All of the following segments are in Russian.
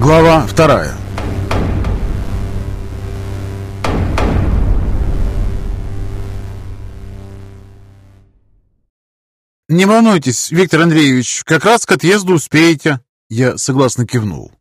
Глава вторая «Не волнуйтесь, Виктор Андреевич, как раз к отъезду успеете!» Я согласно кивнул.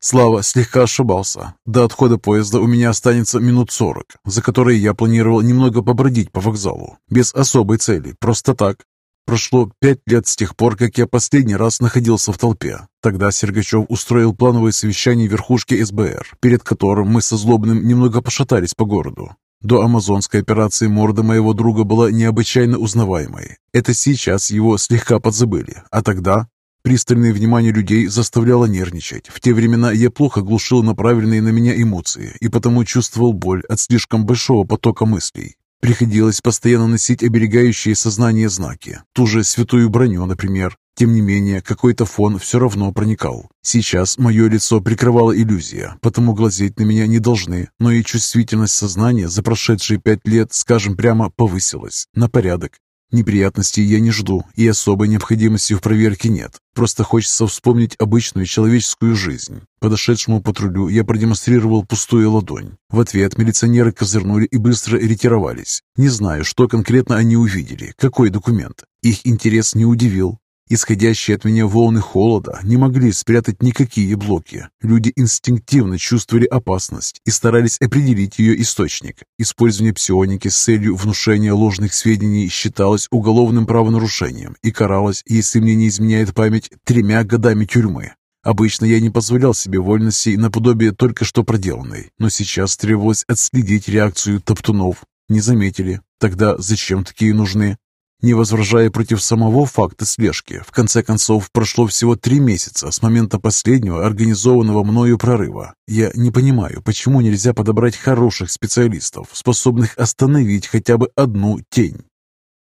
Слава слегка ошибался. До отхода поезда у меня останется минут сорок, за которые я планировал немного побродить по вокзалу, без особой цели, просто так. Прошло пять лет с тех пор, как я последний раз находился в толпе. Тогда Сергачев устроил плановое совещание верхушки СБР, перед которым мы со Злобным немного пошатались по городу. До амазонской операции морда моего друга была необычайно узнаваемой. Это сейчас его слегка подзабыли, а тогда Пристальное внимание людей заставляло нервничать. В те времена я плохо глушил направленные на меня эмоции и потому чувствовал боль от слишком большого потока мыслей. Приходилось постоянно носить оберегающие сознание знаки, ту же святую броню, например. Тем не менее, какой-то фон все равно проникал. Сейчас мое лицо прикрывала иллюзия, потому глазеть на меня не должны, но и чувствительность сознания за прошедшие пять лет, скажем прямо, повысилась на порядок. Неприятностей я не жду, и особой необходимости в проверке нет. Просто хочется вспомнить обычную человеческую жизнь. Подошедшему патрулю я продемонстрировал пустую ладонь. В ответ милиционеры козырнули и быстро ретировались. Не знаю, что конкретно они увидели, какой документ. Их интерес не удивил. Исходящие от меня волны холода не могли спрятать никакие блоки. Люди инстинктивно чувствовали опасность и старались определить ее источник. Использование псионики с целью внушения ложных сведений считалось уголовным правонарушением и каралось, если мне не изменяет память, тремя годами тюрьмы. Обычно я не позволял себе вольностей наподобие только что проделанной, но сейчас требовалось отследить реакцию топтунов. Не заметили. Тогда зачем такие нужны? Не возражая против самого факта слежки, в конце концов прошло всего три месяца с момента последнего организованного мною прорыва. Я не понимаю, почему нельзя подобрать хороших специалистов, способных остановить хотя бы одну тень.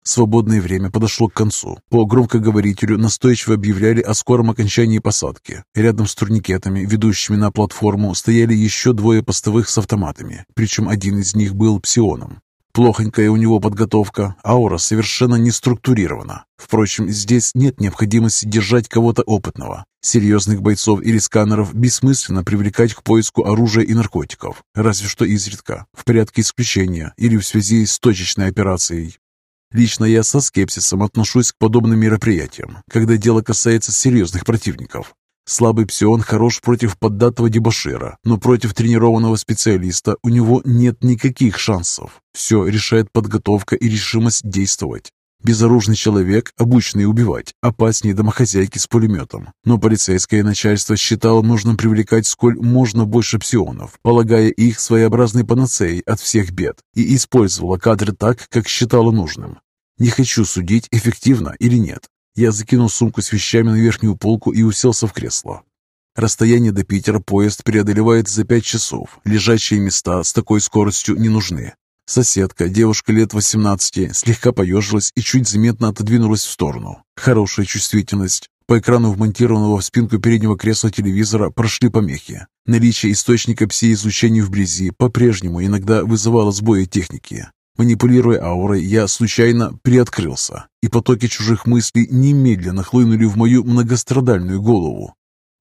Свободное время подошло к концу. По громкоговорителю настойчиво объявляли о скором окончании посадки. Рядом с турникетами, ведущими на платформу, стояли еще двое постовых с автоматами, причем один из них был псионом. Плохонькая у него подготовка, аура совершенно не структурирована. Впрочем, здесь нет необходимости держать кого-то опытного. Серьезных бойцов или сканеров бессмысленно привлекать к поиску оружия и наркотиков, разве что изредка, в порядке исключения или в связи с точечной операцией. Лично я со скепсисом отношусь к подобным мероприятиям, когда дело касается серьезных противников. Слабый псион хорош против поддатого дебошира, но против тренированного специалиста у него нет никаких шансов. Все решает подготовка и решимость действовать. Безоружный человек, обученный убивать, опаснее домохозяйки с пулеметом. Но полицейское начальство считало нужным привлекать сколь можно больше псионов, полагая их своеобразной панацеей от всех бед, и использовало кадры так, как считало нужным. Не хочу судить, эффективно или нет. Я закинул сумку с вещами на верхнюю полку и уселся в кресло. Расстояние до Питера поезд преодолевает за пять часов. Лежачие места с такой скоростью не нужны. Соседка, девушка лет 18, слегка поежилась и чуть заметно отодвинулась в сторону. Хорошая чувствительность. По экрану вмонтированного в спинку переднего кресла телевизора прошли помехи. Наличие источника пси-излучений вблизи по-прежнему иногда вызывало сбои техники. Манипулируя аурой, я случайно приоткрылся, и потоки чужих мыслей немедленно хлынули в мою многострадальную голову.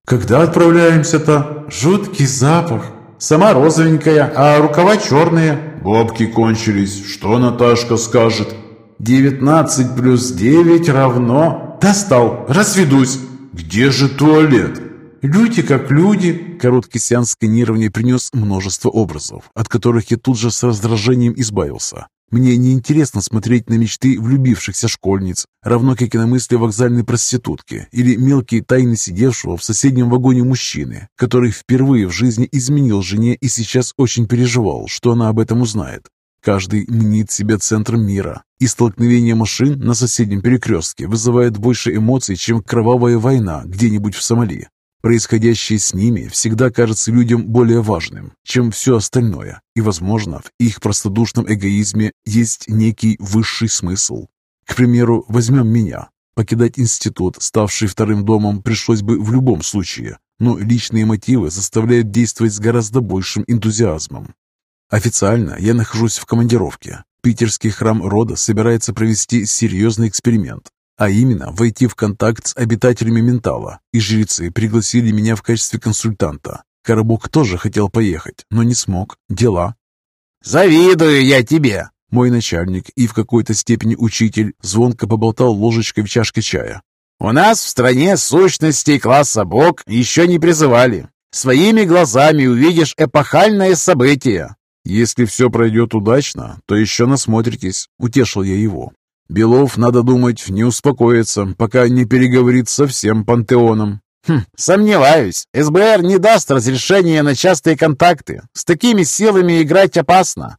«Когда отправляемся-то? Жуткий запах. Сама розовенькая, а рукава черные. Бобки кончились. Что Наташка скажет?» «Девятнадцать плюс девять равно...» «Достал. Разведусь». «Где же туалет?» Люди как люди. Короткий сеанс сканирования принес множество образов, от которых я тут же с раздражением избавился. Мне неинтересно смотреть на мечты влюбившихся школьниц, равно как и на мысли вокзальной проститутки или мелкие тайны сидевшего в соседнем вагоне мужчины, который впервые в жизни изменил жене и сейчас очень переживал, что она об этом узнает. Каждый мнит себя центром мира, и столкновение машин на соседнем перекрестке вызывает больше эмоций, чем кровавая война где-нибудь в Сомали. Происходящее с ними всегда кажется людям более важным, чем все остальное, и, возможно, в их простодушном эгоизме есть некий высший смысл. К примеру, возьмем меня. Покидать институт, ставший вторым домом, пришлось бы в любом случае, но личные мотивы заставляют действовать с гораздо большим энтузиазмом. Официально я нахожусь в командировке. Питерский храм рода собирается провести серьезный эксперимент а именно войти в контакт с обитателями ментала, и жрецы пригласили меня в качестве консультанта. Коробок тоже хотел поехать, но не смог. Дела. «Завидую я тебе!» Мой начальник и в какой-то степени учитель звонко поболтал ложечкой в чашке чая. «У нас в стране сущностей класса Бог еще не призывали. Своими глазами увидишь эпохальное событие». «Если все пройдет удачно, то еще насмотритесь», — утешил я его. «Белов, надо думать, не успокоится, пока не переговорит со всем пантеоном». Хм, сомневаюсь. СБР не даст разрешения на частые контакты. С такими силами играть опасно.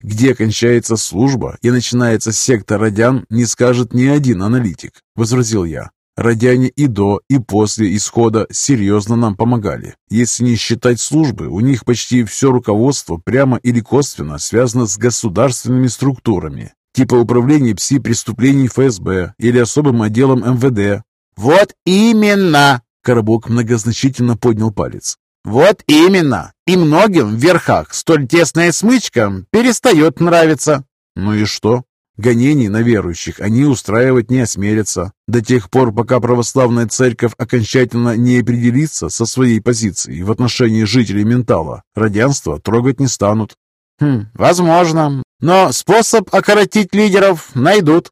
Где кончается служба и начинается сектор радян, не скажет ни один аналитик, возразил я. Радяне и до, и после исхода серьезно нам помогали. Если не считать службы, у них почти все руководство прямо или косвенно связано с государственными структурами, типа управления пси-преступлений ФСБ или особым отделом МВД. «Вот именно!» – Коробок многозначительно поднял палец. «Вот именно! И многим в верхах столь тесная смычка перестает нравиться!» «Ну и что?» Гонений на верующих они устраивать не осмелятся, до тех пор, пока православная церковь окончательно не определится со своей позицией в отношении жителей Ментала. Радянство трогать не станут. Хм, возможно, но способ окоротить лидеров найдут.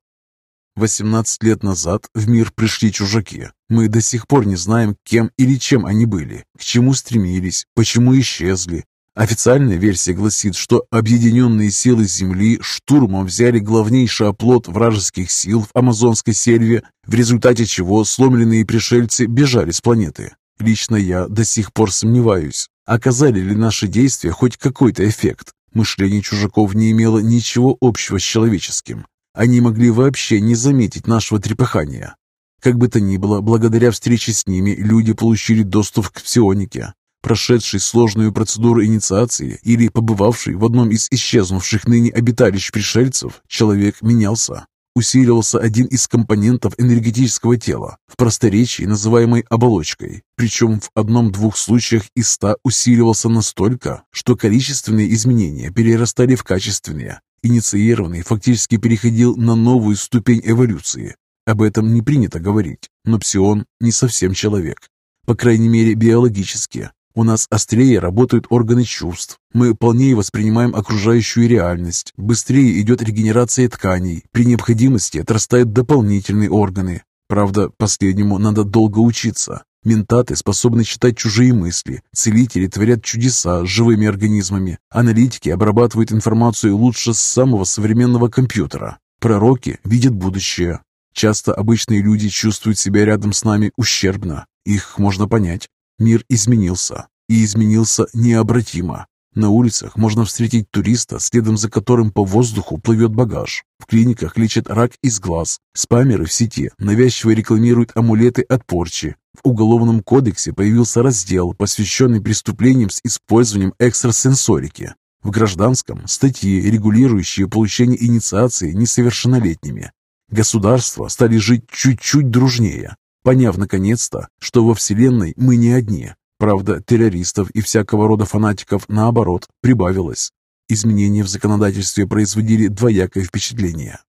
18 лет назад в мир пришли чужаки. Мы до сих пор не знаем, кем или чем они были, к чему стремились, почему исчезли. Официальная версия гласит, что объединенные силы Земли штурмом взяли главнейший оплот вражеских сил в Амазонской сельве, в результате чего сломленные пришельцы бежали с планеты. Лично я до сих пор сомневаюсь, оказали ли наши действия хоть какой-то эффект. Мышление чужаков не имело ничего общего с человеческим. Они могли вообще не заметить нашего трепыхания. Как бы то ни было, благодаря встрече с ними люди получили доступ к псионике. Прошедший сложную процедуру инициации или побывавший в одном из исчезнувших ныне обиталищ пришельцев, человек менялся. Усиливался один из компонентов энергетического тела, в просторечии называемой оболочкой. Причем в одном-двух случаях из ста усиливался настолько, что количественные изменения перерастали в качественные. Инициированный фактически переходил на новую ступень эволюции. Об этом не принято говорить, но псион не совсем человек. По крайней мере, биологически. У нас острее работают органы чувств. Мы полнее воспринимаем окружающую реальность. Быстрее идет регенерация тканей. При необходимости отрастают дополнительные органы. Правда, последнему надо долго учиться. Ментаты способны читать чужие мысли, целители творят чудеса с живыми организмами, аналитики обрабатывают информацию лучше с самого современного компьютера, пророки видят будущее. Часто обычные люди чувствуют себя рядом с нами ущербно, их можно понять. Мир изменился, и изменился необратимо. На улицах можно встретить туриста, следом за которым по воздуху плывет багаж. В клиниках лечат рак из глаз. Спамеры в сети навязчиво рекламируют амулеты от порчи. В Уголовном кодексе появился раздел, посвященный преступлениям с использованием экстрасенсорики. В гражданском – статьи, регулирующие получение инициации несовершеннолетними. Государства стали жить чуть-чуть дружнее, поняв наконец-то, что во Вселенной мы не одни, Правда, террористов и всякого рода фанатиков, наоборот, прибавилось. Изменения в законодательстве производили двоякое впечатление.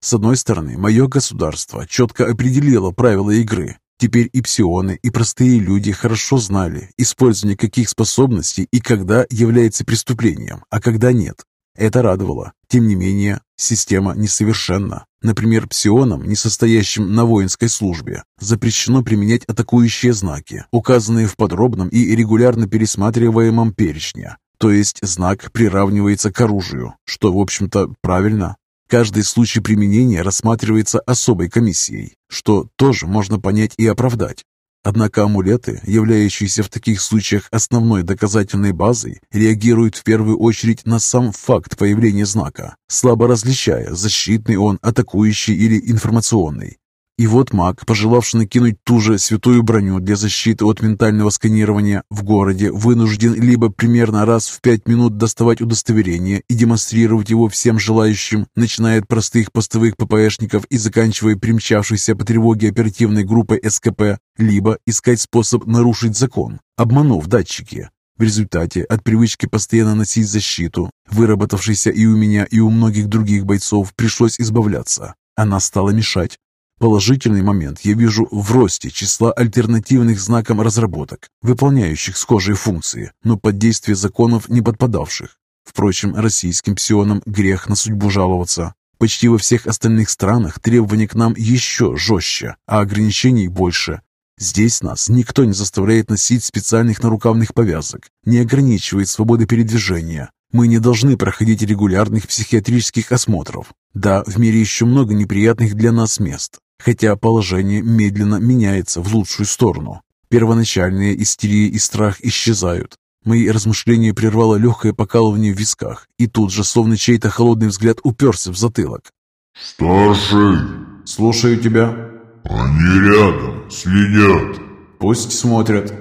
С одной стороны, мое государство четко определило правила игры. Теперь и псионы, и простые люди хорошо знали, использование каких способностей и когда является преступлением, а когда нет. Это радовало. Тем не менее, система несовершенна. Например, псионам, не состоящим на воинской службе, запрещено применять атакующие знаки, указанные в подробном и регулярно пересматриваемом перечне. То есть знак приравнивается к оружию, что, в общем-то, правильно. Каждый случай применения рассматривается особой комиссией, что тоже можно понять и оправдать. Однако амулеты, являющиеся в таких случаях основной доказательной базой, реагируют в первую очередь на сам факт появления знака, слабо различая, защитный он, атакующий или информационный. И вот маг, пожелавший накинуть ту же святую броню для защиты от ментального сканирования, в городе вынужден либо примерно раз в пять минут доставать удостоверение и демонстрировать его всем желающим, начиная от простых постовых ППшников и заканчивая примчавшейся по тревоге оперативной группой СКП, либо искать способ нарушить закон, обманув датчики. В результате от привычки постоянно носить защиту, выработавшейся и у меня, и у многих других бойцов, пришлось избавляться. Она стала мешать. Положительный момент я вижу в росте числа альтернативных знаком разработок, выполняющих схожие функции, но под действие законов не подпадавших. Впрочем, российским псионам грех на судьбу жаловаться. Почти во всех остальных странах требования к нам еще жестче, а ограничений больше. Здесь нас никто не заставляет носить специальных нарукавных повязок, не ограничивает свободы передвижения. Мы не должны проходить регулярных психиатрических осмотров. Да, в мире еще много неприятных для нас мест, хотя положение медленно меняется в лучшую сторону. Первоначальные истерия и страх исчезают. Мои размышления прервало легкое покалывание в висках, и тут же, словно чей-то холодный взгляд, уперся в затылок. «Старший!» «Слушаю тебя». «Они рядом, следят». «Пусть смотрят».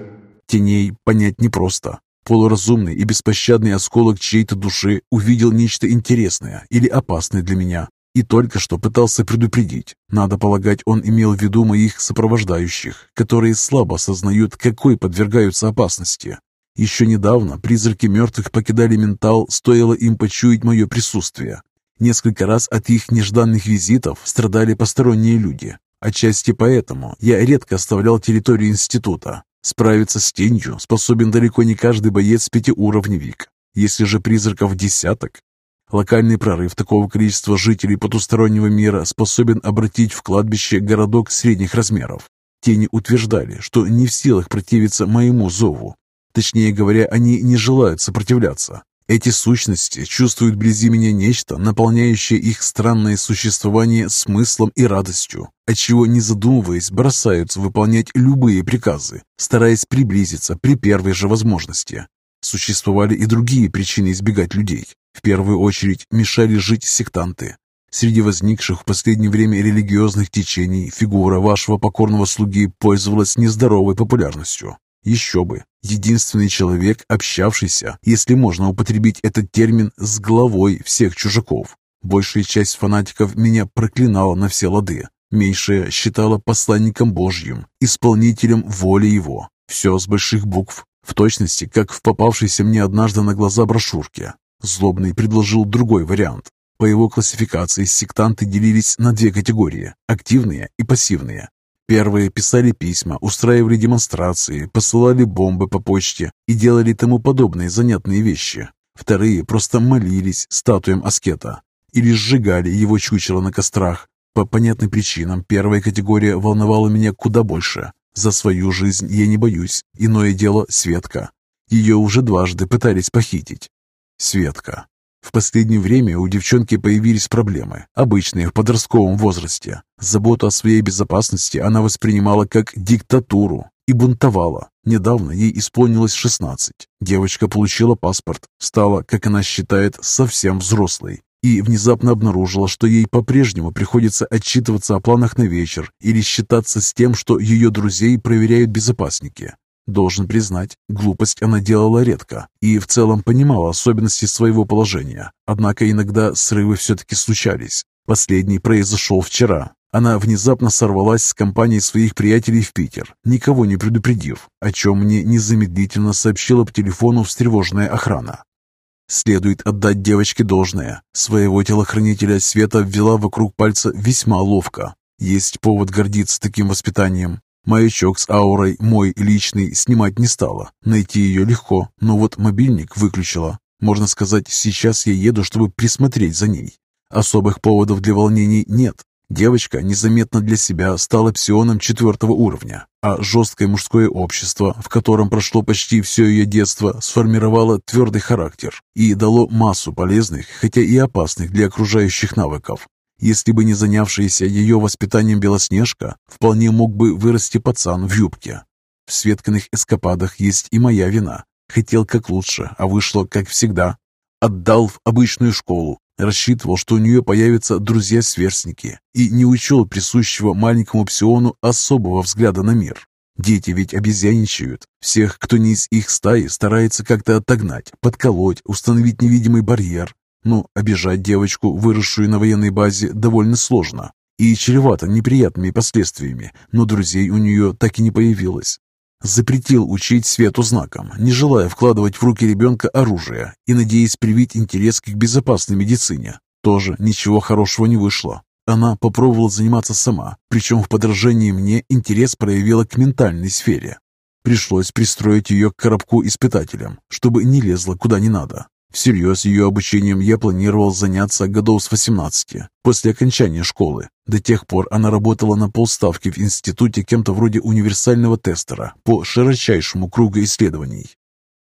Теней понять непросто. Полуразумный и беспощадный осколок чьей-то души увидел нечто интересное или опасное для меня и только что пытался предупредить. Надо полагать, он имел в виду моих сопровождающих, которые слабо осознают, какой подвергаются опасности. Еще недавно призраки мертвых покидали ментал, стоило им почуять мое присутствие. Несколько раз от их нежданных визитов страдали посторонние люди. Отчасти поэтому я редко оставлял территорию института. Справиться с тенью способен далеко не каждый боец пятиуровневик. Если же призраков десяток, Локальный прорыв такого количества жителей потустороннего мира способен обратить в кладбище городок средних размеров. Тени утверждали, что не в силах противиться моему зову. Точнее говоря, они не желают сопротивляться. Эти сущности чувствуют вблизи меня нечто, наполняющее их странное существование смыслом и радостью, отчего, не задумываясь, бросаются выполнять любые приказы, стараясь приблизиться при первой же возможности. Существовали и другие причины избегать людей. В первую очередь мешали жить сектанты. Среди возникших в последнее время религиозных течений фигура вашего покорного слуги пользовалась нездоровой популярностью. Еще бы, единственный человек, общавшийся, если можно употребить этот термин, с главой всех чужаков. Большая часть фанатиков меня проклинала на все лады. Меньшая считала посланником Божьим, исполнителем воли его. Все с больших букв, в точности, как в попавшейся мне однажды на глаза брошюрке. Злобный предложил другой вариант. По его классификации сектанты делились на две категории – активные и пассивные. Первые писали письма, устраивали демонстрации, посылали бомбы по почте и делали тому подобные занятные вещи. Вторые просто молились статуям аскета или сжигали его чучело на кострах. По понятным причинам первая категория волновала меня куда больше. За свою жизнь я не боюсь. Иное дело Светка. Ее уже дважды пытались похитить. Светка. В последнее время у девчонки появились проблемы, обычные в подростковом возрасте. Заботу о своей безопасности она воспринимала как диктатуру и бунтовала. Недавно ей исполнилось 16. Девочка получила паспорт, стала, как она считает, совсем взрослой и внезапно обнаружила, что ей по-прежнему приходится отчитываться о планах на вечер или считаться с тем, что ее друзей проверяют безопасники. Должен признать, глупость она делала редко и в целом понимала особенности своего положения. Однако иногда срывы все-таки случались. Последний произошел вчера. Она внезапно сорвалась с компанией своих приятелей в Питер, никого не предупредив, о чем мне незамедлительно сообщила по телефону встревоженная охрана. Следует отдать девочке должное. Своего телохранителя Света ввела вокруг пальца весьма ловко. Есть повод гордиться таким воспитанием. Маячок с аурой мой личный снимать не стала. Найти ее легко, но вот мобильник выключила. Можно сказать, сейчас я еду, чтобы присмотреть за ней. Особых поводов для волнений нет. Девочка незаметно для себя стала псионом четвертого уровня, а жесткое мужское общество, в котором прошло почти все ее детство, сформировало твердый характер и дало массу полезных, хотя и опасных для окружающих навыков. Если бы не занявшаяся ее воспитанием Белоснежка, вполне мог бы вырасти пацан в юбке. В Светкиных эскападах есть и моя вина. Хотел как лучше, а вышло как всегда. Отдал в обычную школу, Рассчитывал, что у нее появятся друзья-сверстники, и не учел присущего маленькому псиону особого взгляда на мир. Дети ведь обезьяничают. Всех, кто не из их стаи, старается как-то отогнать, подколоть, установить невидимый барьер. Но обижать девочку, выросшую на военной базе, довольно сложно и чревато неприятными последствиями, но друзей у нее так и не появилось. Запретил учить Свету знаком, не желая вкладывать в руки ребенка оружие и надеясь привить интерес к безопасной медицине. Тоже ничего хорошего не вышло. она попробовала заниматься сама, причем в подражании мне интерес проявила к ментальной сфере. Пришлось пристроить ее к коробку испытателям, чтобы не лезла куда не надо. Всерьез ее обучением я планировал заняться годов с 18, после окончания школы. До тех пор она работала на полставки в институте кем-то вроде универсального тестера по широчайшему кругу исследований.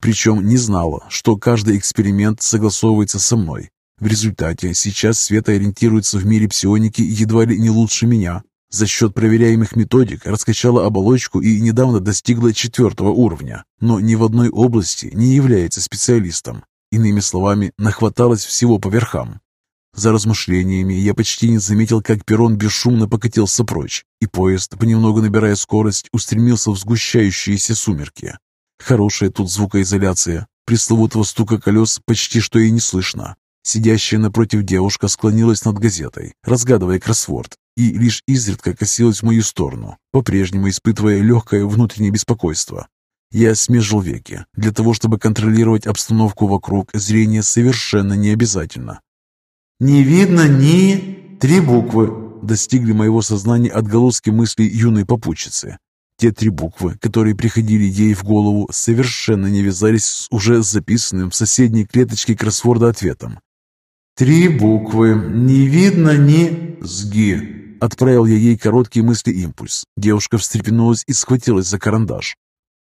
Причем не знала, что каждый эксперимент согласовывается со мной. В результате сейчас Света ориентируется в мире псионики едва ли не лучше меня. За счет проверяемых методик раскачала оболочку и недавно достигла четвертого уровня, но ни в одной области не является специалистом. Иными словами, нахваталось всего по верхам. За размышлениями я почти не заметил, как перрон бесшумно покатился прочь, и поезд, понемногу набирая скорость, устремился в сгущающиеся сумерки. Хорошая тут звукоизоляция. Пресловутого стука колес почти что и не слышно. Сидящая напротив девушка склонилась над газетой, разгадывая кроссворд, и лишь изредка косилась в мою сторону, по-прежнему испытывая легкое внутреннее беспокойство. Я смежил веки. Для того, чтобы контролировать обстановку вокруг, зрение совершенно не обязательно. «Не видно ни...» Три буквы. Достигли моего сознания отголоски мыслей юной попутчицы. Те три буквы, которые приходили ей в голову, совершенно не вязались с уже записанным в соседней клеточке кроссворда ответом. «Три буквы. Не видно ни... сги». Отправил я ей короткий мысли-импульс. Девушка встрепенулась и схватилась за карандаш.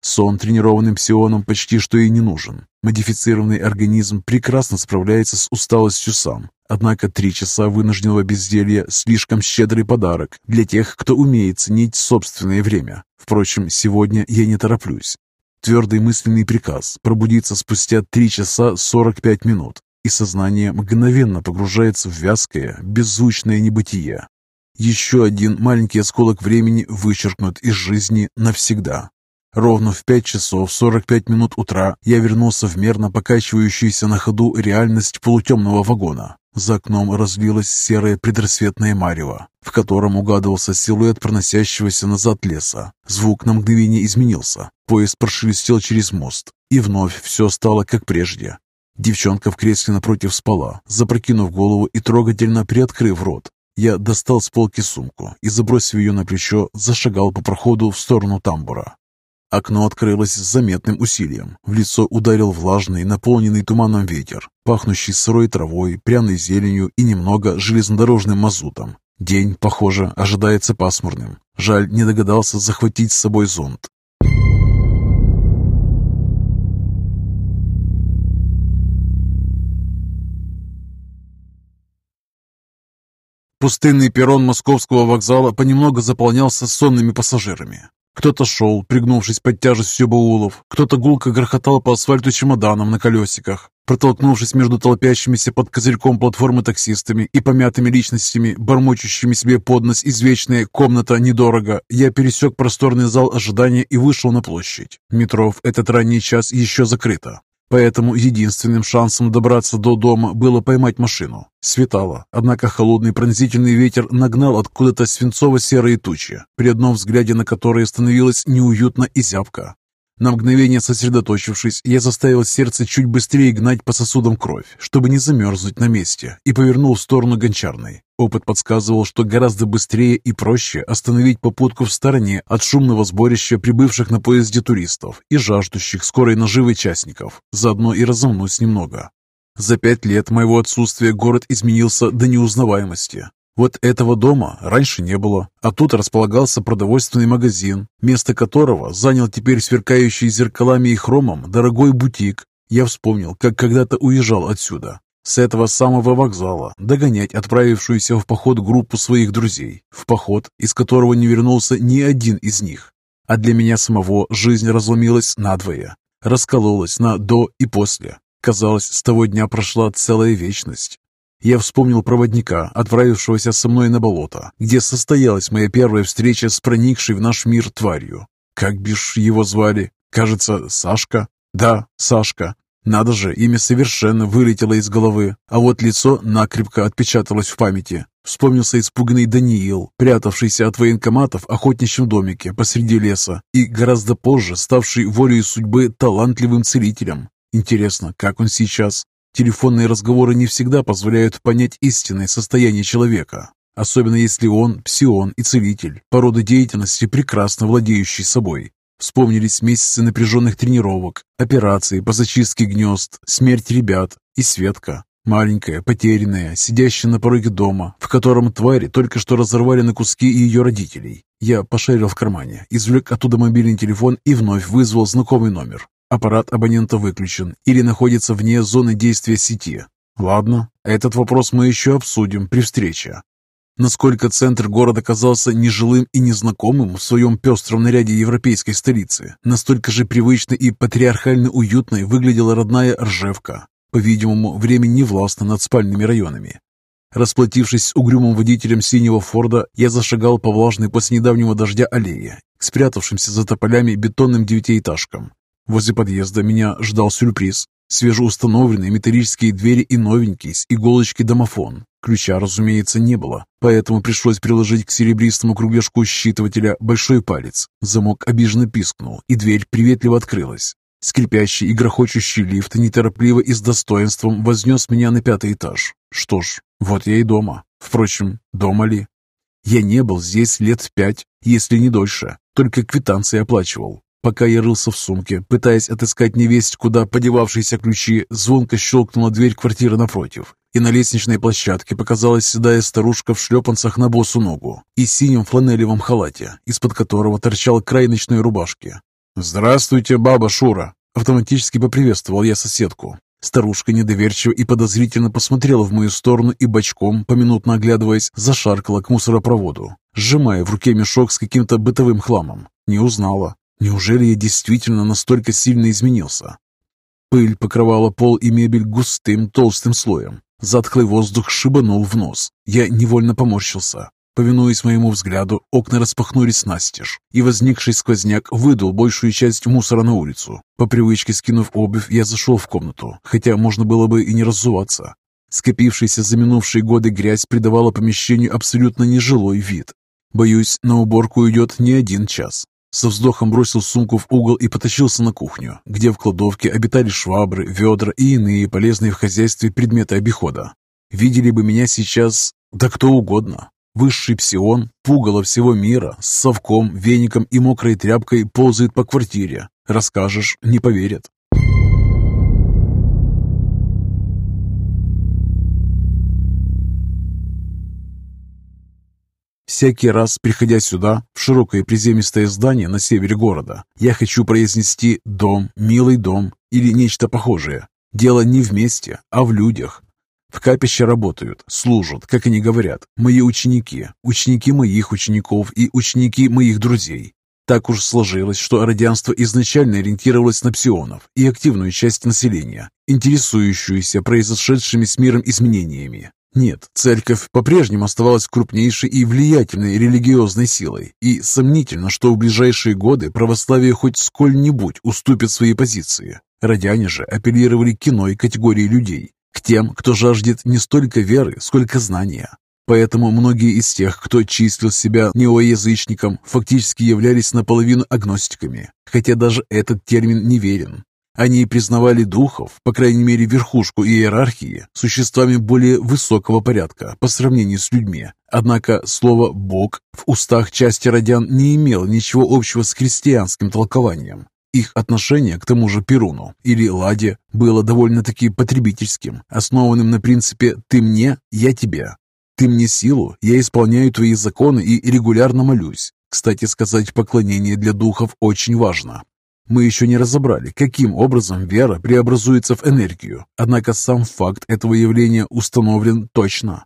Сон тренированным псионам почти что и не нужен. Модифицированный организм прекрасно справляется с усталостью сам. Однако три часа вынужденного безделья – слишком щедрый подарок для тех, кто умеет ценить собственное время. Впрочем, сегодня я не тороплюсь. Твердый мысленный приказ – пробудиться спустя три часа 45 минут, и сознание мгновенно погружается в вязкое, беззвучное небытие. Еще один маленький осколок времени вычеркнут из жизни навсегда. Ровно в 5 часов 45 минут утра я вернулся в мерно покачивающуюся на ходу реальность полутемного вагона. За окном разлилось серое предрассветное марево, в котором угадывался силуэт проносящегося назад леса. Звук на мгновение изменился. Поезд прошелестел через мост, и вновь все стало как прежде. Девчонка в кресле напротив спала, запрокинув голову и трогательно приоткрыв рот. Я достал с полки сумку и, забросив ее на плечо, зашагал по проходу в сторону тамбура. Окно открылось с заметным усилием. В лицо ударил влажный, наполненный туманом ветер, пахнущий сырой травой, пряной зеленью и немного железнодорожным мазутом. День, похоже, ожидается пасмурным. Жаль, не догадался захватить с собой зонт. Пустынный перрон московского вокзала понемногу заполнялся сонными пассажирами. Кто-то шел, пригнувшись под тяжестью баулов, кто-то гулко грохотал по асфальту чемоданом на колесиках. Протолкнувшись между толпящимися под козырьком платформы таксистами и помятыми личностями, бормочущими себе под нос извечная «комната недорого», я пересек просторный зал ожидания и вышел на площадь. Метро в этот ранний час еще закрыто. Поэтому единственным шансом добраться до дома было поймать машину. Светало, однако холодный пронзительный ветер нагнал откуда-то свинцово-серые тучи, при одном взгляде на которые становилось неуютно и зябко. На мгновение сосредоточившись, я заставил сердце чуть быстрее гнать по сосудам кровь, чтобы не замерзнуть на месте, и повернул в сторону гончарной. Опыт подсказывал, что гораздо быстрее и проще остановить попутку в стороне от шумного сборища прибывших на поезде туристов и жаждущих скорой наживы частников, заодно и разомнуть немного. За пять лет моего отсутствия город изменился до неузнаваемости. Вот этого дома раньше не было, а тут располагался продовольственный магазин, место которого занял теперь сверкающий зеркалами и хромом дорогой бутик. Я вспомнил, как когда-то уезжал отсюда. С этого самого вокзала догонять отправившуюся в поход группу своих друзей, в поход, из которого не вернулся ни один из них. А для меня самого жизнь разломилась надвое, раскололась на «до» и «после». Казалось, с того дня прошла целая вечность. Я вспомнил проводника, отправившегося со мной на болото, где состоялась моя первая встреча с проникшей в наш мир тварью. Как бишь его звали? Кажется, Сашка? Да, Сашка. Надо же, имя совершенно вылетело из головы, а вот лицо накрепко отпечаталось в памяти. Вспомнился испуганный Даниил, прятавшийся от военкоматов в охотничьем домике посреди леса и гораздо позже ставший волей судьбы талантливым целителем. Интересно, как он сейчас? Телефонные разговоры не всегда позволяют понять истинное состояние человека. особенно если он псион и целитель, по роду деятельности прекрасно владеющий собой. Вспомнились месяцы напряженных тренировок, операции по зачистке гнезд, смерть ребят и Светка, маленькая, потерянная, сидящая на пороге дома, в котором твари только что разорвали на куски ее родителей. Я пошарил в кармане, извлек оттуда мобильный телефон и вновь вызвал знакомый номер. Аппарат абонента выключен или находится вне зоны действия сети. Ладно, этот вопрос мы еще обсудим при встрече. Насколько центр города казался нежилым и незнакомым в своем пестром наряде европейской столицы, настолько же привычно и патриархально уютной выглядела родная Ржевка. По-видимому, время не властно над спальными районами. Расплатившись с угрюмым водителем синего Форда, я зашагал по влажной после недавнего дождя аллее, спрятавшимся за тополями бетонным девятиэтажкам. Возле подъезда меня ждал сюрприз. Свежеустановленные металлические двери и новенький с иголочки домофон. Ключа, разумеется, не было, поэтому пришлось приложить к серебристому кругляшку считывателя большой палец. Замок обиженно пискнул, и дверь приветливо открылась. Скрипящий и грохочущий лифт неторопливо и с достоинством вознес меня на пятый этаж. Что ж, вот я и дома. Впрочем, дома ли? Я не был здесь лет пять, если не дольше, только квитанции оплачивал. Пока я рылся в сумке, пытаясь отыскать невесть, куда подевавшиеся ключи, звонко щелкнула дверь квартиры напротив, и на лестничной площадке показалась седая старушка в шлепанцах на босу ногу и синем фланелевом халате, из-под которого торчал край ночной рубашки. «Здравствуйте, баба Шура!» Автоматически поприветствовал я соседку. Старушка недоверчиво и подозрительно посмотрела в мою сторону и бочком, поминутно оглядываясь, зашаркала к мусоропроводу, сжимая в руке мешок с каким-то бытовым хламом. Не узнала. Неужели я действительно настолько сильно изменился? Пыль покрывала пол и мебель густым толстым слоем. Затхлый воздух шибанул в нос. Я невольно поморщился. Повинуясь моему взгляду, окна распахнулись настежь, и возникший сквозняк выдул большую часть мусора на улицу. По привычке скинув обувь, я зашел в комнату, хотя можно было бы и не раззуваться. Скопившаяся за минувшие годы грязь придавала помещению абсолютно нежилой вид. Боюсь, на уборку уйдет не один час. Со вздохом бросил сумку в угол и потащился на кухню, где в кладовке обитали швабры, ведра и иные полезные в хозяйстве предметы обихода. Видели бы меня сейчас, да кто угодно. Высший псион, пугало всего мира, с совком, веником и мокрой тряпкой ползает по квартире. Расскажешь, не поверят. Всякий раз, приходя сюда, в широкое приземистое здание на севере города, я хочу произнести «дом», «милый дом» или нечто похожее. Дело не в месте, а в людях. В капище работают, служат, как они говорят, мои ученики, ученики моих учеников и ученики моих друзей. Так уж сложилось, что радианство изначально ориентировалось на псионов и активную часть населения, интересующуюся произошедшими с миром изменениями. Нет, церковь по-прежнему оставалась крупнейшей и влиятельной религиозной силой, и сомнительно, что в ближайшие годы православие хоть сколь-нибудь уступит свои позиции. Радяне же апеллировали к иной категории людей, к тем, кто жаждет не столько веры, сколько знания. Поэтому многие из тех, кто числил себя неоязычником, фактически являлись наполовину агностиками, хотя даже этот термин неверен. Они признавали духов, по крайней мере верхушку иерархии, существами более высокого порядка по сравнению с людьми. Однако слово «бог» в устах части родян не имело ничего общего с христианским толкованием. Их отношение к тому же Перуну или Ладе было довольно-таки потребительским, основанным на принципе «ты мне, я тебе». «Ты мне силу, я исполняю твои законы и регулярно молюсь». Кстати сказать, поклонение для духов очень важно, мы еще не разобрали, каким образом вера преобразуется в энергию, однако сам факт этого явления установлен точно.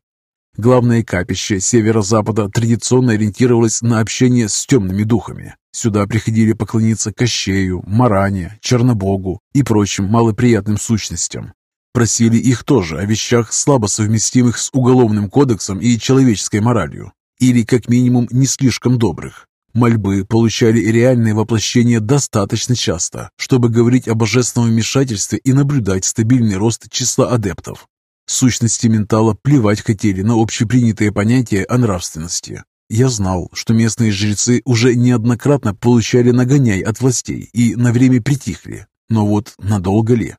Главное капище северо-запада традиционно ориентировалось на общение с темными духами. Сюда приходили поклониться Кощею, Маране, Чернобогу и прочим малоприятным сущностям. Просили их тоже о вещах, слабо совместимых с уголовным кодексом и человеческой моралью, или как минимум не слишком добрых. Мольбы получали реальное воплощение достаточно часто, чтобы говорить о божественном вмешательстве и наблюдать стабильный рост числа адептов. Сущности ментала плевать хотели на общепринятые понятия о нравственности. Я знал, что местные жрецы уже неоднократно получали нагоняй от властей и на время притихли. Но вот надолго ли?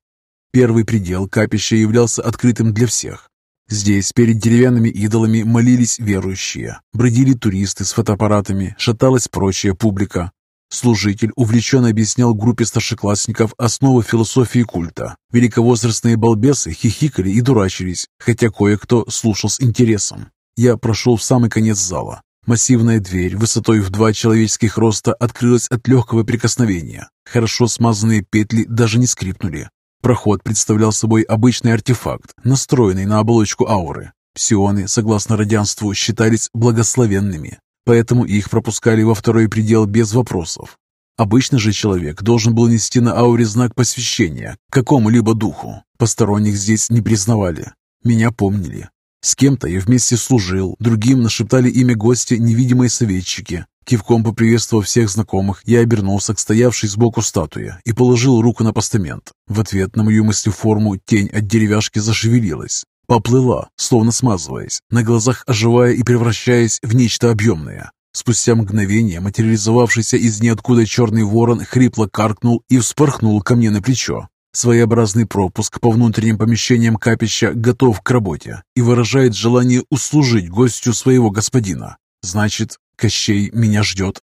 Первый предел капища являлся открытым для всех. Здесь перед деревянными идолами молились верующие, бродили туристы с фотоаппаратами, шаталась прочая публика. Служитель увлеченно объяснял группе старшеклассников основы философии культа. Великовозрастные балбесы хихикали и дурачились, хотя кое-кто слушал с интересом. Я прошел в самый конец зала. Массивная дверь высотой в два человеческих роста открылась от легкого прикосновения. Хорошо смазанные петли даже не скрипнули. Проход представлял собой обычный артефакт, настроенный на оболочку ауры. Псионы, согласно радианству, считались благословенными, поэтому их пропускали во второй предел без вопросов. Обычный же человек должен был нести на ауре знак посвящения какому-либо духу. Посторонних здесь не признавали. Меня помнили. С кем-то я вместе служил, другим нашептали имя гостя невидимые советчики. Кивком поприветствовав всех знакомых, я обернулся к стоявшей сбоку статуе и положил руку на постамент. В ответ на мою мыслеформу тень от деревяшки зашевелилась. Поплыла, словно смазываясь, на глазах оживая и превращаясь в нечто объемное. Спустя мгновение материализовавшийся из ниоткуда черный ворон хрипло каркнул и вспорхнул ко мне на плечо. Своеобразный пропуск по внутренним помещениям капища готов к работе и выражает желание услужить гостю своего господина. Значит, Кощей меня ждет.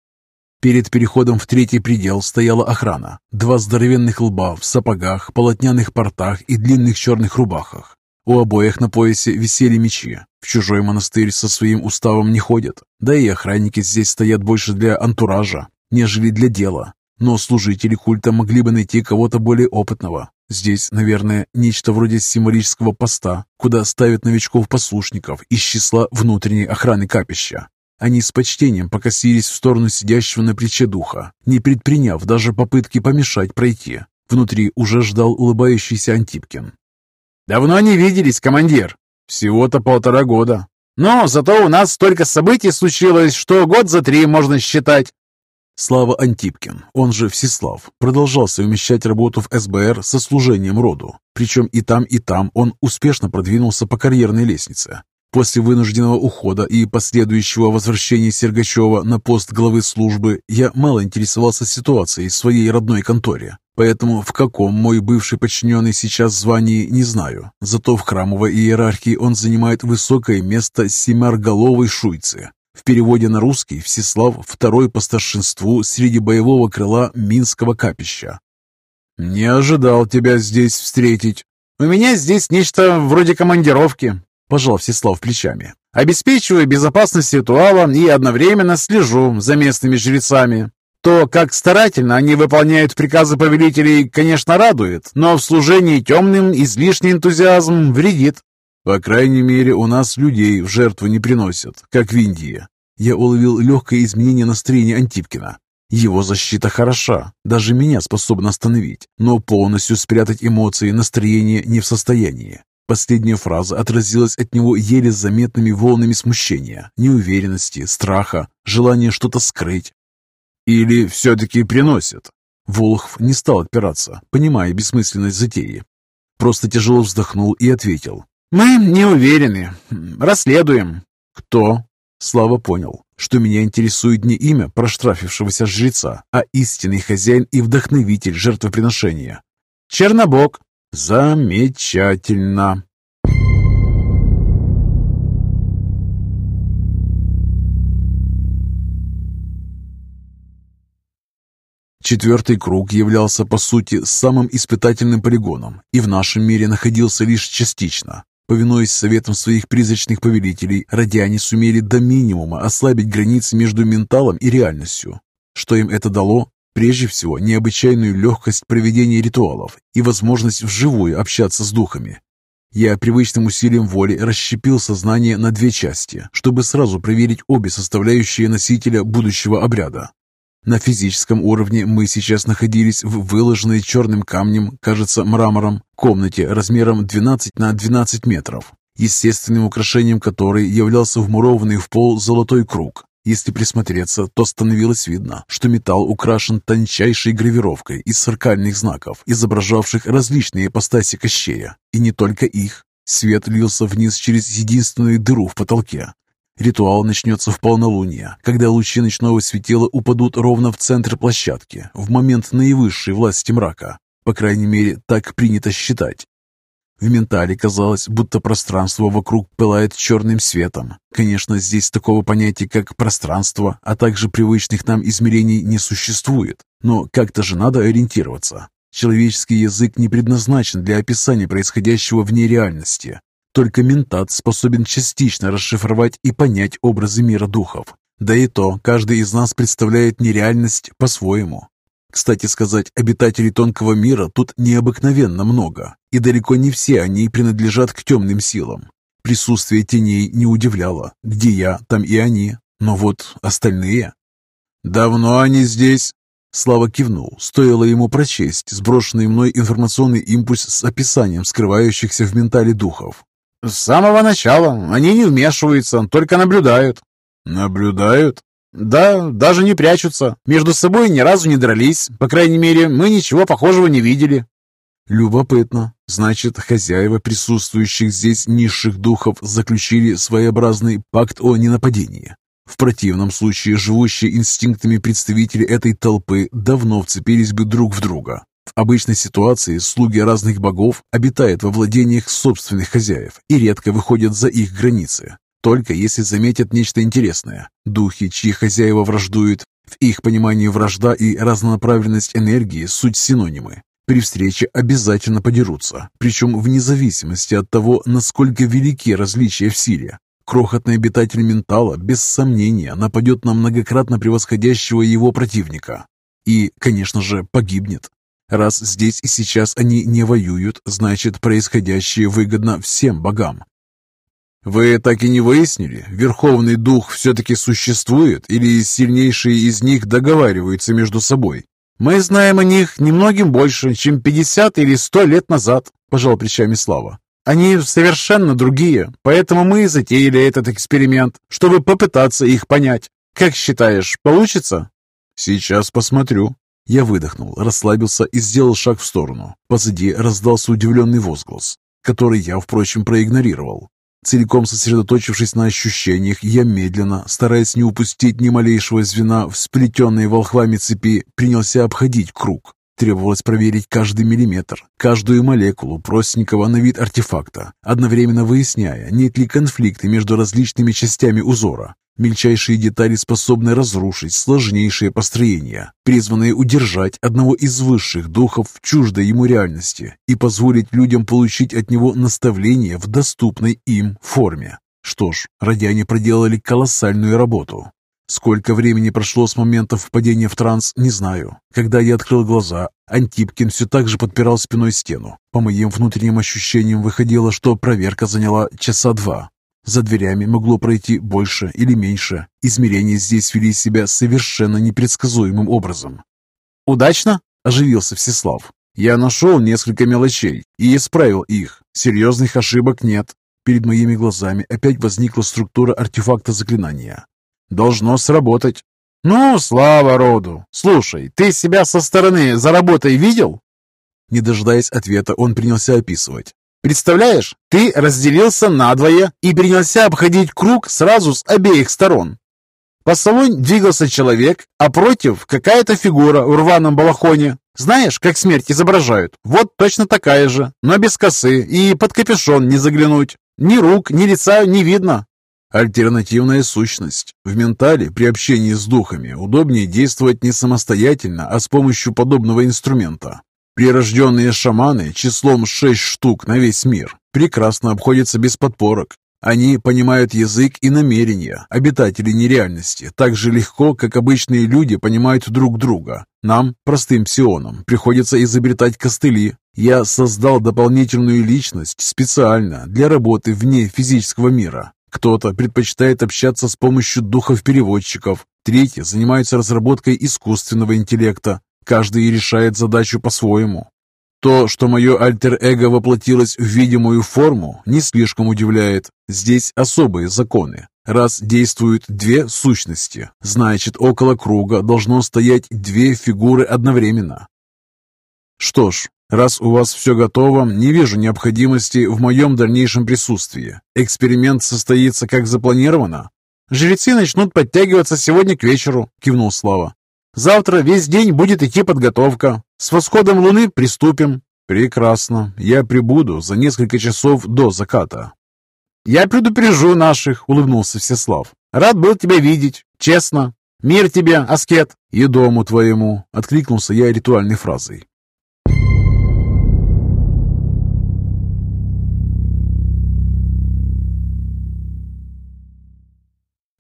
Перед переходом в третий предел стояла охрана. Два здоровенных лба в сапогах, полотняных портах и длинных черных рубахах. У обоих на поясе висели мечи. В чужой монастырь со своим уставом не ходят. Да и охранники здесь стоят больше для антуража, нежели для дела. Но служители культа могли бы найти кого-то более опытного. Здесь, наверное, нечто вроде символического поста, куда ставят новичков-послушников из числа внутренней охраны капища. Они с почтением покосились в сторону сидящего на плече духа, не предприняв даже попытки помешать пройти. Внутри уже ждал улыбающийся Антипкин. «Давно не виделись, командир. Всего-то полтора года. Но зато у нас столько событий случилось, что год за три можно считать». Слава Антипкин, он же Всеслав, продолжал совмещать работу в СБР со служением роду. Причем и там, и там он успешно продвинулся по карьерной лестнице. После вынужденного ухода и последующего возвращения Сергачева на пост главы службы я мало интересовался ситуацией в своей родной конторе. Поэтому в каком мой бывший подчиненный сейчас звании не знаю. Зато в храмовой иерархии он занимает высокое место семярголовой шуйцы. В переводе на русский Всеслав второй по старшинству среди боевого крыла Минского капища. «Не ожидал тебя здесь встретить. У меня здесь нечто вроде командировки пожал Всеслав плечами. «Обеспечиваю безопасность ритуала и одновременно слежу за местными жрецами. То, как старательно они выполняют приказы повелителей, конечно, радует, но в служении темным излишний энтузиазм вредит. По крайней мере, у нас людей в жертву не приносят, как в Индии. Я уловил легкое изменение настроения Антипкина. Его защита хороша, даже меня способна остановить, но полностью спрятать эмоции настроение не в состоянии. Последняя фраза отразилась от него еле заметными волнами смущения, неуверенности, страха, желания что-то скрыть. Или все-таки приносят? Волхв не стал отпираться, понимая бессмысленность затеи. Просто тяжело вздохнул и ответил. «Мы не уверены. Расследуем». «Кто?» Слава понял, что меня интересует не имя проштрафившегося жреца, а истинный хозяин и вдохновитель жертвоприношения. «Чернобог», Замечательно. Четвертый круг являлся, по сути, самым испытательным полигоном и в нашем мире находился лишь частично. Повинуясь советам своих призрачных повелителей, радиане сумели до минимума ослабить границы между менталом и реальностью. Что им это дало, Прежде всего, необычайную легкость проведения ритуалов и возможность вживую общаться с духами. Я привычным усилием воли расщепил сознание на две части, чтобы сразу проверить обе составляющие носителя будущего обряда. На физическом уровне мы сейчас находились в выложенной черным камнем, кажется, мрамором, комнате размером 12 на 12 метров, естественным украшением которой являлся вмурованный в пол золотой круг, если присмотреться, то становилось видно, что металл украшен тончайшей гравировкой из саркальных знаков, изображавших различные ипостаси Кощея. И не только их. Свет лился вниз через единственную дыру в потолке. Ритуал начнется в полнолуние, когда лучи ночного светила упадут ровно в центр площадки, в момент наивысшей власти мрака. По крайней мере, так принято считать. В ментале казалось, будто пространство вокруг пылает черным светом. Конечно, здесь такого понятия, как пространство, а также привычных нам измерений не существует. Но как-то же надо ориентироваться. Человеческий язык не предназначен для описания происходящего вне реальности. Только ментат способен частично расшифровать и понять образы мира духов. Да и то, каждый из нас представляет нереальность по-своему. Кстати сказать, обитателей тонкого мира тут необыкновенно много, и далеко не все они принадлежат к темным силам. Присутствие теней не удивляло. Где я, там и они. Но вот остальные... «Давно они здесь?» Слава кивнул. Стоило ему прочесть сброшенный мной информационный импульс с описанием скрывающихся в ментале духов. «С самого начала. Они не вмешиваются, только наблюдают». «Наблюдают?» Да, даже не прячутся. Между собой ни разу не дрались. По крайней мере, мы ничего похожего не видели. Любопытно. Значит, хозяева присутствующих здесь низших духов заключили своеобразный пакт о ненападении. В противном случае живущие инстинктами представители этой толпы давно вцепились бы друг в друга. В обычной ситуации слуги разных богов обитают во владениях собственных хозяев и редко выходят за их границы. Только если заметят нечто интересное. Духи, чьи хозяева враждуют, в их понимании вражда и разнонаправленность энергии – суть синонимы. При встрече обязательно подерутся, причем вне зависимости от того, насколько велики различия в силе. Крохотный обитатель ментала, без сомнения, нападет на многократно превосходящего его противника. И, конечно же, погибнет. Раз здесь и сейчас они не воюют, значит, происходящее выгодно всем богам, вы так и не выяснили, Верховный Дух все-таки существует или сильнейшие из них договариваются между собой? Мы знаем о них немногим больше, чем 50 или 100 лет назад, пожал плечами Слава. Они совершенно другие, поэтому мы и затеяли этот эксперимент, чтобы попытаться их понять. Как считаешь, получится? Сейчас посмотрю. Я выдохнул, расслабился и сделал шаг в сторону. Позади раздался удивленный возглас, который я, впрочем, проигнорировал. Целиком сосредоточившись на ощущениях, я медленно, стараясь не упустить ни малейшего звена в сплетенной волхвами цепи, принялся обходить круг. Требовалось проверить каждый миллиметр, каждую молекулу простенького на вид артефакта, одновременно выясняя, нет ли конфликта между различными частями узора. Мельчайшие детали способны разрушить сложнейшие построения, призванные удержать одного из высших духов в чуждой ему реальности и позволить людям получить от него наставление в доступной им форме. Что ж, радиане проделали колоссальную работу. Сколько времени прошло с момента впадения в транс, не знаю. Когда я открыл глаза, Антипкин все так же подпирал спиной стену. По моим внутренним ощущениям выходило, что проверка заняла часа два. За дверями могло пройти больше или меньше. Измерения здесь вели себя совершенно непредсказуемым образом. «Удачно?» – оживился Всеслав. «Я нашел несколько мелочей и исправил их. Серьезных ошибок нет». Перед моими глазами опять возникла структура артефакта заклинания. «Должно сработать». «Ну, слава роду! Слушай, ты себя со стороны за работой видел?» Не дожидаясь ответа, он принялся описывать. Представляешь, ты разделился надвое и принялся обходить круг сразу с обеих сторон. По салоне двигался человек, а против какая-то фигура в рваном балахоне. Знаешь, как смерть изображают? Вот точно такая же, но без косы и под капюшон не заглянуть. Ни рук, ни лица не видно. Альтернативная сущность. В ментале при общении с духами удобнее действовать не самостоятельно, а с помощью подобного инструмента. Прирожденные шаманы числом шесть штук на весь мир прекрасно обходятся без подпорок. Они понимают язык и намерения обитателей нереальности так же легко, как обычные люди понимают друг друга. Нам, простым псионам, приходится изобретать костыли. Я создал дополнительную личность специально для работы вне физического мира. Кто-то предпочитает общаться с помощью духов-переводчиков, третьи занимаются разработкой искусственного интеллекта, Каждый решает задачу по-своему. То, что мое альтер-эго воплотилось в видимую форму, не слишком удивляет. Здесь особые законы. Раз действуют две сущности, значит, около круга должно стоять две фигуры одновременно. Что ж, раз у вас все готово, не вижу необходимости в моем дальнейшем присутствии. Эксперимент состоится как запланировано. Жрецы начнут подтягиваться сегодня к вечеру, кивнул Слава. Завтра весь день будет идти подготовка. С восходом луны приступим. «Прекрасно. Я прибуду за несколько часов до заката». «Я предупрежу наших», — улыбнулся Всеслав. «Рад был тебя видеть. Честно. Мир тебе, аскет!» «И дому твоему!» — откликнулся я ритуальной фразой.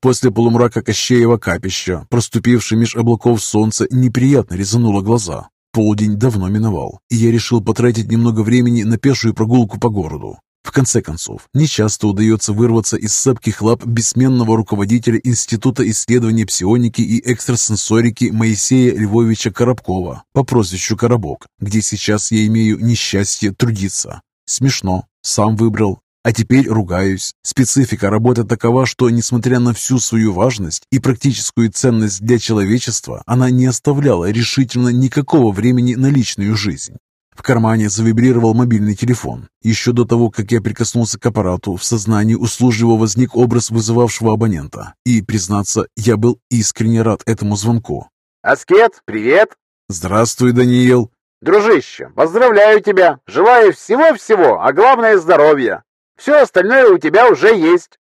После полумрака Кощеева капища, проступивший меж облаков солнца, неприятно резануло глаза. Полдень давно миновал, и я решил потратить немного времени на пешую прогулку по городу. В конце концов, нечасто удается вырваться из цепких лап бессменного руководителя Института исследования псионики и экстрасенсорики Моисея Львовича Коробкова по прозвищу Коробок, где сейчас я имею несчастье трудиться. Смешно, сам выбрал, а теперь ругаюсь. Специфика работы такова, что, несмотря на всю свою важность и практическую ценность для человечества, она не оставляла решительно никакого времени на личную жизнь. В кармане завибрировал мобильный телефон. Еще до того, как я прикоснулся к аппарату, в сознании услужливо возник образ вызывавшего абонента. И, признаться, я был искренне рад этому звонку. «Аскет, привет!» «Здравствуй, Даниил!» «Дружище, поздравляю тебя! Желаю всего-всего, а главное здоровья! Все остальное у тебя уже есть!»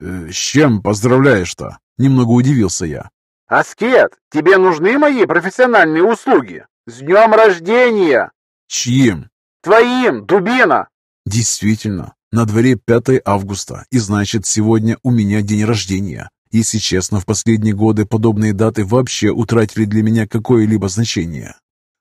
э, «С чем поздравляешь-то?» Немного удивился я. «Аскет, тебе нужны мои профессиональные услуги? С днем рождения!» «Чьим?» «Твоим, дубина!» «Действительно, на дворе 5 августа, и значит, сегодня у меня день рождения. Если честно, в последние годы подобные даты вообще утратили для меня какое-либо значение.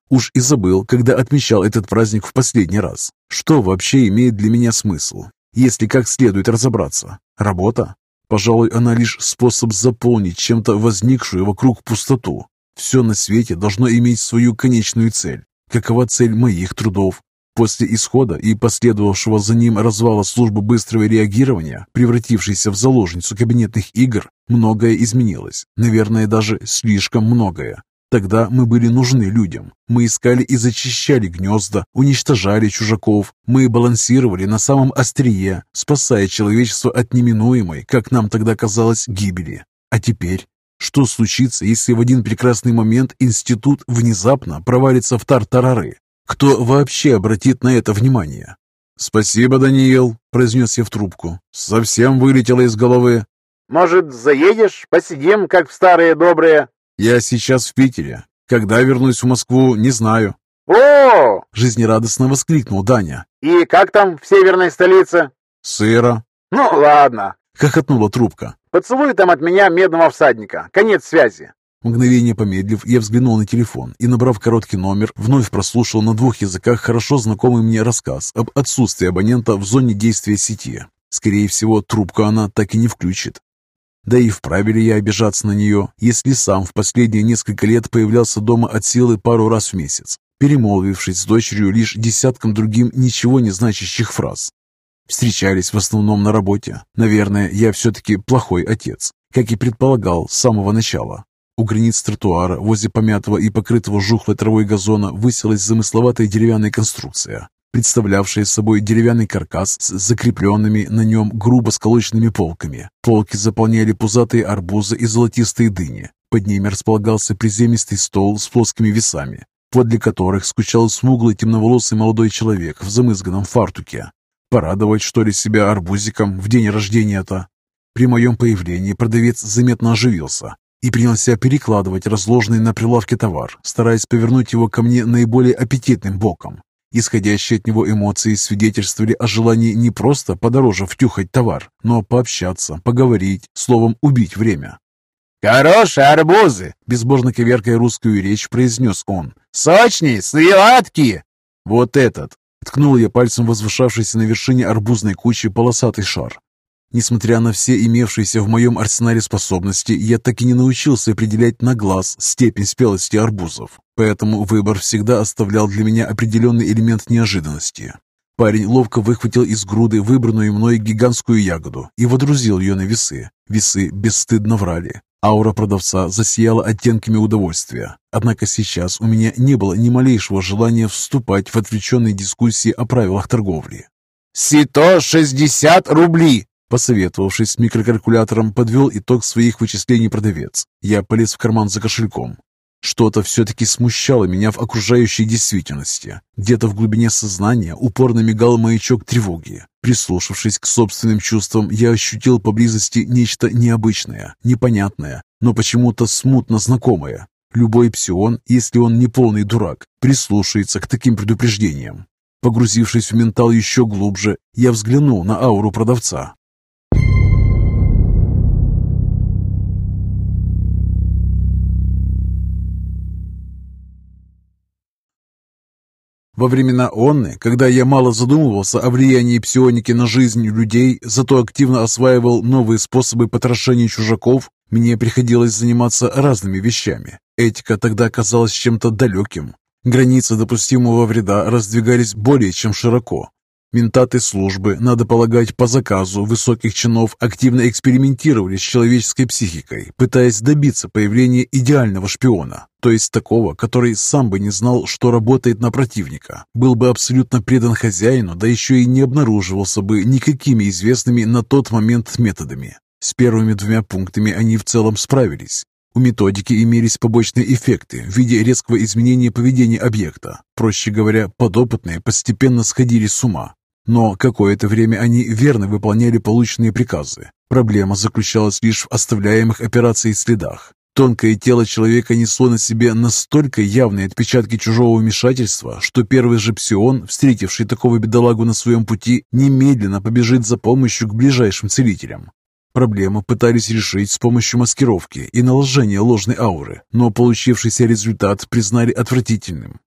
Уж и забыл, когда отмечал этот праздник в последний раз. Что вообще имеет для меня смысл, если как следует разобраться? Работа? Пожалуй, она лишь способ заполнить чем-то возникшую вокруг пустоту. Все на свете должно иметь свою конечную цель. Какова цель моих трудов? После исхода и последовавшего за ним развала службы быстрого реагирования, превратившейся в заложницу кабинетных игр, многое изменилось. Наверное, даже слишком многое. Тогда мы были нужны людям. Мы искали и зачищали гнезда, уничтожали чужаков. Мы балансировали на самом острие, спасая человечество от неминуемой, как нам тогда казалось, гибели. А теперь что случится, если в один прекрасный момент институт внезапно провалится в тартарары? Кто вообще обратит на это внимание? «Спасибо, Даниил», — произнес я в трубку. «Совсем вылетело из головы». «Может, заедешь? Посидим, как в старые добрые?» «Я сейчас в Питере. Когда вернусь в Москву, не знаю». «О!» — жизнерадостно воскликнул Даня. «И как там в северной столице?» «Сыро». «Ну, ладно», — хохотнула трубка. Поцелуй там от меня медного всадника. Конец связи. Мгновение помедлив, я взглянул на телефон и, набрав короткий номер, вновь прослушал на двух языках хорошо знакомый мне рассказ об отсутствии абонента в зоне действия сети. Скорее всего, трубку она так и не включит. Да и вправе ли я обижаться на нее, если сам в последние несколько лет появлялся дома от силы пару раз в месяц, перемолвившись с дочерью лишь десятком другим ничего не значащих фраз. Встречались в основном на работе. Наверное, я все-таки плохой отец, как и предполагал с самого начала. У границ тротуара, возле помятого и покрытого жухлой травой газона, высилась замысловатая деревянная конструкция, представлявшая собой деревянный каркас с закрепленными на нем грубо сколоченными полками. Полки заполняли пузатые арбузы и золотистые дыни. Под ними располагался приземистый стол с плоскими весами, подле которых скучал смуглый темноволосый молодой человек в замызганном фартуке. Порадовать, что ли, себя арбузиком в день рождения-то? При моем появлении продавец заметно оживился и принялся перекладывать разложенный на прилавке товар, стараясь повернуть его ко мне наиболее аппетитным боком. Исходящие от него эмоции свидетельствовали о желании не просто подороже втюхать товар, но пообщаться, поговорить, словом, убить время. «Хорошие арбузы!» – безбожно коверкая русскую речь, произнес он. «Сочные, сладкие!» «Вот этот!» Ткнул я пальцем возвышавшийся на вершине арбузной кучи полосатый шар. Несмотря на все имевшиеся в моем арсенале способности, я так и не научился определять на глаз степень спелости арбузов, поэтому выбор всегда оставлял для меня определенный элемент неожиданности. Парень ловко выхватил из груды выбранную мной гигантскую ягоду и водрузил ее на весы. Весы бесстыдно врали. Аура продавца засияла оттенками удовольствия. Однако сейчас у меня не было ни малейшего желания вступать в отвлеченные дискуссии о правилах торговли. «Сито шестьдесят рублей!» Посоветовавшись с микрокалькулятором, подвел итог своих вычислений продавец. Я полез в карман за кошельком. Что-то все-таки смущало меня в окружающей действительности. Где-то в глубине сознания упорно мигал маячок тревоги. Прислушавшись к собственным чувствам, я ощутил поблизости нечто необычное, непонятное, но почему-то смутно знакомое. Любой псион, если он не полный дурак, прислушается к таким предупреждениям. Погрузившись в ментал еще глубже, я взглянул на ауру продавца. Во времена Онны, когда я мало задумывался о влиянии псионики на жизнь людей, зато активно осваивал новые способы потрошения чужаков, мне приходилось заниматься разными вещами. Этика тогда казалась чем-то далеким. Границы допустимого вреда раздвигались более чем широко. Ментаты службы, надо полагать, по заказу высоких чинов активно экспериментировали с человеческой психикой, пытаясь добиться появления идеального шпиона, то есть такого, который сам бы не знал, что работает на противника, был бы абсолютно предан хозяину, да еще и не обнаруживался бы никакими известными на тот момент методами. С первыми двумя пунктами они в целом справились. У методики имелись побочные эффекты в виде резкого изменения поведения объекта. Проще говоря, подопытные постепенно сходили с ума. Но какое-то время они верно выполняли полученные приказы. Проблема заключалась лишь в оставляемых операцией следах. Тонкое тело человека несло на себе настолько явные отпечатки чужого вмешательства, что первый же псион, встретивший такого бедолагу на своем пути, немедленно побежит за помощью к ближайшим целителям. Проблему пытались решить с помощью маскировки и наложения ложной ауры, но получившийся результат признали отвратительным.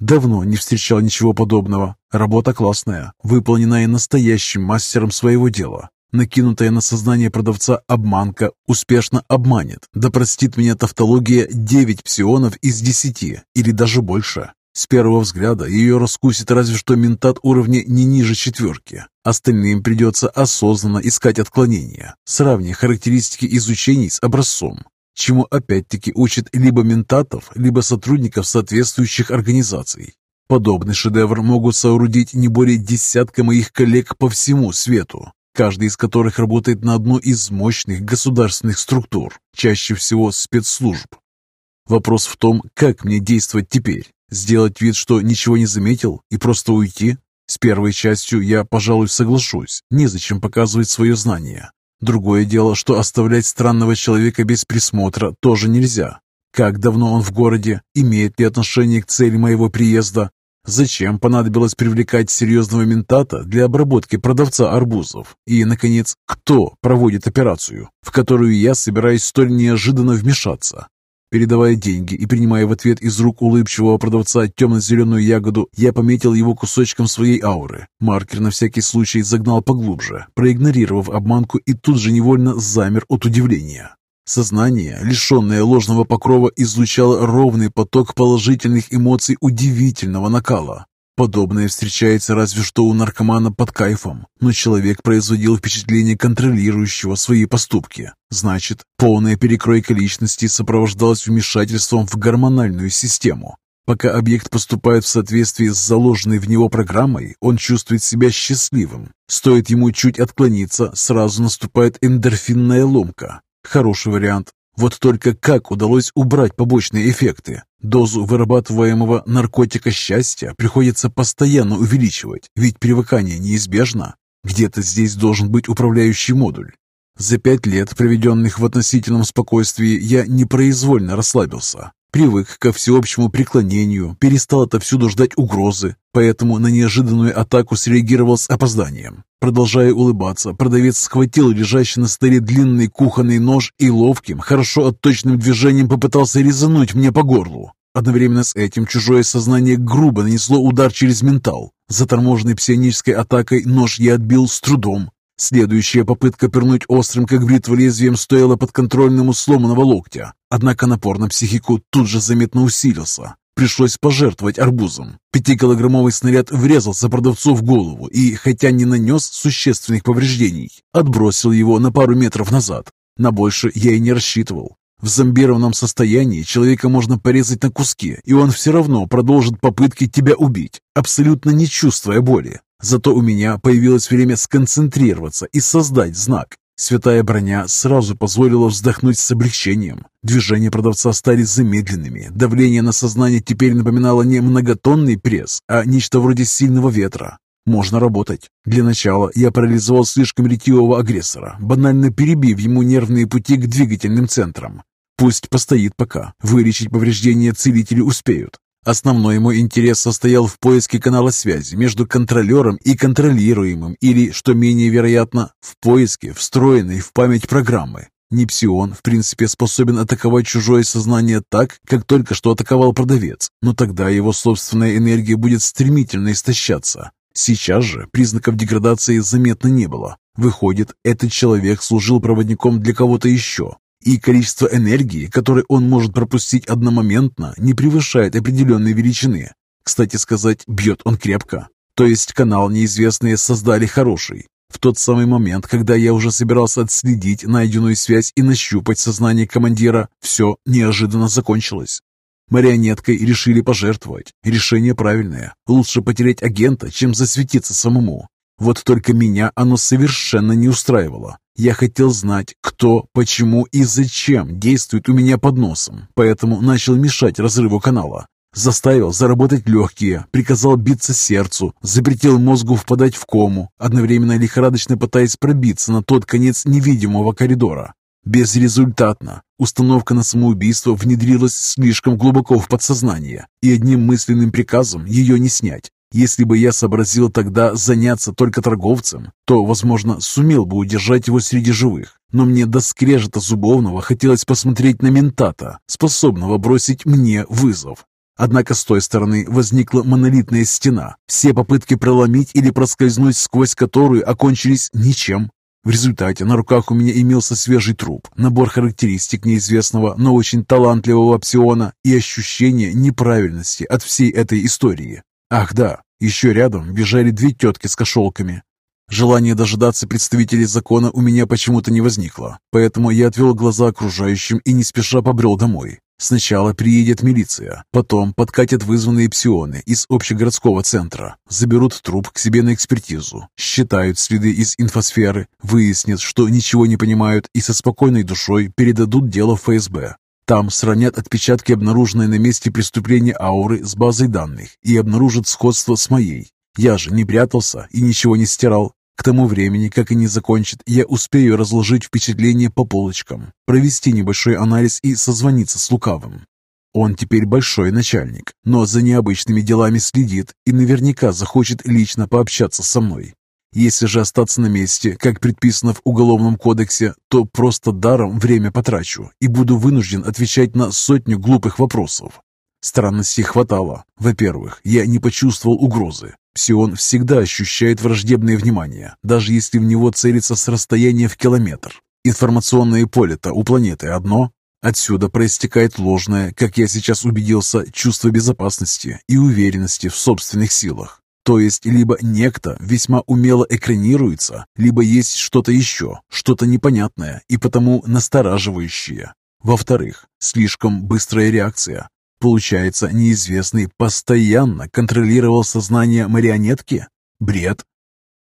Давно не встречал ничего подобного. Работа классная, выполненная настоящим мастером своего дела. Накинутая на сознание продавца обманка успешно обманет. Да простит меня тавтология 9 псионов из 10 или даже больше. С первого взгляда ее раскусит разве что ментат уровня не ниже четверки. Остальным придется осознанно искать отклонения, сравнивая характеристики изучений с образцом, чему опять-таки учат либо ментатов, либо сотрудников соответствующих организаций. Подобный шедевр могут соорудить не более десятка моих коллег по всему свету, каждый из которых работает на одну из мощных государственных структур, чаще всего спецслужб. Вопрос в том, как мне действовать теперь. Сделать вид, что ничего не заметил, и просто уйти? С первой частью я, пожалуй, соглашусь. Незачем показывать свое знание. Другое дело, что оставлять странного человека без присмотра тоже нельзя. Как давно он в городе? Имеет ли отношение к цели моего приезда? Зачем понадобилось привлекать серьезного ментата для обработки продавца арбузов? И, наконец, кто проводит операцию, в которую я собираюсь столь неожиданно вмешаться? Передавая деньги и принимая в ответ из рук улыбчивого продавца темно-зеленую ягоду, я пометил его кусочком своей ауры. Маркер на всякий случай загнал поглубже, проигнорировав обманку и тут же невольно замер от удивления. Сознание, лишенное ложного покрова, излучало ровный поток положительных эмоций удивительного накала. Подобное встречается разве что у наркомана под кайфом, но человек производил впечатление контролирующего свои поступки. Значит, полная перекройка личности сопровождалась вмешательством в гормональную систему. Пока объект поступает в соответствии с заложенной в него программой, он чувствует себя счастливым. Стоит ему чуть отклониться, сразу наступает эндорфинная ломка. Хороший вариант. Вот только как удалось убрать побочные эффекты? Дозу вырабатываемого наркотика счастья приходится постоянно увеличивать, ведь привыкание неизбежно. Где-то здесь должен быть управляющий модуль. За пять лет, проведенных в относительном спокойствии, я непроизвольно расслабился. Привык ко всеобщему преклонению, перестал отовсюду ждать угрозы, поэтому на неожиданную атаку среагировал с опозданием. Продолжая улыбаться, продавец схватил лежащий на столе длинный кухонный нож и ловким, хорошо отточенным движением попытался резануть мне по горлу. Одновременно с этим чужое сознание грубо нанесло удар через ментал. Заторможенной псионической атакой нож я отбил с трудом, Следующая попытка пернуть острым, как бритва лезвием, стояла под контрольному сломанного локтя. Однако напор на психику тут же заметно усилился. Пришлось пожертвовать арбузом. Пятикилограммовый снаряд врезался продавцу в голову и, хотя не нанес существенных повреждений, отбросил его на пару метров назад. На больше я и не рассчитывал. В зомбированном состоянии человека можно порезать на куски, и он все равно продолжит попытки тебя убить, абсолютно не чувствуя боли. Зато у меня появилось время сконцентрироваться и создать знак. Святая броня сразу позволила вздохнуть с облегчением. Движения продавца стали замедленными. Давление на сознание теперь напоминало не многотонный пресс, а нечто вроде сильного ветра. Можно работать. Для начала я парализовал слишком ретивого агрессора, банально перебив ему нервные пути к двигательным центрам. Пусть постоит пока. Вылечить повреждения целители успеют. Основной мой интерес состоял в поиске канала связи между контролером и контролируемым, или, что менее вероятно, в поиске встроенной в память программы. Нипсион, в принципе, способен атаковать чужое сознание так, как только что атаковал продавец, но тогда его собственная энергия будет стремительно истощаться. Сейчас же признаков деградации заметно не было. Выходит, этот человек служил проводником для кого-то еще, и количество энергии, которое он может пропустить одномоментно, не превышает определенной величины. Кстати сказать, бьет он крепко. То есть канал неизвестные создали хороший. В тот самый момент, когда я уже собирался отследить найденную связь и нащупать сознание командира, все неожиданно закончилось. Марионеткой решили пожертвовать. Решение правильное. Лучше потерять агента, чем засветиться самому. Вот только меня оно совершенно не устраивало. Я хотел знать, кто, почему и зачем действует у меня под носом, поэтому начал мешать разрыву канала. Заставил заработать легкие, приказал биться сердцу, запретил мозгу впадать в кому, одновременно лихорадочно пытаясь пробиться на тот конец невидимого коридора. Безрезультатно. Установка на самоубийство внедрилась слишком глубоко в подсознание, и одним мысленным приказом ее не снять. Если бы я сообразил тогда заняться только торговцем, то, возможно, сумел бы удержать его среди живых. Но мне до скрежета зубовного хотелось посмотреть на ментата, способного бросить мне вызов. Однако с той стороны возникла монолитная стена, все попытки проломить или проскользнуть сквозь которую окончились ничем. В результате на руках у меня имелся свежий труп, набор характеристик неизвестного, но очень талантливого псиона и ощущение неправильности от всей этой истории. Ах да, еще рядом бежали две тетки с кошелками. Желание дожидаться представителей закона у меня почему-то не возникло, поэтому я отвел глаза окружающим и не спеша побрел домой. Сначала приедет милиция, потом подкатят вызванные псионы из общегородского центра, заберут труп к себе на экспертизу, считают следы из инфосферы, выяснят, что ничего не понимают и со спокойной душой передадут дело в ФСБ. Там сравнят отпечатки, обнаруженные на месте преступления ауры с базой данных и обнаружат сходство с моей. Я же не прятался и ничего не стирал. К тому времени, как они закончат, я успею разложить впечатления по полочкам, провести небольшой анализ и созвониться с Лукавым. Он теперь большой начальник, но за необычными делами следит и наверняка захочет лично пообщаться со мной. Если же остаться на месте, как предписано в Уголовном кодексе, то просто даром время потрачу и буду вынужден отвечать на сотню глупых вопросов. Странностей хватало. Во-первых, я не почувствовал угрозы. Псион всегда ощущает враждебное внимание, даже если в него целится с расстояния в километр. Информационное поле-то у планеты одно. Отсюда проистекает ложное, как я сейчас убедился, чувство безопасности и уверенности в собственных силах. То есть либо некто весьма умело экранируется, либо есть что-то еще, что-то непонятное и потому настораживающее. Во-вторых, слишком быстрая реакция. Получается, неизвестный постоянно контролировал сознание марионетки? Бред.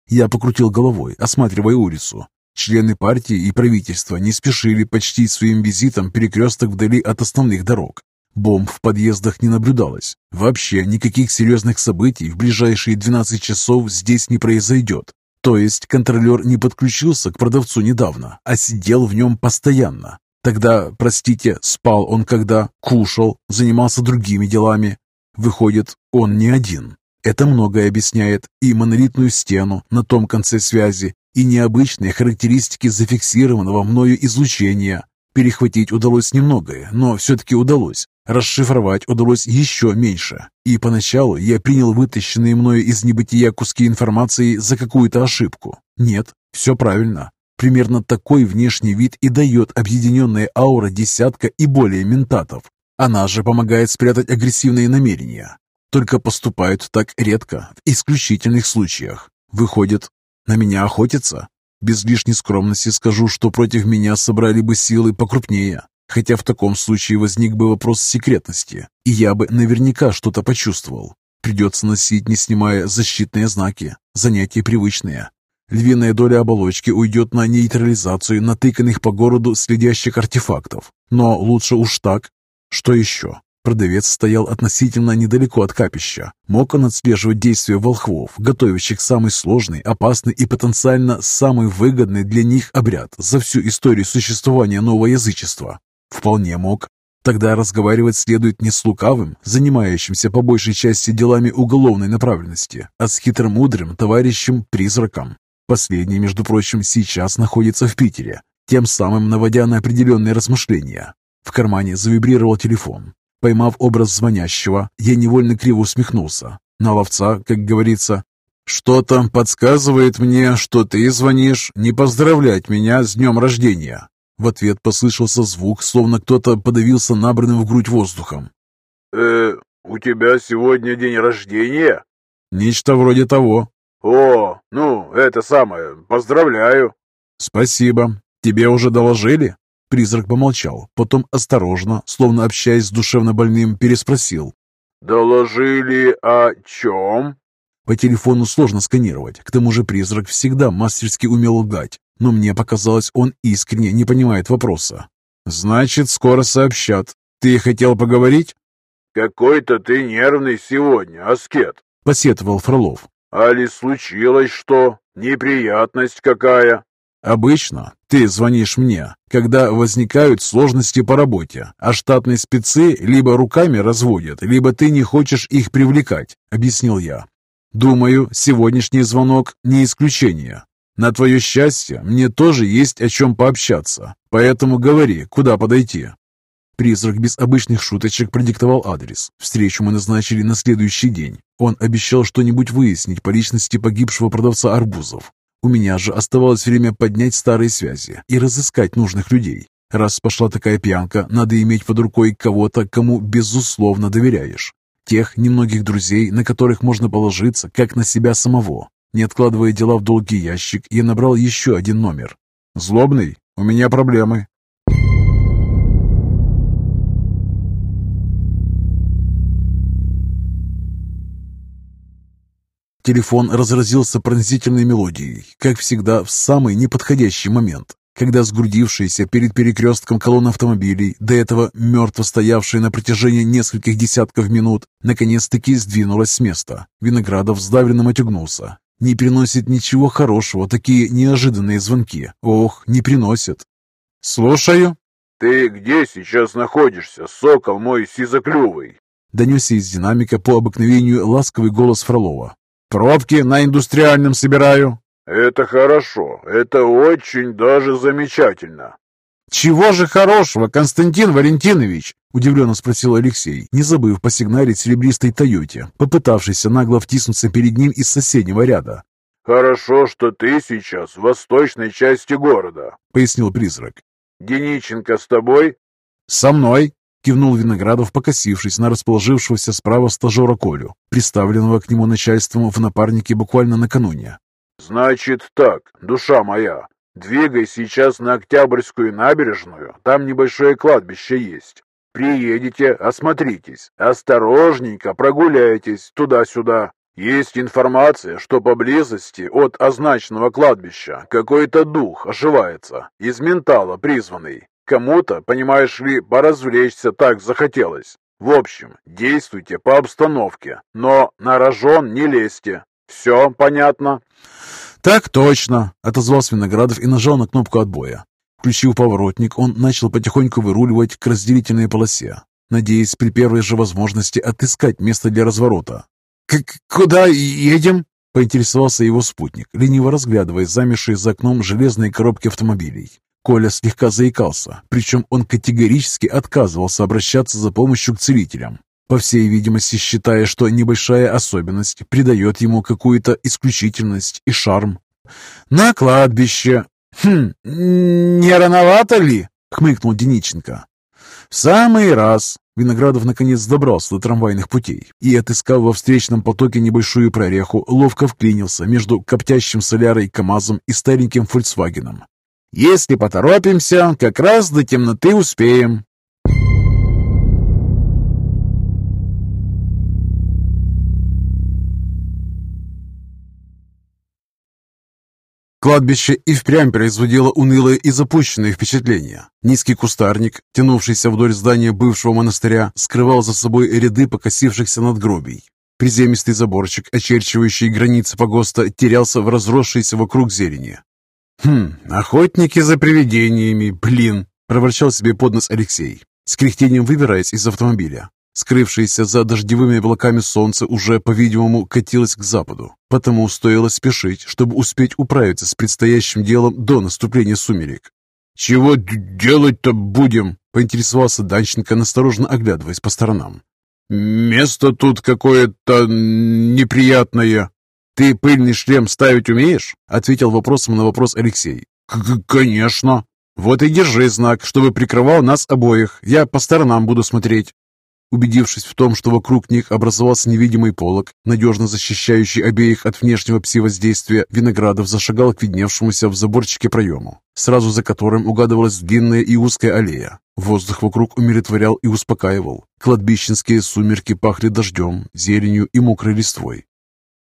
Я покрутил головой, осматривая улицу. Члены партии и правительства не спешили почтить своим визитом перекресток вдали от основных дорог. Бомб в подъездах не наблюдалось. Вообще никаких серьезных событий в ближайшие 12 часов здесь не произойдет. То есть контролер не подключился к продавцу недавно, а сидел в нем постоянно. Тогда, простите, спал он когда, кушал, занимался другими делами. Выходит, он не один. Это многое объясняет и монолитную стену на том конце связи, и необычные характеристики зафиксированного мною излучения. Перехватить удалось немногое, но все-таки удалось. Расшифровать удалось еще меньше, и поначалу я принял вытащенные мною из небытия куски информации за какую-то ошибку. Нет, все правильно. Примерно такой внешний вид и дает объединенная аура десятка и более ментатов. Она же помогает спрятать агрессивные намерения. Только поступают так редко, в исключительных случаях. Выходит, на меня охотятся? Без лишней скромности скажу, что против меня собрали бы силы покрупнее. Хотя в таком случае возник бы вопрос секретности, и я бы наверняка что-то почувствовал. Придется носить, не снимая защитные знаки, занятия привычные. Львиная доля оболочки уйдет на нейтрализацию натыканных по городу следящих артефактов. Но лучше уж так. Что еще? Продавец стоял относительно недалеко от капища. Мог он отслеживать действия волхвов, готовящих самый сложный, опасный и потенциально самый выгодный для них обряд за всю историю существования нового язычества? Вполне мог. Тогда разговаривать следует не с лукавым, занимающимся по большей части делами уголовной направленности, а с хитромудрым товарищем-призраком. Последний, между прочим, сейчас находится в Питере, тем самым наводя на определенные размышления. В кармане завибрировал телефон. Поймав образ звонящего, я невольно криво усмехнулся. На ловца, как говорится, «Что-то подсказывает мне, что ты звонишь не поздравлять меня с днем рождения». В ответ послышался звук, словно кто-то подавился набранным в грудь воздухом. «Э, у тебя сегодня день рождения?» «Нечто вроде того». «О, ну, это самое, поздравляю». «Спасибо. Тебе уже доложили?» Призрак помолчал, потом осторожно, словно общаясь с душевно больным, переспросил. «Доложили о чем?» По телефону сложно сканировать, к тому же призрак всегда мастерски умел лгать но мне показалось, он искренне не понимает вопроса. «Значит, скоро сообщат. Ты хотел поговорить?» «Какой-то ты нервный сегодня, аскет», — посетовал Фролов. «Али случилось что? Неприятность какая?» «Обычно ты звонишь мне, когда возникают сложности по работе, а штатные спецы либо руками разводят, либо ты не хочешь их привлекать», — объяснил я. «Думаю, сегодняшний звонок не исключение. На твое счастье, мне тоже есть о чем пообщаться, поэтому говори, куда подойти». Призрак без обычных шуточек продиктовал адрес. Встречу мы назначили на следующий день. Он обещал что-нибудь выяснить по личности погибшего продавца арбузов. У меня же оставалось время поднять старые связи и разыскать нужных людей. Раз пошла такая пьянка, надо иметь под рукой кого-то, кому безусловно доверяешь. Тех немногих друзей, на которых можно положиться, как на себя самого. Не откладывая дела в долгий ящик, я набрал еще один номер. «Злобный, у меня проблемы». Телефон разразился пронзительной мелодией, как всегда, в самый неподходящий момент, когда сгрудившаяся перед перекрестком колонна автомобилей, до этого мертво стоявшая на протяжении нескольких десятков минут, наконец-таки сдвинулась с места. Виноградов сдавленно матюгнулся. Не приносит ничего хорошего такие неожиданные звонки. Ох, не приносят. Слушаю. Ты где сейчас находишься, сокол мой сизоклювый? Донесся из динамика по обыкновению ласковый голос Фролова. Пробки на индустриальном собираю. Это хорошо, это очень даже замечательно. «Чего же хорошего, Константин Валентинович?» – удивленно спросил Алексей, не забыв посигналить серебристой «Тойоте», попытавшейся нагло втиснуться перед ним из соседнего ряда. «Хорошо, что ты сейчас в восточной части города», — пояснил призрак. «Дениченко с тобой?» «Со мной», — кивнул Виноградов, покосившись на расположившегося справа стажера Колю, представленного к нему начальством в напарнике буквально накануне. «Значит так, душа моя, Двигай сейчас на Октябрьскую набережную, там небольшое кладбище есть. Приедете, осмотритесь, осторожненько прогуляйтесь туда-сюда. Есть информация, что поблизости от означенного кладбища какой-то дух оживается, из ментала призванный. Кому-то, понимаешь ли, поразвлечься так захотелось. В общем, действуйте по обстановке, но на рожон не лезьте. Все понятно?» «Так точно!» — отозвался Виноградов и нажал на кнопку отбоя. Включив поворотник, он начал потихоньку выруливать к разделительной полосе, надеясь при первой же возможности отыскать место для разворота. К «Куда едем?» — поинтересовался его спутник, лениво разглядывая замершие за окном железные коробки автомобилей. Коля слегка заикался, причем он категорически отказывался обращаться за помощью к целителям, по всей видимости считая, что небольшая особенность придает ему какую-то исключительность и шарм. «На кладбище!» «Хм, не рановато ли?» — хмыкнул Дениченко. «В самый раз!» Виноградов наконец добрался до трамвайных путей и, отыскав во встречном потоке небольшую прореху, ловко вклинился между коптящим солярой КамАЗом и стареньким Фольксвагеном. «Если поторопимся, как раз до темноты успеем», Кладбище и впрямь производило унылое и запущенное впечатление. Низкий кустарник, тянувшийся вдоль здания бывшего монастыря, скрывал за собой ряды покосившихся надгробий. Приземистый заборчик, очерчивающий границы погоста, терялся в разросшейся вокруг зелени. «Хм, охотники за привидениями, блин!» – проворчал себе под нос Алексей, с кряхтением выбираясь из автомобиля. Скрывшееся за дождевыми облаками солнце уже, по-видимому, катилось к западу, потому стоило спешить, чтобы успеть управиться с предстоящим делом до наступления сумерек. «Чего делать-то будем?» — поинтересовался Данченко, настороженно оглядываясь по сторонам. «Место тут какое-то неприятное. Ты пыльный шлем ставить умеешь?» — ответил вопросом на вопрос Алексей. «Конечно. Вот и держи знак, чтобы прикрывал нас обоих. Я по сторонам буду смотреть». Убедившись в том, что вокруг них образовался невидимый полог, надежно защищающий обеих от внешнего пси-воздействия, Виноградов зашагал к видневшемуся в заборчике проему, сразу за которым угадывалась длинная и узкая аллея. Воздух вокруг умиротворял и успокаивал. Кладбищенские сумерки пахли дождем, зеленью и мокрой листвой.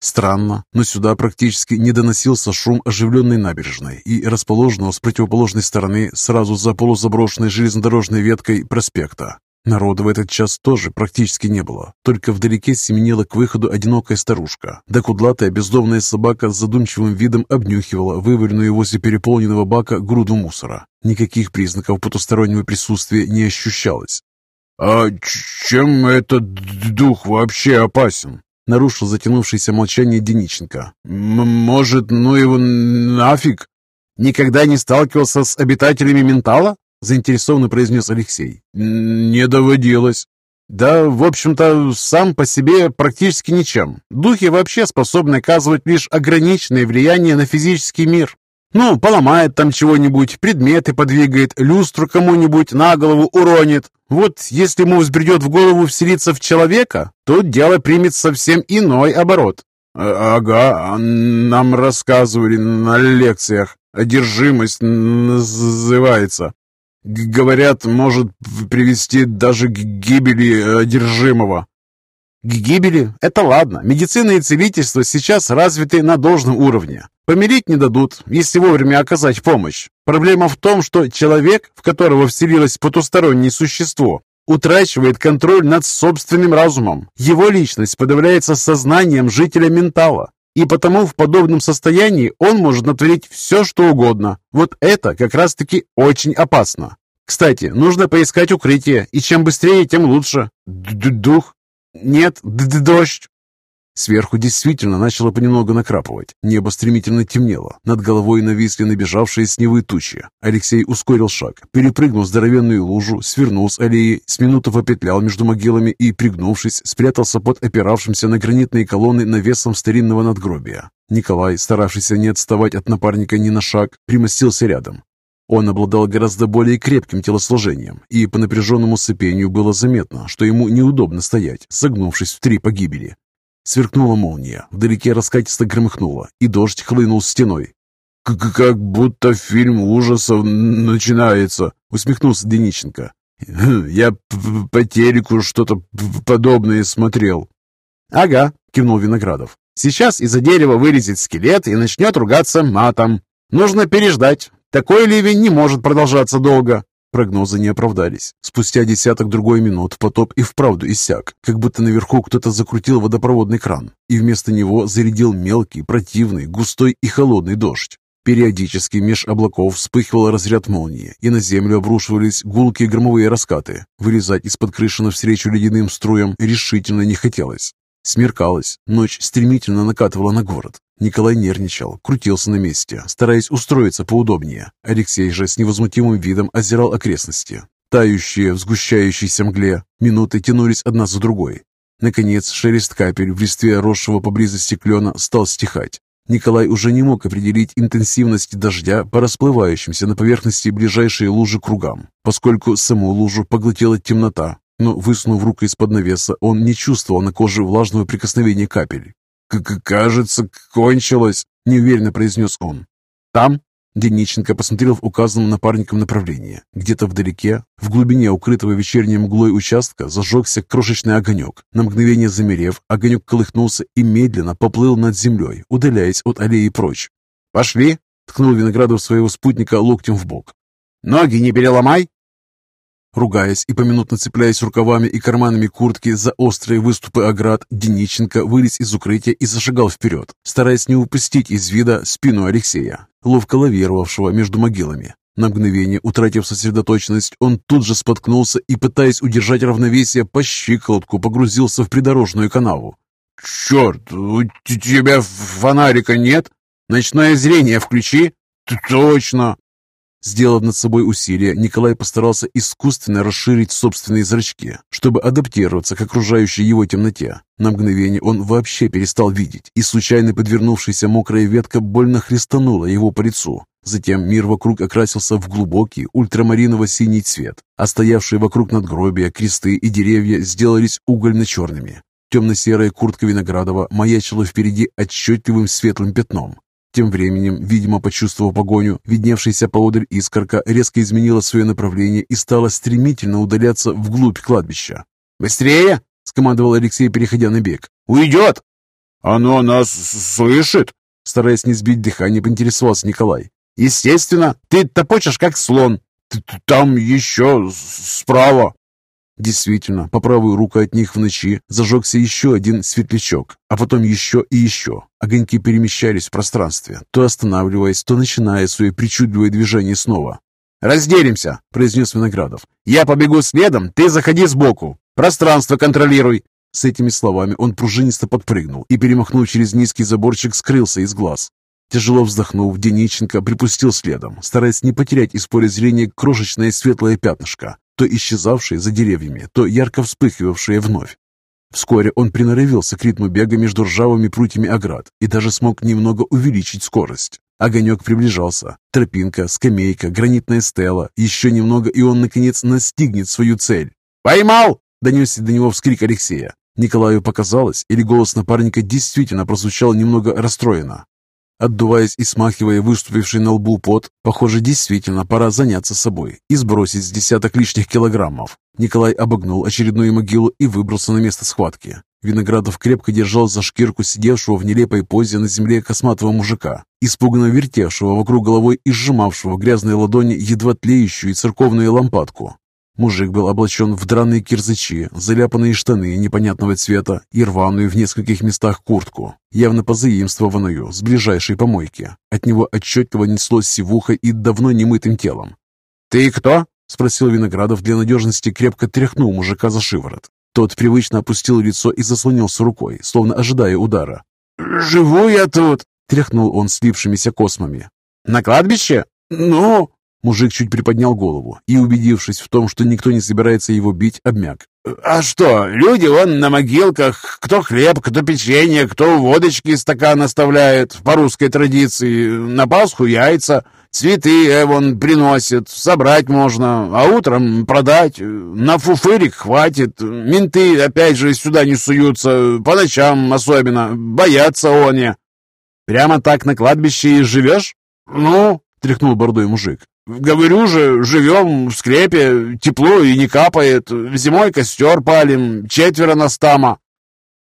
Странно, но сюда практически не доносился шум оживленной набережной и расположенного с противоположной стороны, сразу за полузаброшенной железнодорожной веткой проспекта. Народу в этот час тоже практически не было, только вдалеке семенила к выходу одинокая старушка, да кудлатая бездомная собака с задумчивым видом обнюхивала вываленную возле переполненного бака груду мусора. Никаких признаков потустороннего присутствия не ощущалось. «А чем этот дух вообще опасен?» Нарушил затянувшееся молчание Дениченко. «Может, ну его нафиг?» «Никогда не сталкивался с обитателями ментала?» Заинтересованно произнес Алексей. «Не доводилось». «Да, в общем-то, сам по себе практически ничем. Духи вообще способны оказывать лишь ограниченное влияние на физический мир. Ну, поломает там чего-нибудь, предметы подвигает, люстру кому-нибудь на голову уронит. Вот если ему взбредет в голову вселиться в человека, то дело примет совсем иной оборот. А, «Ага, нам рассказывали на лекциях. Одержимость называется. Говорят, может привести даже к гибели одержимого. К гибели? Это ладно. Медицина и целительство сейчас развиты на должном уровне. Помереть не дадут, если вовремя оказать помощь. Проблема в том, что человек, в которого вселилось потустороннее существо, утрачивает контроль над собственным разумом. Его личность подавляется сознанием жителя ментала. И потому в подобном состоянии он может натворить все, что угодно. Вот это как раз-таки очень опасно. Кстати, нужно поискать укрытие, и чем быстрее, тем лучше. Д Дух? Нет, д -д дождь. Сверху действительно начало понемногу накрапывать. Небо стремительно темнело. Над головой нависли набежавшие сневые тучи. Алексей ускорил шаг, перепрыгнул здоровенную лужу, свернул с аллеи, с минуты попетлял между могилами и, пригнувшись, спрятался под опиравшимся на гранитные колонны навесом старинного надгробия. Николай, старавшийся не отставать от напарника ни на шаг, примостился рядом. Он обладал гораздо более крепким телосложением, и по напряженному сыпению было заметно, что ему неудобно стоять, согнувшись в три погибели. Сверкнула молния, вдалеке раскатисто громыхнуло, и дождь хлынул стеной. «Как будто фильм ужасов начинается», — усмехнулся Дениченко. «Я по телеку что-то подобное смотрел». «Ага», — кивнул Виноградов. «Сейчас из-за дерева вылезет скелет и начнет ругаться матом. Нужно переждать. Такой ливень не может продолжаться долго. Прогнозы не оправдались. Спустя десяток другой минут потоп и вправду иссяк, как будто наверху кто-то закрутил водопроводный кран, и вместо него зарядил мелкий, противный, густой и холодный дождь. Периодически меж облаков вспыхивал разряд молнии, и на землю обрушивались гулкие громовые раскаты. Вылезать из-под крыши навстречу ледяным струям решительно не хотелось. Смеркалось, ночь стремительно накатывала на город. Николай нервничал, крутился на месте, стараясь устроиться поудобнее. Алексей же с невозмутимым видом озирал окрестности. Тающие в сгущающейся мгле, минуты тянулись одна за другой. Наконец, шелест капель в листве росшего поблизости клена стал стихать. Николай уже не мог определить интенсивность дождя по расплывающимся на поверхности ближайшей лужи кругам, поскольку саму лужу поглотила темнота, но, высунув руку из-под навеса, он не чувствовал на коже влажного прикосновения капель. К «Кажется, кончилось», — неуверенно произнес он. «Там?» — Дениченко посмотрел в указанном напарником направлении. Где-то вдалеке, в глубине укрытого вечерней мглой участка, зажегся крошечный огонек. На мгновение замерев, огонек колыхнулся и медленно поплыл над землей, удаляясь от аллеи прочь. «Пошли!» — ткнул Виноградов своего спутника локтем в бок. «Ноги не переломай!» Ругаясь и поминутно цепляясь рукавами и карманами куртки за острые выступы оград, Дениченко вылез из укрытия и зашагал вперед, стараясь не упустить из вида спину Алексея, ловко лавировавшего между могилами. На мгновение, утратив сосредоточенность, он тут же споткнулся и, пытаясь удержать равновесие, по щиколотку погрузился в придорожную канаву. «Черт, у тебя фонарика нет? Ночное зрение включи!» «Точно!» Сделав над собой усилие, Николай постарался искусственно расширить собственные зрачки, чтобы адаптироваться к окружающей его темноте. На мгновение он вообще перестал видеть, и случайно подвернувшаяся мокрая ветка больно хлестанула его по лицу. Затем мир вокруг окрасился в глубокий ультрамариново-синий цвет, а стоявшие вокруг надгробия, кресты и деревья сделались угольно-черными. Темно-серая куртка Виноградова маячила впереди отчетливым светлым пятном. Тем временем, видимо, почувствовав погоню, видневшаяся поодаль искорка резко изменила свое направление и стала стремительно удаляться вглубь кладбища. «Быстрее!» — скомандовал Алексей, переходя на бег. «Уйдет!» «Оно нас слышит?» Стараясь не сбить дыхание, поинтересовался Николай. «Естественно, ты топочешь, как слон». «Там еще справа». Действительно, по правую руку от них в ночи зажегся еще один светлячок, а потом еще и еще. Огоньки перемещались в пространстве, то останавливаясь, то начиная свои причудливые движения снова. «Разделимся!» – произнес Виноградов. «Я побегу следом, ты заходи сбоку. Пространство контролируй!» С этими словами он пружинисто подпрыгнул и, перемахнув через низкий заборчик, скрылся из глаз. Тяжело вздохнув, Дениченко припустил следом, стараясь не потерять из поля зрения крошечное светлое пятнышко, то исчезавшее за деревьями, то ярко вспыхивавшее вновь. Вскоре он приноровился к ритму бега между ржавыми прутьями оград и даже смог немного увеличить скорость. Огонек приближался. Тропинка, скамейка, гранитная стела. Еще немного, и он, наконец, настигнет свою цель. «Поймал!» — донесся до него вскрик Алексея. Николаю показалось, или голос напарника действительно прозвучал немного расстроенно. Отдуваясь и смахивая выступивший на лбу пот, похоже, действительно пора заняться собой и сбросить с десяток лишних килограммов. Николай обогнул очередную могилу и выбрался на место схватки. Виноградов крепко держал за шкирку сидевшего в нелепой позе на земле косматого мужика, испуганно вертевшего вокруг головой и сжимавшего в грязной ладони едва тлеющую церковную лампадку. Мужик был облачен в драные кирзачи, заляпанные штаны непонятного цвета и рваную в нескольких местах куртку, явно позаимствованную с ближайшей помойки. От него отчетливо несло сивухой и давно немытым телом. «Ты кто?» — спросил Виноградов для надежности, крепко тряхнул мужика за шиворот. Тот привычно опустил лицо и заслонился рукой, словно ожидая удара. «Живу я тут!» — тряхнул он слипшимися космами. «На кладбище?» «Ну...» Мужик чуть приподнял голову и, убедившись в том, что никто не собирается его бить, обмяк. «А что, люди вон на могилках, кто хлеб, кто печенье, кто водочки стакан оставляет, по русской традиции, на Пасху яйца, цветы э, вон приносят, собрать можно, а утром продать, на фуфырик хватит, менты опять же сюда не суются, по ночам особенно, боятся они». «Прямо так на кладбище и живешь?» «Ну?» — тряхнул бородой мужик. Говорю же, живем в скрепе, тепло и не капает. Зимой костер палим, четверо на стама.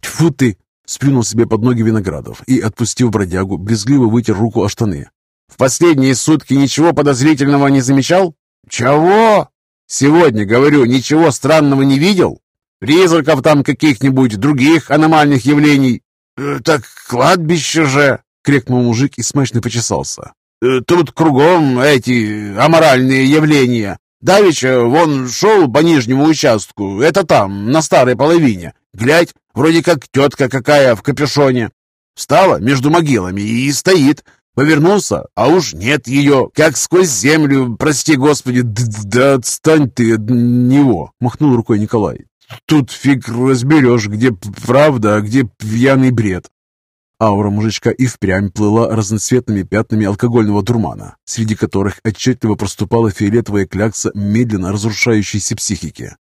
Тьфу ты! Сплюнул себе под ноги Виноградов и, отпустив бродягу, брезгливо вытер руку о штаны. В последние сутки ничего подозрительного не замечал? Чего? Сегодня, говорю, ничего странного не видел? Призраков там каких-нибудь, других аномальных явлений? Э, «Так кладбище же!» — крикнул мужик и смачно почесался. Э, тут кругом эти аморальные явления. Давича вон шел по нижнему участку, это там, на старой половине. Глядь, вроде как тетка какая в капюшоне. Встала между могилами и стоит. Повернулся, а уж нет ее, как сквозь землю, прости господи, да отстань ты от него, махнул рукой Николай. Тут фиг разберешь, где правда, а где пьяный бред. Аура мужичка и впрямь плыла разноцветными пятнами алкогольного дурмана, среди которых отчетливо проступала фиолетовая клякса медленно разрушающейся психики.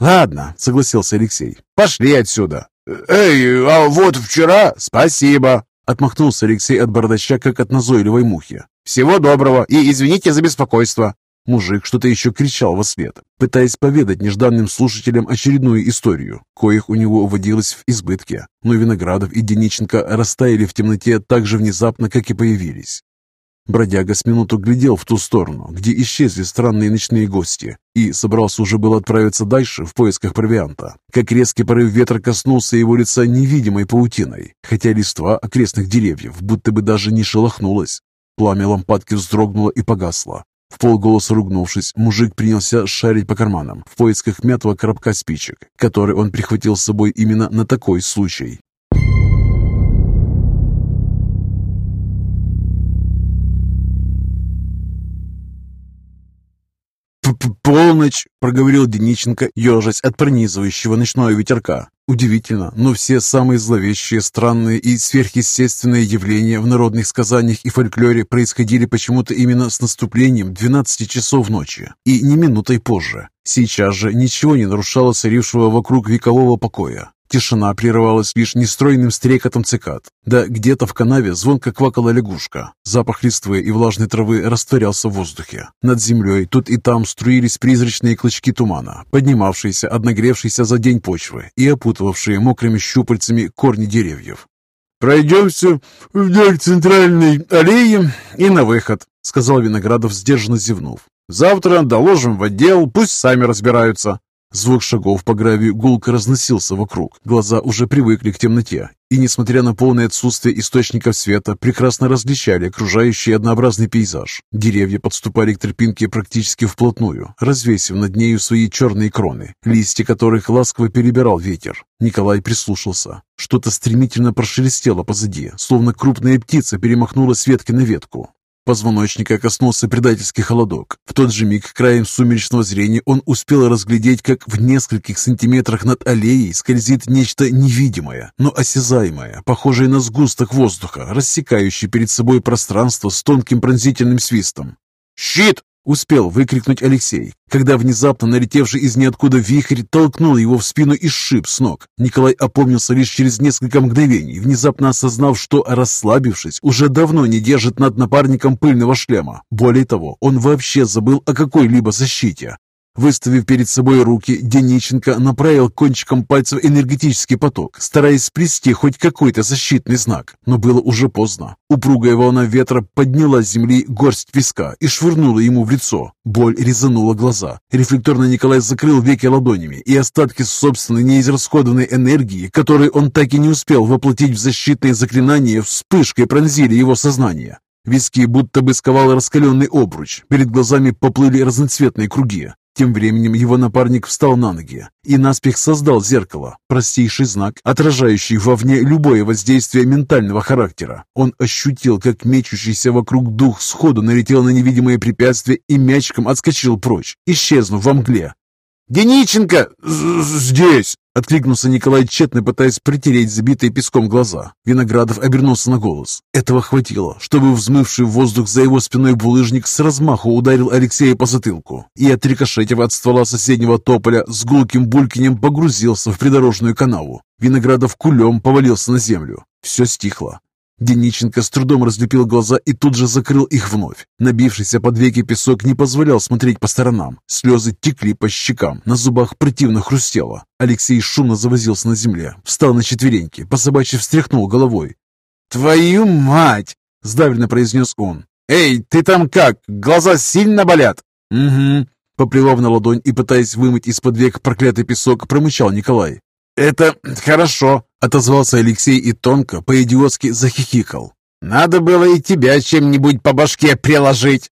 «Ладно», — согласился Алексей, — «пошли отсюда». «Эй, а вот вчера...» «Спасибо», — отмахнулся Алексей от бардача, как от назойливой мухи. «Всего доброго и извините за беспокойство». Мужик что-то еще кричал во свет, пытаясь поведать нежданным слушателям очередную историю, коих у него водилось в избытке, но Виноградов и Дениченко растаяли в темноте так же внезапно, как и появились. Бродяга с минуту глядел в ту сторону, где исчезли странные ночные гости, и собрался уже было отправиться дальше в поисках провианта, как резкий порыв ветра коснулся его лица невидимой паутиной, хотя листва окрестных деревьев будто бы даже не шелохнулась. Пламя лампадки вздрогнуло и погасло. В полголоса ругнувшись, мужик принялся шарить по карманам в поисках мятого коробка спичек, который он прихватил с собой именно на такой случай. «Полночь!» — проговорил Дениченко, ежась от пронизывающего ночного ветерка. Удивительно, но все самые зловещие, странные и сверхъестественные явления в народных сказаниях и фольклоре происходили почему-то именно с наступлением 12 часов ночи и не минутой позже. Сейчас же ничего не нарушало царившего вокруг векового покоя. Тишина прерывалась лишь нестройным стрекотом цикад. Да где-то в канаве звонко квакала лягушка. Запах листвы и влажной травы растворялся в воздухе. Над землей тут и там струились призрачные клочки тумана, поднимавшиеся от нагревшейся за день почвы и опутывавшие мокрыми щупальцами корни деревьев. «Пройдемся вдоль центральной аллеи и на выход», — сказал Виноградов, сдержанно зевнув. «Завтра доложим в отдел, пусть сами разбираются». Звук шагов по гравию гулко разносился вокруг. Глаза уже привыкли к темноте, и, несмотря на полное отсутствие источников света, прекрасно различали окружающий однообразный пейзаж. Деревья подступали к тропинке практически вплотную, развесив над нею свои черные кроны, листья которых ласково перебирал ветер. Николай прислушался. Что-то стремительно прошелестело позади, словно крупная птица перемахнула с ветки на ветку. Позвоночника коснулся предательский холодок. В тот же миг краем сумеречного зрения он успел разглядеть, как в нескольких сантиметрах над аллеей скользит нечто невидимое, но осязаемое, похожее на сгусток воздуха, рассекающий перед собой пространство с тонким пронзительным свистом. «Щит!» Успел выкрикнуть Алексей, когда внезапно налетевший из ниоткуда вихрь толкнул его в спину и сшиб с ног. Николай опомнился лишь через несколько мгновений, внезапно осознав, что, расслабившись, уже давно не держит над напарником пыльного шлема. Более того, он вообще забыл о какой-либо защите. Выставив перед собой руки, Дениченко направил кончиком пальцев энергетический поток, стараясь сплести хоть какой-то защитный знак. Но было уже поздно. Упругая волна ветра подняла с земли горсть песка и швырнула ему в лицо. Боль резанула глаза. Рефлекторно Николай закрыл веки ладонями, и остатки собственной неизрасходованной энергии, которые он так и не успел воплотить в защитные заклинания, вспышкой пронзили его сознание. Виски будто бы сковал раскаленный обруч. Перед глазами поплыли разноцветные круги. Тем временем его напарник встал на ноги и наспех создал зеркало, простейший знак, отражающий вовне любое воздействие ментального характера. Он ощутил, как мечущийся вокруг дух сходу налетел на невидимое препятствие и мячиком отскочил прочь, исчезнув во мгле. «Дениченко! Здесь!» Откликнулся Николай, тщетно пытаясь притереть забитые песком глаза. Виноградов обернулся на голос. Этого хватило, чтобы взмывший в воздух за его спиной булыжник с размаху ударил Алексея по затылку и, отрикошетив от ствола соседнего тополя, с гулким булькинем погрузился в придорожную канаву. Виноградов кулем повалился на землю. Все стихло. Дениченко с трудом разлепил глаза и тут же закрыл их вновь. Набившийся под веки песок не позволял смотреть по сторонам. Слезы текли по щекам, на зубах противно хрустело. Алексей шумно завозился на земле, встал на четвереньки, по собачьи встряхнул головой. «Твою мать!» — сдавленно произнес он. «Эй, ты там как? Глаза сильно болят?» «Угу». Поплевав на ладонь и пытаясь вымыть из-под век проклятый песок, промычал Николай. «Это хорошо», — отозвался Алексей и тонко, по-идиотски захихикал. «Надо было и тебя чем-нибудь по башке приложить».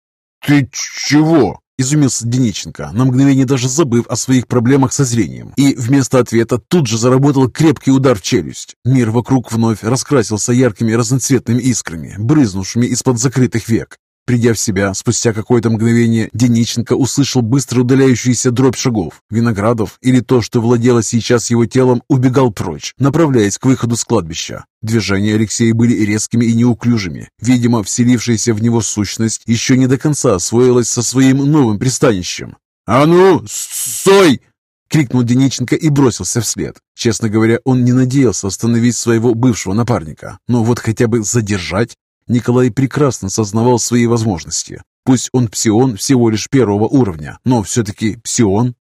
«Ты чего?» — изумился Дениченко, на мгновение даже забыв о своих проблемах со зрением. И вместо ответа тут же заработал крепкий удар в челюсть. Мир вокруг вновь раскрасился яркими разноцветными искрами, брызнувшими из-под закрытых век. Придя в себя, спустя какое-то мгновение, Дениченко услышал быстро удаляющийся дробь шагов. Виноградов, или то, что владело сейчас его телом, убегал прочь, направляясь к выходу с кладбища. Движения Алексея были резкими и неуклюжими. Видимо, вселившаяся в него сущность еще не до конца освоилась со своим новым пристанищем. «А ну, стой!» — крикнул Дениченко и бросился вслед. Честно говоря, он не надеялся остановить своего бывшего напарника, но вот хотя бы задержать Николай прекрасно сознавал свои возможности. Пусть он псион всего лишь первого уровня, но все-таки псион.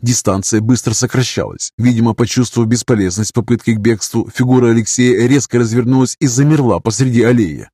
Дистанция быстро сокращалась. Видимо, почувствовав бесполезность попытки к бегству, фигура Алексея резко развернулась и замерла посреди аллеи.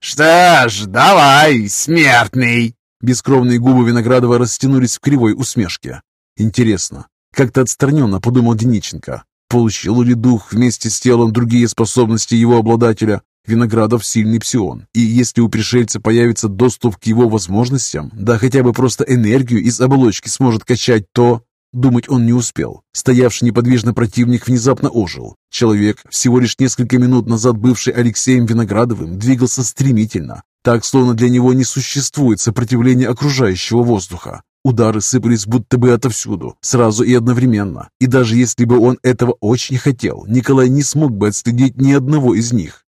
«Что ж, давай, смертный!» Бескровные губы Виноградова растянулись в кривой усмешке. «Интересно, как-то отстраненно подумал Дениченко. Получил ли дух вместе с телом другие способности его обладателя? Виноградов сильный псион, и если у пришельца появится доступ к его возможностям, да хотя бы просто энергию из оболочки сможет качать, то... Думать он не успел. Стоявший неподвижно противник внезапно ожил. Человек, всего лишь несколько минут назад бывший Алексеем Виноградовым, двигался стремительно, так, словно для него не существует сопротивления окружающего воздуха. Удары сыпались будто бы отовсюду, сразу и одновременно. И даже если бы он этого очень хотел, Николай не смог бы отследить ни одного из них.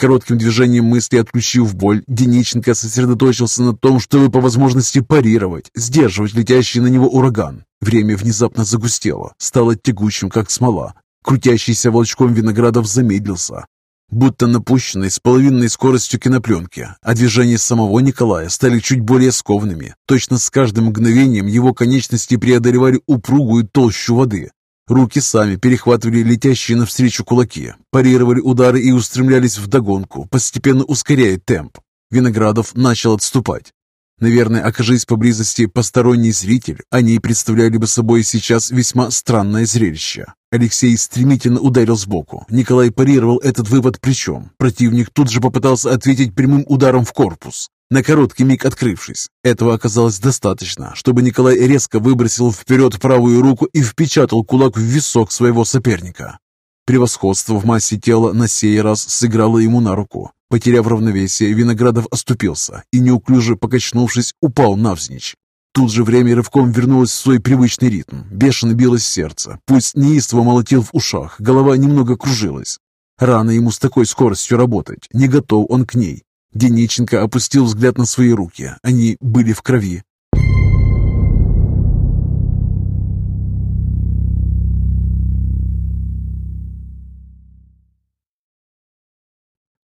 Коротким движением мысли отключив боль, Дениченко сосредоточился на том, чтобы по возможности парировать, сдерживать летящий на него ураган. Время внезапно загустело, стало тягучим, как смола. Крутящийся волчком Виноградов замедлился, будто напущенный с половинной скоростью кинопленки, а движения самого Николая стали чуть более скованными. Точно с каждым мгновением его конечности преодолевали упругую толщу воды. Руки сами перехватывали летящие навстречу кулаки, парировали удары и устремлялись вдогонку, постепенно ускоряя темп. Виноградов начал отступать. Наверное, окажись поблизости посторонний зритель, они представляли бы собой сейчас весьма странное зрелище. Алексей стремительно ударил сбоку. Николай парировал этот выпад плечом. Противник тут же попытался ответить прямым ударом в корпус, на короткий миг открывшись. Этого оказалось достаточно, чтобы Николай резко выбросил вперед правую руку и впечатал кулак в висок своего соперника. Превосходство в массе тела на сей раз сыграло ему на руку. Потеряв равновесие, Виноградов оступился и, неуклюже покачнувшись, упал навзничь. Тут же время рывком вернулось в свой привычный ритм. Бешено билось сердце. Пусть неистово молотил в ушах, голова немного кружилась. Рано ему с такой скоростью работать. Не готов он к ней. Дениченко опустил взгляд на свои руки. Они были в крови.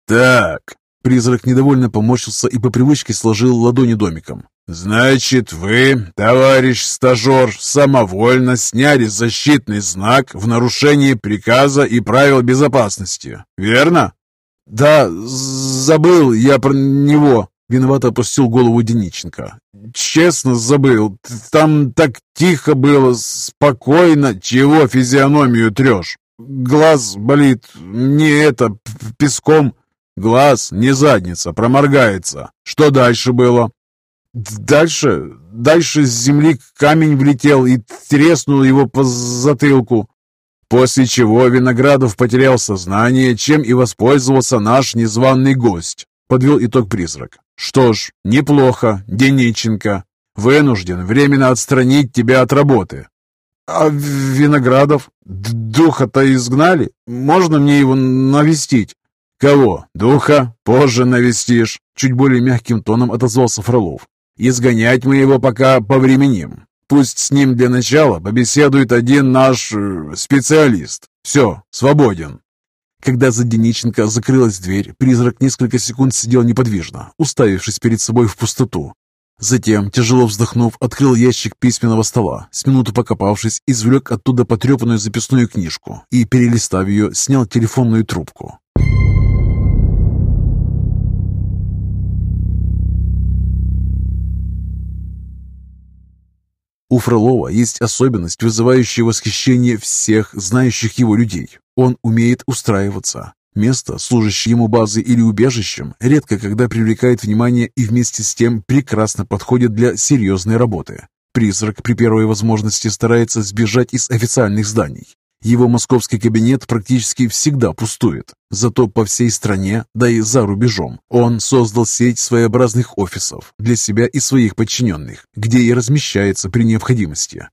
«Так», Призрак недовольно поморщился и по привычке сложил ладони домиком. «Значит, вы, товарищ стажер, самовольно сняли защитный знак в нарушении приказа и правил безопасности, верно?» «Да, забыл я про него», — виновато опустил голову Дениченко. «Честно забыл. Там так тихо было, спокойно. Чего физиономию трешь? Глаз болит. Не это, песком». Глаз, не задница, проморгается. Что дальше было? Дальше, дальше с земли камень влетел и треснул его по затылку. После чего Виноградов потерял сознание, чем и воспользовался наш незваный гость. Подвел итог призрак. Что ж, неплохо, Дениченко. Вынужден временно отстранить тебя от работы. А Виноградов? Духа-то изгнали? Можно мне его навестить? «Кого? Духа? Позже навестишь!» Чуть более мягким тоном отозвался Фролов. «Изгонять мы его пока повременим. Пусть с ним для начала побеседует один наш э, специалист. Все, свободен». Когда за Дениченко закрылась дверь, призрак несколько секунд сидел неподвижно, уставившись перед собой в пустоту. Затем, тяжело вздохнув, открыл ящик письменного стола, с минуту покопавшись, извлек оттуда потрепанную записную книжку и, перелистав ее, снял телефонную трубку. У Фролова есть особенность, вызывающая восхищение всех знающих его людей. Он умеет устраиваться. Место, служащее ему базой или убежищем, редко когда привлекает внимание и вместе с тем прекрасно подходит для серьезной работы. Призрак при первой возможности старается сбежать из официальных зданий. Его московский кабинет практически всегда пустует. Зато по всей стране, да и за рубежом, он создал сеть своеобразных офисов для себя и своих подчиненных, где и размещается при необходимости.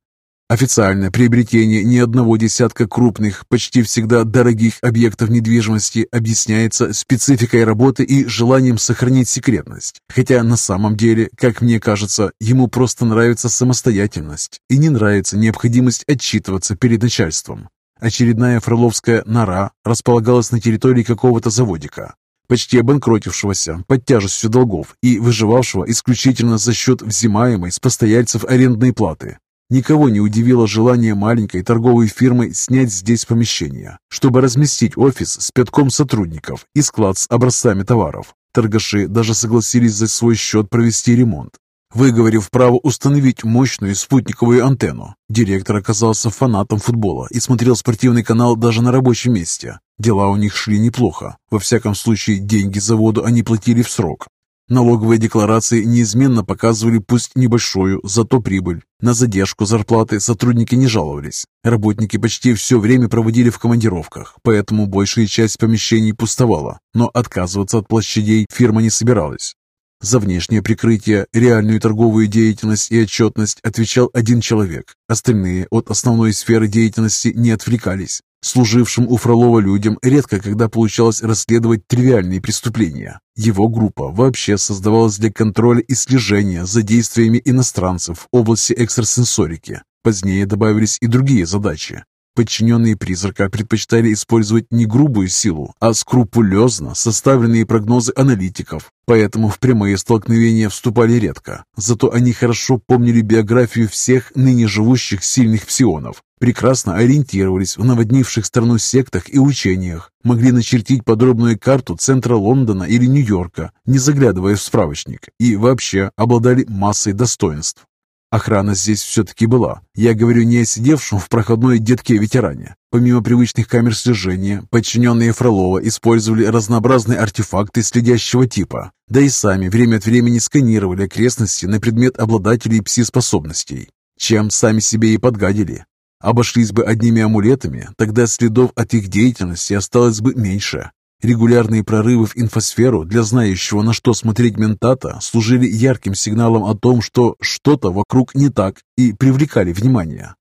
Официальное приобретение ни одного десятка крупных, почти всегда дорогих объектов недвижимости объясняется спецификой работы и желанием сохранить секретность. Хотя на самом деле, как мне кажется, ему просто нравится самостоятельность и не нравится необходимость отчитываться перед начальством. Очередная фроловская нора располагалась на территории какого-то заводика, почти обанкротившегося под тяжестью долгов и выживавшего исключительно за счет взимаемой с постояльцев арендной платы. Никого не удивило желание маленькой торговой фирмы снять здесь помещение, чтобы разместить офис с пятком сотрудников и склад с образцами товаров. Торгаши даже согласились за свой счет провести ремонт, выговорив право установить мощную спутниковую антенну. Директор оказался фанатом футбола и смотрел спортивный канал даже на рабочем месте. Дела у них шли неплохо. Во всяком случае, деньги за воду они платили в срок. Налоговые декларации неизменно показывали пусть небольшую, зато прибыль. На задержку зарплаты сотрудники не жаловались. Работники почти все время проводили в командировках, поэтому большая часть помещений пустовала, но отказываться от площадей фирма не собиралась. За внешнее прикрытие, реальную торговую деятельность и отчетность отвечал один человек. Остальные от основной сферы деятельности не отвлекались. Служившим у Фролова людям редко когда получалось расследовать тривиальные преступления. Его группа вообще создавалась для контроля и слежения за действиями иностранцев в области экстрасенсорики. Позднее добавились и другие задачи. Подчиненные призрака предпочитали использовать не грубую силу, а скрупулезно составленные прогнозы аналитиков, поэтому в прямые столкновения вступали редко. Зато они хорошо помнили биографию всех ныне живущих сильных псионов, прекрасно ориентировались в наводнивших страну сектах и учениях, могли начертить подробную карту центра Лондона или Нью-Йорка, не заглядывая в справочник, и вообще обладали массой достоинств. Охрана здесь все-таки была. Я говорю не о сидевшем в проходной детке-ветеране. Помимо привычных камер слежения, подчиненные Фролова использовали разнообразные артефакты следящего типа, да и сами время от времени сканировали окрестности на предмет обладателей пси-способностей, чем сами себе и подгадили. Обошлись бы одними амулетами, тогда следов от их деятельности осталось бы меньше. Регулярные прорывы в инфосферу для знающего, на что смотреть ментата, служили ярким сигналом о том, что что-то вокруг не так, и привлекали внимание.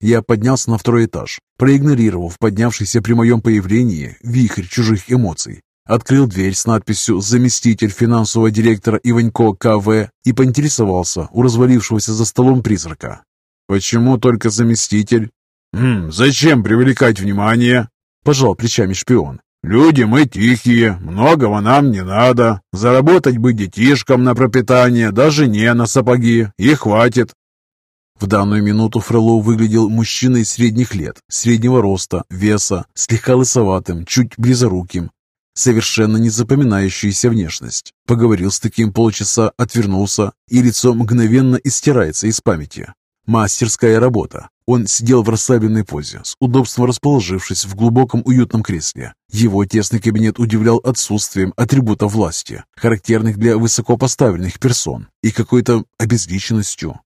Я поднялся на второй этаж, проигнорировав поднявшийся при моем появлении вихрь чужих эмоций. Открыл дверь с надписью «Заместитель финансового директора Иванько КВ» и поинтересовался у развалившегося за столом призрака. «Почему только заместитель?» «Хм, зачем привлекать внимание?» – пожал плечами шпион. Люди мы тихие, многого нам не надо. Заработать бы детишкам на пропитание, даже не на сапоги, и хватит. В данную минуту Фролов выглядел мужчиной средних лет, среднего роста, веса, слегка лысоватым, чуть близоруким. Совершенно незапоминающаяся внешность. Поговорил с таким полчаса, отвернулся, и лицо мгновенно истирается из памяти. Мастерская работа. Он сидел в расслабленной позе, с удобством расположившись в глубоком уютном кресле. Его тесный кабинет удивлял отсутствием атрибутов власти, характерных для высокопоставленных персон, и какой-то обезличенностью.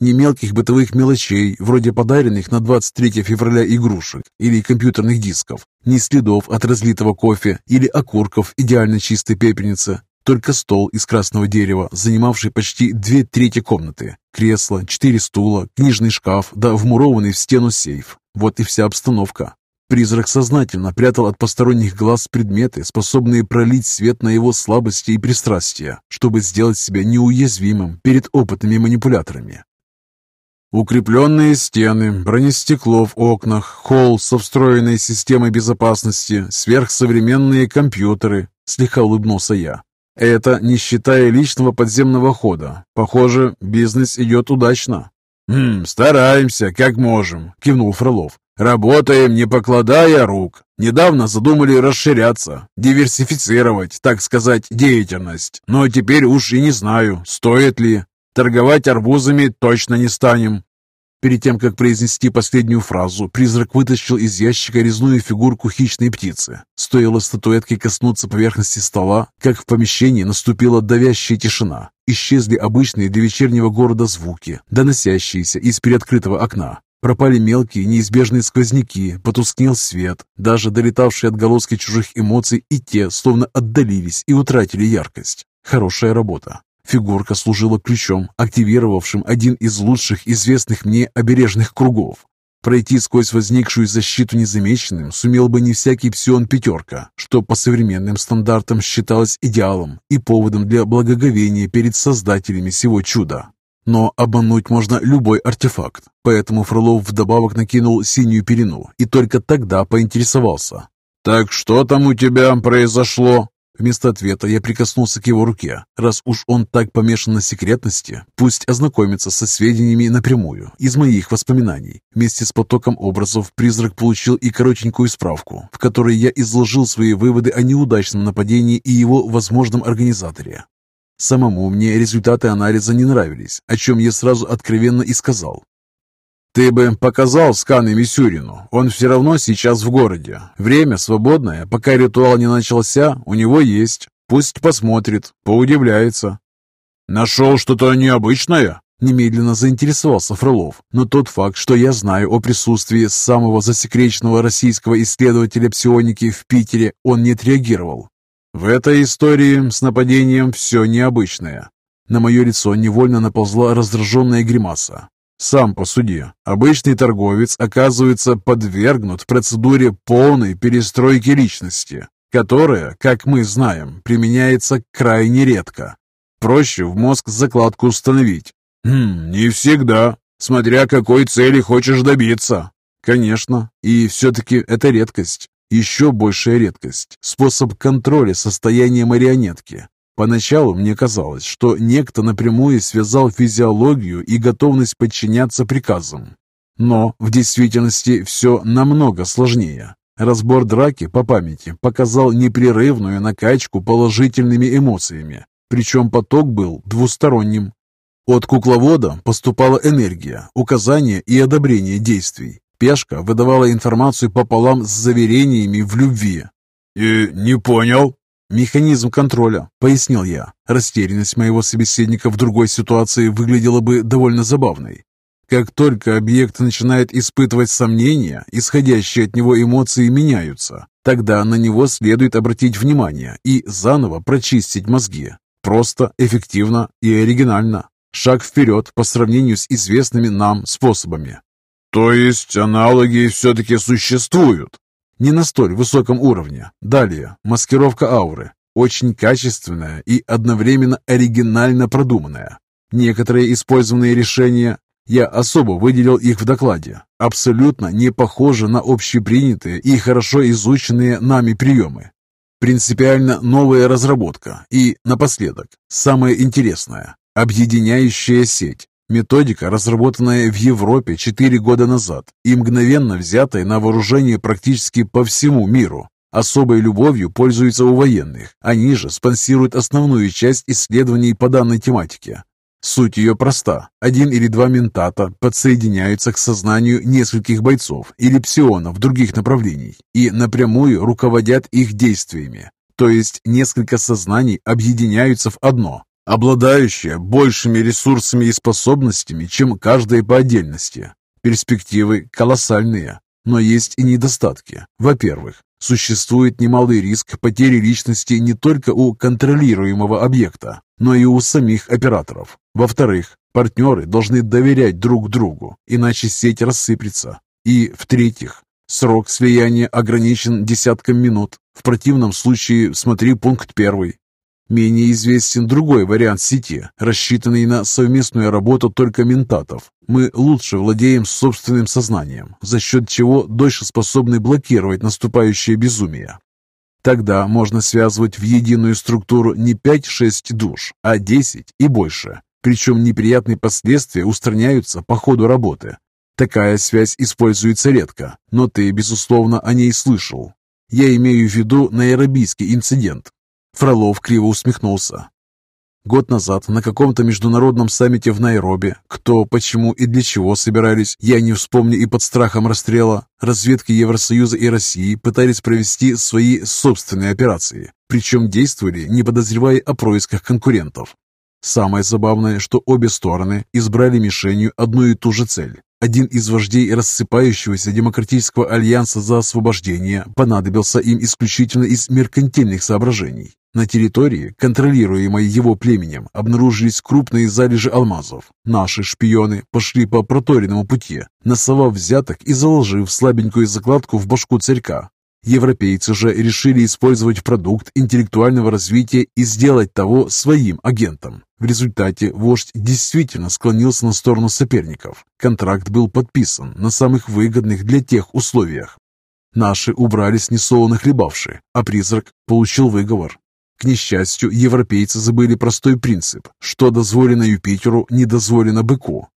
Ни мелких бытовых мелочей, вроде подаренных на 23 февраля игрушек или компьютерных дисков, ни следов от разлитого кофе или окурков идеально чистой пепельницы, только стол из красного дерева, занимавший почти две трети комнаты. Кресло, четыре стула, книжный шкаф, да вмурованный в стену сейф. Вот и вся обстановка. Призрак сознательно прятал от посторонних глаз предметы, способные пролить свет на его слабости и пристрастия, чтобы сделать себя неуязвимым перед опытными манипуляторами. Укрепленные стены, бронестекло в окнах, холл со встроенной системой безопасности, сверхсовременные компьютеры, слегка улыбнулся я. Это не считая личного подземного хода. Похоже, бизнес идет удачно. «Хм, стараемся, как можем», — кивнул Фролов. «Работаем, не покладая рук. Недавно задумали расширяться, диверсифицировать, так сказать, деятельность. Но теперь уж и не знаю, стоит ли. Торговать арбузами точно не станем. Перед тем, как произнести последнюю фразу, призрак вытащил из ящика резную фигурку хищной птицы. Стоило статуэтке коснуться поверхности стола, как в помещении наступила давящая тишина. Исчезли обычные для вечернего города звуки, доносящиеся из приоткрытого окна. Пропали мелкие неизбежные сквозняки, потускнел свет, даже долетавшие отголоски чужих эмоций и те словно отдалились и утратили яркость. Хорошая работа. Фигурка служила ключом, активировавшим один из лучших известных мне обережных кругов. Пройти сквозь возникшую защиту незамеченным сумел бы не всякий псион-пятерка, что по современным стандартам считалось идеалом и поводом для благоговения перед создателями всего чуда. Но обмануть можно любой артефакт, поэтому Фролов вдобавок накинул синюю перину и только тогда поинтересовался. «Так что там у тебя произошло?» Вместо ответа я прикоснулся к его руке. Раз уж он так помешан на секретности, пусть ознакомится со сведениями напрямую, из моих воспоминаний. Вместе с потоком образов призрак получил и коротенькую справку, в которой я изложил свои выводы о неудачном нападении и его возможном организаторе. Самому мне результаты анализа не нравились, о чем я сразу откровенно и сказал. Ты бы показал сканы Мисюрину. Он все равно сейчас в городе. Время свободное, пока ритуал не начался, у него есть. Пусть посмотрит, поудивляется. Нашел что-то необычное? Немедленно заинтересовался Фролов, но тот факт, что я знаю о присутствии самого засекреченного российского исследователя псионики в Питере, он не отреагировал. В этой истории с нападением все необычное. На мое лицо невольно наползла раздраженная гримаса. Сам посуди. Обычный торговец оказывается подвергнут процедуре полной перестройки личности, которая, как мы знаем, применяется крайне редко. Проще в мозг закладку установить. Хм, не всегда, смотря какой цели хочешь добиться. Конечно, и все-таки это редкость. Еще большая редкость – способ контроля состояния марионетки. Поначалу мне казалось, что некто напрямую связал физиологию и готовность подчиняться приказам. Но в действительности все намного сложнее. Разбор драки по памяти показал непрерывную накачку положительными эмоциями, причем поток был двусторонним. От кукловода поступала энергия, указания и одобрение действий. Пешка выдавала информацию пополам с заверениями в любви. «И не понял», «Механизм контроля», — пояснил я. Растерянность моего собеседника в другой ситуации выглядела бы довольно забавной. Как только объект начинает испытывать сомнения, исходящие от него эмоции меняются. Тогда на него следует обратить внимание и заново прочистить мозги. Просто, эффективно и оригинально. Шаг вперед по сравнению с известными нам способами. То есть аналоги все-таки существуют? Не на столь высоком уровне. Далее, маскировка ауры. Очень качественная и одновременно оригинально продуманная. Некоторые использованные решения, я особо выделил их в докладе, абсолютно не похожи на общепринятые и хорошо изученные нами приемы. Принципиально новая разработка и, напоследок, самое интересное – объединяющая сеть. Методика, разработанная в Европе 4 года назад и мгновенно взятая на вооружение практически по всему миру. Особой любовью пользуются у военных. Они же спонсируют основную часть исследований по данной тематике. Суть ее проста. Один или два ментата подсоединяются к сознанию нескольких бойцов или псионов других направлений и напрямую руководят их действиями. То есть несколько сознаний объединяются в одно, обладающая большими ресурсами и способностями, чем каждая по отдельности. Перспективы колоссальные, но есть и недостатки. Во-первых, существует немалый риск потери личности не только у контролируемого объекта, но и у самих операторов. Во-вторых, партнеры должны доверять друг другу, иначе сеть рассыпется. И, в-третьих, срок слияния ограничен десятком минут. В противном случае смотри пункт первый. Менее известен другой вариант сети, рассчитанный на совместную работу только ментатов. Мы лучше владеем собственным сознанием, за счет чего дольше способны блокировать наступающее безумие. Тогда можно связывать в единую структуру не 5-6 душ, а 10 и больше. Причем неприятные последствия устраняются по ходу работы. Такая связь используется редко, но ты, безусловно, о ней слышал. Я имею в виду наиробийский инцидент, Фролов криво усмехнулся. Год назад на каком-то международном саммите в Найроби, кто, почему и для чего собирались, я не вспомню и под страхом расстрела, разведки Евросоюза и России пытались провести свои собственные операции, причем действовали, не подозревая о происках конкурентов. Самое забавное, что обе стороны избрали мишенью одну и ту же цель. Один из вождей рассыпающегося демократического альянса за освобождение понадобился им исключительно из меркантильных соображений. На территории, контролируемой его племенем, обнаружились крупные залежи алмазов. Наши шпионы пошли по проторенному пути, насовав взяток и заложив слабенькую закладку в башку царька. Европейцы же решили использовать продукт интеллектуального развития и сделать того своим агентом. В результате вождь действительно склонился на сторону соперников. Контракт был подписан на самых выгодных для тех условиях. Наши убрались несолоно хлебавши, а призрак получил выговор. К несчастью, европейцы забыли простой принцип. Что дозволено Юпитеру, не дозволено быку.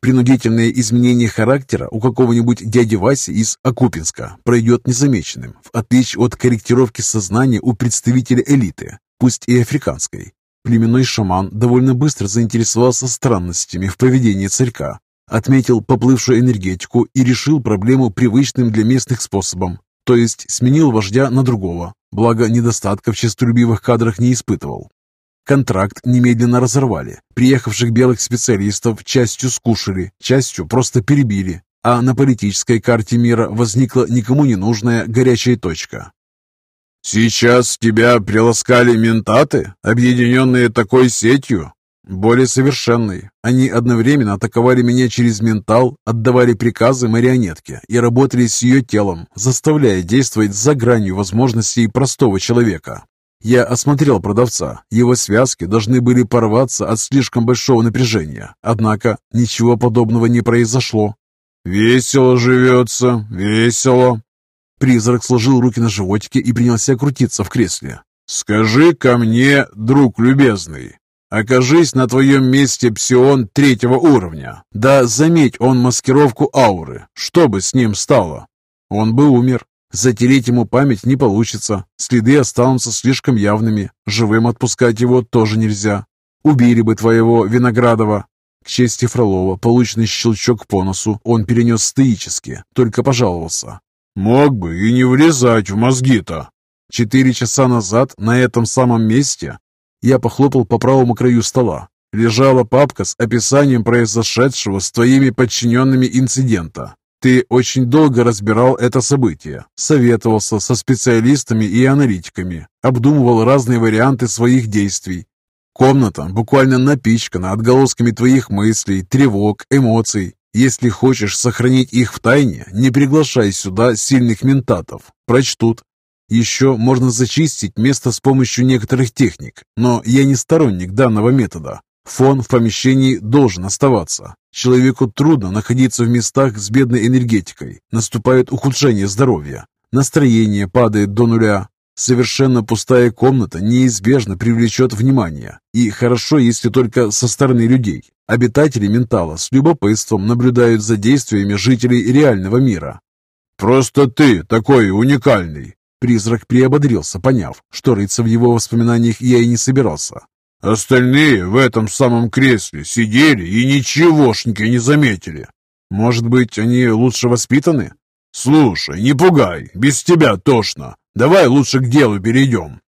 Принудительное изменение характера у какого-нибудь дяди Васи из Акупинска пройдет незамеченным, в отличие от корректировки сознания у представителя элиты, пусть и африканской. Племенной шаман довольно быстро заинтересовался странностями в поведении царька, отметил поплывшую энергетику и решил проблему привычным для местных способом, то есть сменил вождя на другого, благо недостатка в честолюбивых кадрах не испытывал. Контракт немедленно разорвали. Приехавших белых специалистов частью скушали, частью просто перебили. А на политической карте мира возникла никому не нужная горячая точка. «Сейчас тебя приласкали ментаты, объединенные такой сетью?» Более совершенной. Они одновременно атаковали меня через ментал, отдавали приказы марионетке и работали с ее телом, заставляя действовать за гранью возможностей простого человека. Я осмотрел продавца. Его связки должны были порваться от слишком большого напряжения. Однако ничего подобного не произошло. «Весело живется, весело!» Призрак сложил руки на животике и принялся крутиться в кресле. скажи ко мне, друг любезный, окажись на твоем месте псион третьего уровня. Да заметь он маскировку ауры. Что бы с ним стало? Он бы умер. Затереть ему память не получится, следы останутся слишком явными, живым отпускать его тоже нельзя. Убили бы твоего Виноградова. К чести Фролова, полученный щелчок по носу он перенес стоически, только пожаловался. Мог бы и не влезать в мозги-то. Четыре часа назад на этом самом месте я похлопал по правому краю стола. Лежала папка с описанием произошедшего с твоими подчиненными инцидента. Ты очень долго разбирал это событие, советовался со специалистами и аналитиками, обдумывал разные варианты своих действий. Комната буквально напичкана отголосками твоих мыслей, тревог, эмоций. Если хочешь сохранить их в тайне, не приглашай сюда сильных ментатов. Прочтут. Еще можно зачистить место с помощью некоторых техник, но я не сторонник данного метода. Фон в помещении должен оставаться. Человеку трудно находиться в местах с бедной энергетикой. Наступает ухудшение здоровья. Настроение падает до нуля. Совершенно пустая комната неизбежно привлечет внимание. И хорошо, если только со стороны людей. Обитатели ментала с любопытством наблюдают за действиями жителей реального мира. «Просто ты такой уникальный!» Призрак приободрился, поняв, что рыться в его воспоминаниях я и не собирался. Остальные в этом самом кресле сидели и ничегошники не заметили. Может быть, они лучше воспитаны? Слушай, не пугай, без тебя тошно. Давай лучше к делу перейдем.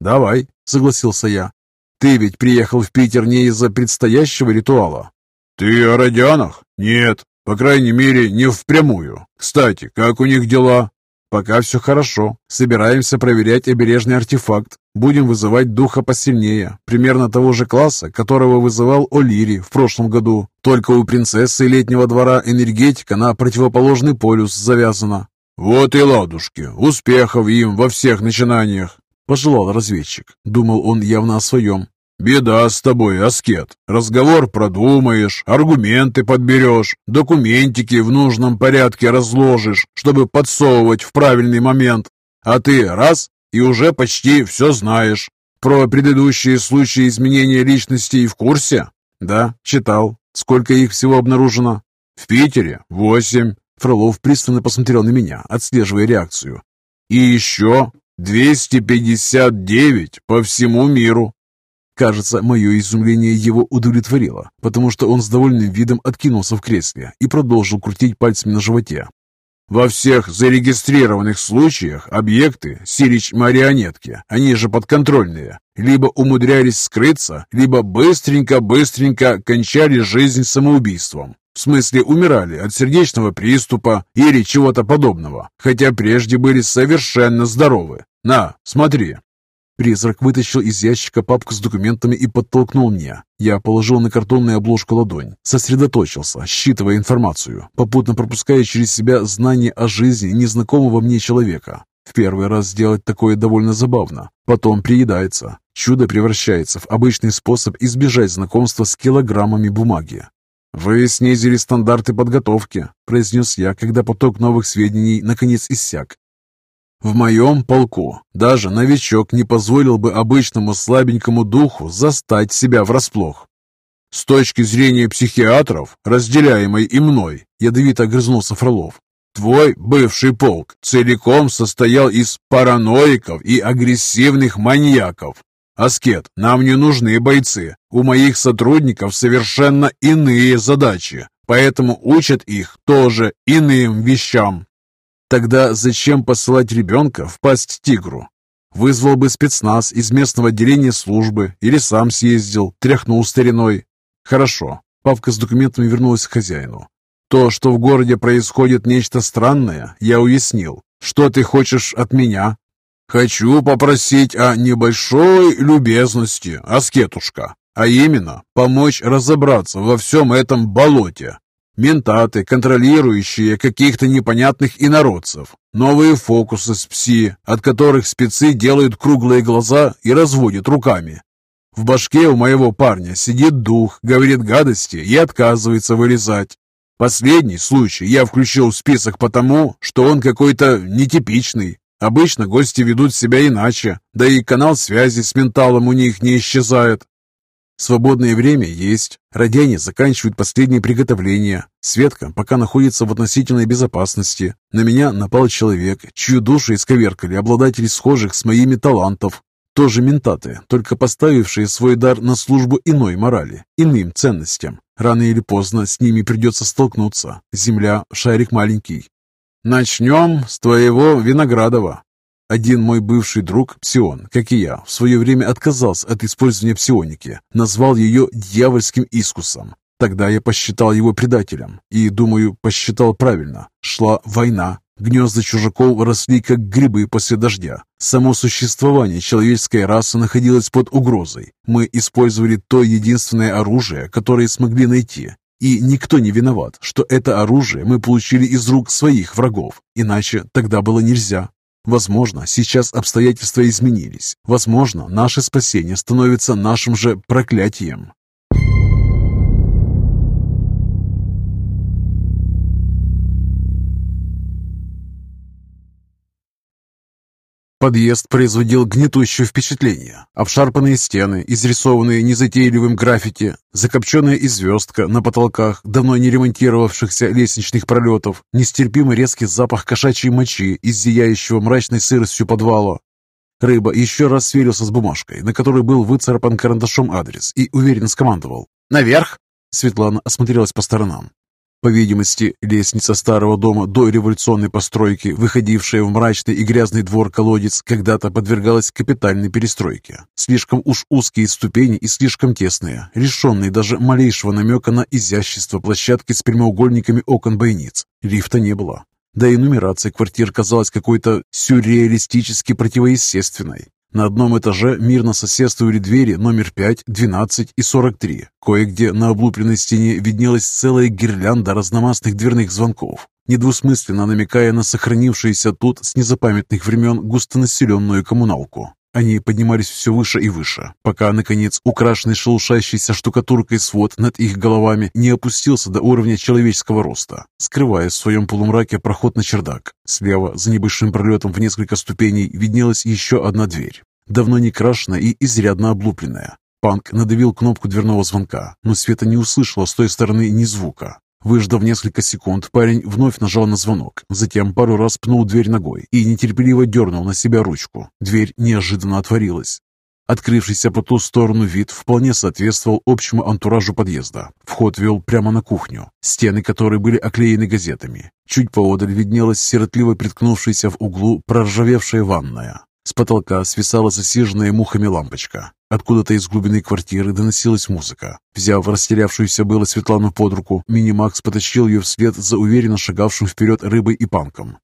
Давай, согласился я. Ты ведь приехал в Питер не из-за предстоящего ритуала. Ты о Родянах? Нет, по крайней мере, не впрямую. Кстати, как у них дела? Пока все хорошо. Собираемся проверять обережный артефакт. Будем вызывать духа посильнее, примерно того же класса, которого вызывал О'Лири в прошлом году. Только у принцессы летнего двора энергетика на противоположный полюс завязана. «Вот и ладушки! Успехов им во всех начинаниях!» Пожелал разведчик. Думал он явно о своем. «Беда с тобой, аскет. Разговор продумаешь, аргументы подберешь, документики в нужном порядке разложишь, чтобы подсовывать в правильный момент. А ты раз и уже почти все знаешь. Про предыдущие случаи изменения личности в курсе? Да, читал. Сколько их всего обнаружено? В Питере восемь. Фролов пристально посмотрел на меня, отслеживая реакцию. И еще 259 по всему миру. Кажется, мое изумление его удовлетворило, потому что он с довольным видом откинулся в кресле и продолжил крутить пальцами на животе. Во всех зарегистрированных случаях объекты Сирич-марионетки, они же подконтрольные, либо умудрялись скрыться, либо быстренько-быстренько кончали жизнь самоубийством. В смысле, умирали от сердечного приступа или чего-то подобного, хотя прежде были совершенно здоровы. На, смотри. Призрак вытащил из ящика папку с документами и подтолкнул мне. Я положил на картонную обложку ладонь, сосредоточился, считывая информацию, попутно пропуская через себя знания о жизни незнакомого мне человека. В первый раз сделать такое довольно забавно, потом приедается. Чудо превращается в обычный способ избежать знакомства с килограммами бумаги. «Вы снизили стандарты подготовки», – произнес я, когда поток новых сведений наконец иссяк. В моем полку даже новичок не позволил бы обычному слабенькому духу застать себя врасплох. С точки зрения психиатров, разделяемой и мной, ядовито огрызнулся Фролов, твой бывший полк целиком состоял из параноиков и агрессивных маньяков. Аскет, нам не нужны бойцы. У моих сотрудников совершенно иные задачи, поэтому учат их тоже иным вещам. Тогда зачем посылать ребенка в пасть тигру? Вызвал бы спецназ из местного отделения службы или сам съездил, тряхнул стариной. Хорошо, папка с документами вернулась к хозяину. То, что в городе происходит нечто странное, я уяснил. Что ты хочешь от меня? Хочу попросить о небольшой любезности, аскетушка, а именно помочь разобраться во всем этом болоте. Ментаты, контролирующие каких-то непонятных инородцев, новые фокусы с пси, от которых спецы делают круглые глаза и разводят руками. В башке у моего парня сидит дух, говорит гадости и отказывается вылезать. Последний случай я включил в список потому, что он какой-то нетипичный, Обычно гости ведут себя иначе, да и канал связи с менталом у них не исчезает. Свободное время есть. Родяне заканчивают последние приготовления. Светка пока находится в относительной безопасности. На меня напал человек, чью душу исковеркали обладатели схожих с моими талантов. Тоже ментаты, только поставившие свой дар на службу иной морали, иным ценностям. Рано или поздно с ними придется столкнуться. Земля – шарик маленький, «Начнем с твоего Виноградова». Один мой бывший друг, псион, как и я, в свое время отказался от использования псионики, назвал ее дьявольским искусом. Тогда я посчитал его предателем, и, думаю, посчитал правильно. Шла война, гнезда чужаков росли, как грибы после дождя. Само существование человеческой расы находилось под угрозой. Мы использовали то единственное оружие, которое смогли найти, и никто не виноват, что это оружие мы получили из рук своих врагов, иначе тогда было нельзя. Возможно, сейчас обстоятельства изменились. Возможно, наше спасение становится нашим же проклятием. Подъезд производил гнетущее впечатление. Обшарпанные стены, изрисованные незатейливым граффити, закопченная известка на потолках давно не ремонтировавшихся лестничных пролетов, нестерпимо резкий запах кошачьей мочи из зияющего мрачной сыростью подвала. Рыба еще раз сверился с бумажкой, на которой был выцарапан карандашом адрес, и уверенно скомандовал «Наверх!». Светлана осмотрелась по сторонам. По видимости, лестница старого дома до революционной постройки, выходившая в мрачный и грязный двор-колодец, когда-то подвергалась капитальной перестройке. Слишком уж узкие ступени и слишком тесные, лишенные даже малейшего намека на изящество площадки с прямоугольниками окон бойниц. Лифта не было. Да и нумерация квартир казалась какой-то сюрреалистически противоестественной. На одном этаже мирно соседствовали двери номер 5, 12 и 43. Кое-где на облупленной стене виднелась целая гирлянда разномастных дверных звонков, недвусмысленно намекая на сохранившуюся тут с незапамятных времен густонаселенную коммуналку. Они поднимались все выше и выше, пока, наконец, украшенный шелушащейся штукатуркой свод над их головами не опустился до уровня человеческого роста, скрывая в своем полумраке проход на чердак. Слева, за небольшим пролетом в несколько ступеней, виднелась еще одна дверь, давно не крашенная и изрядно облупленная. Панк надавил кнопку дверного звонка, но Света не услышала с той стороны ни звука. Выждав несколько секунд, парень вновь нажал на звонок, затем пару раз пнул дверь ногой и нетерпеливо дернул на себя ручку. Дверь неожиданно отворилась. Открывшийся по ту сторону вид вполне соответствовал общему антуражу подъезда. Вход вел прямо на кухню, стены которой были оклеены газетами. Чуть поодаль виднелась сиротливо приткнувшаяся в углу проржавевшая ванная. С потолка свисала засиженная мухами лампочка. Откуда-то из глубины квартиры доносилась музыка. Взяв растерявшуюся было Светлану под руку, Мини-Макс потащил ее вслед за уверенно шагавшим вперед рыбой и панком.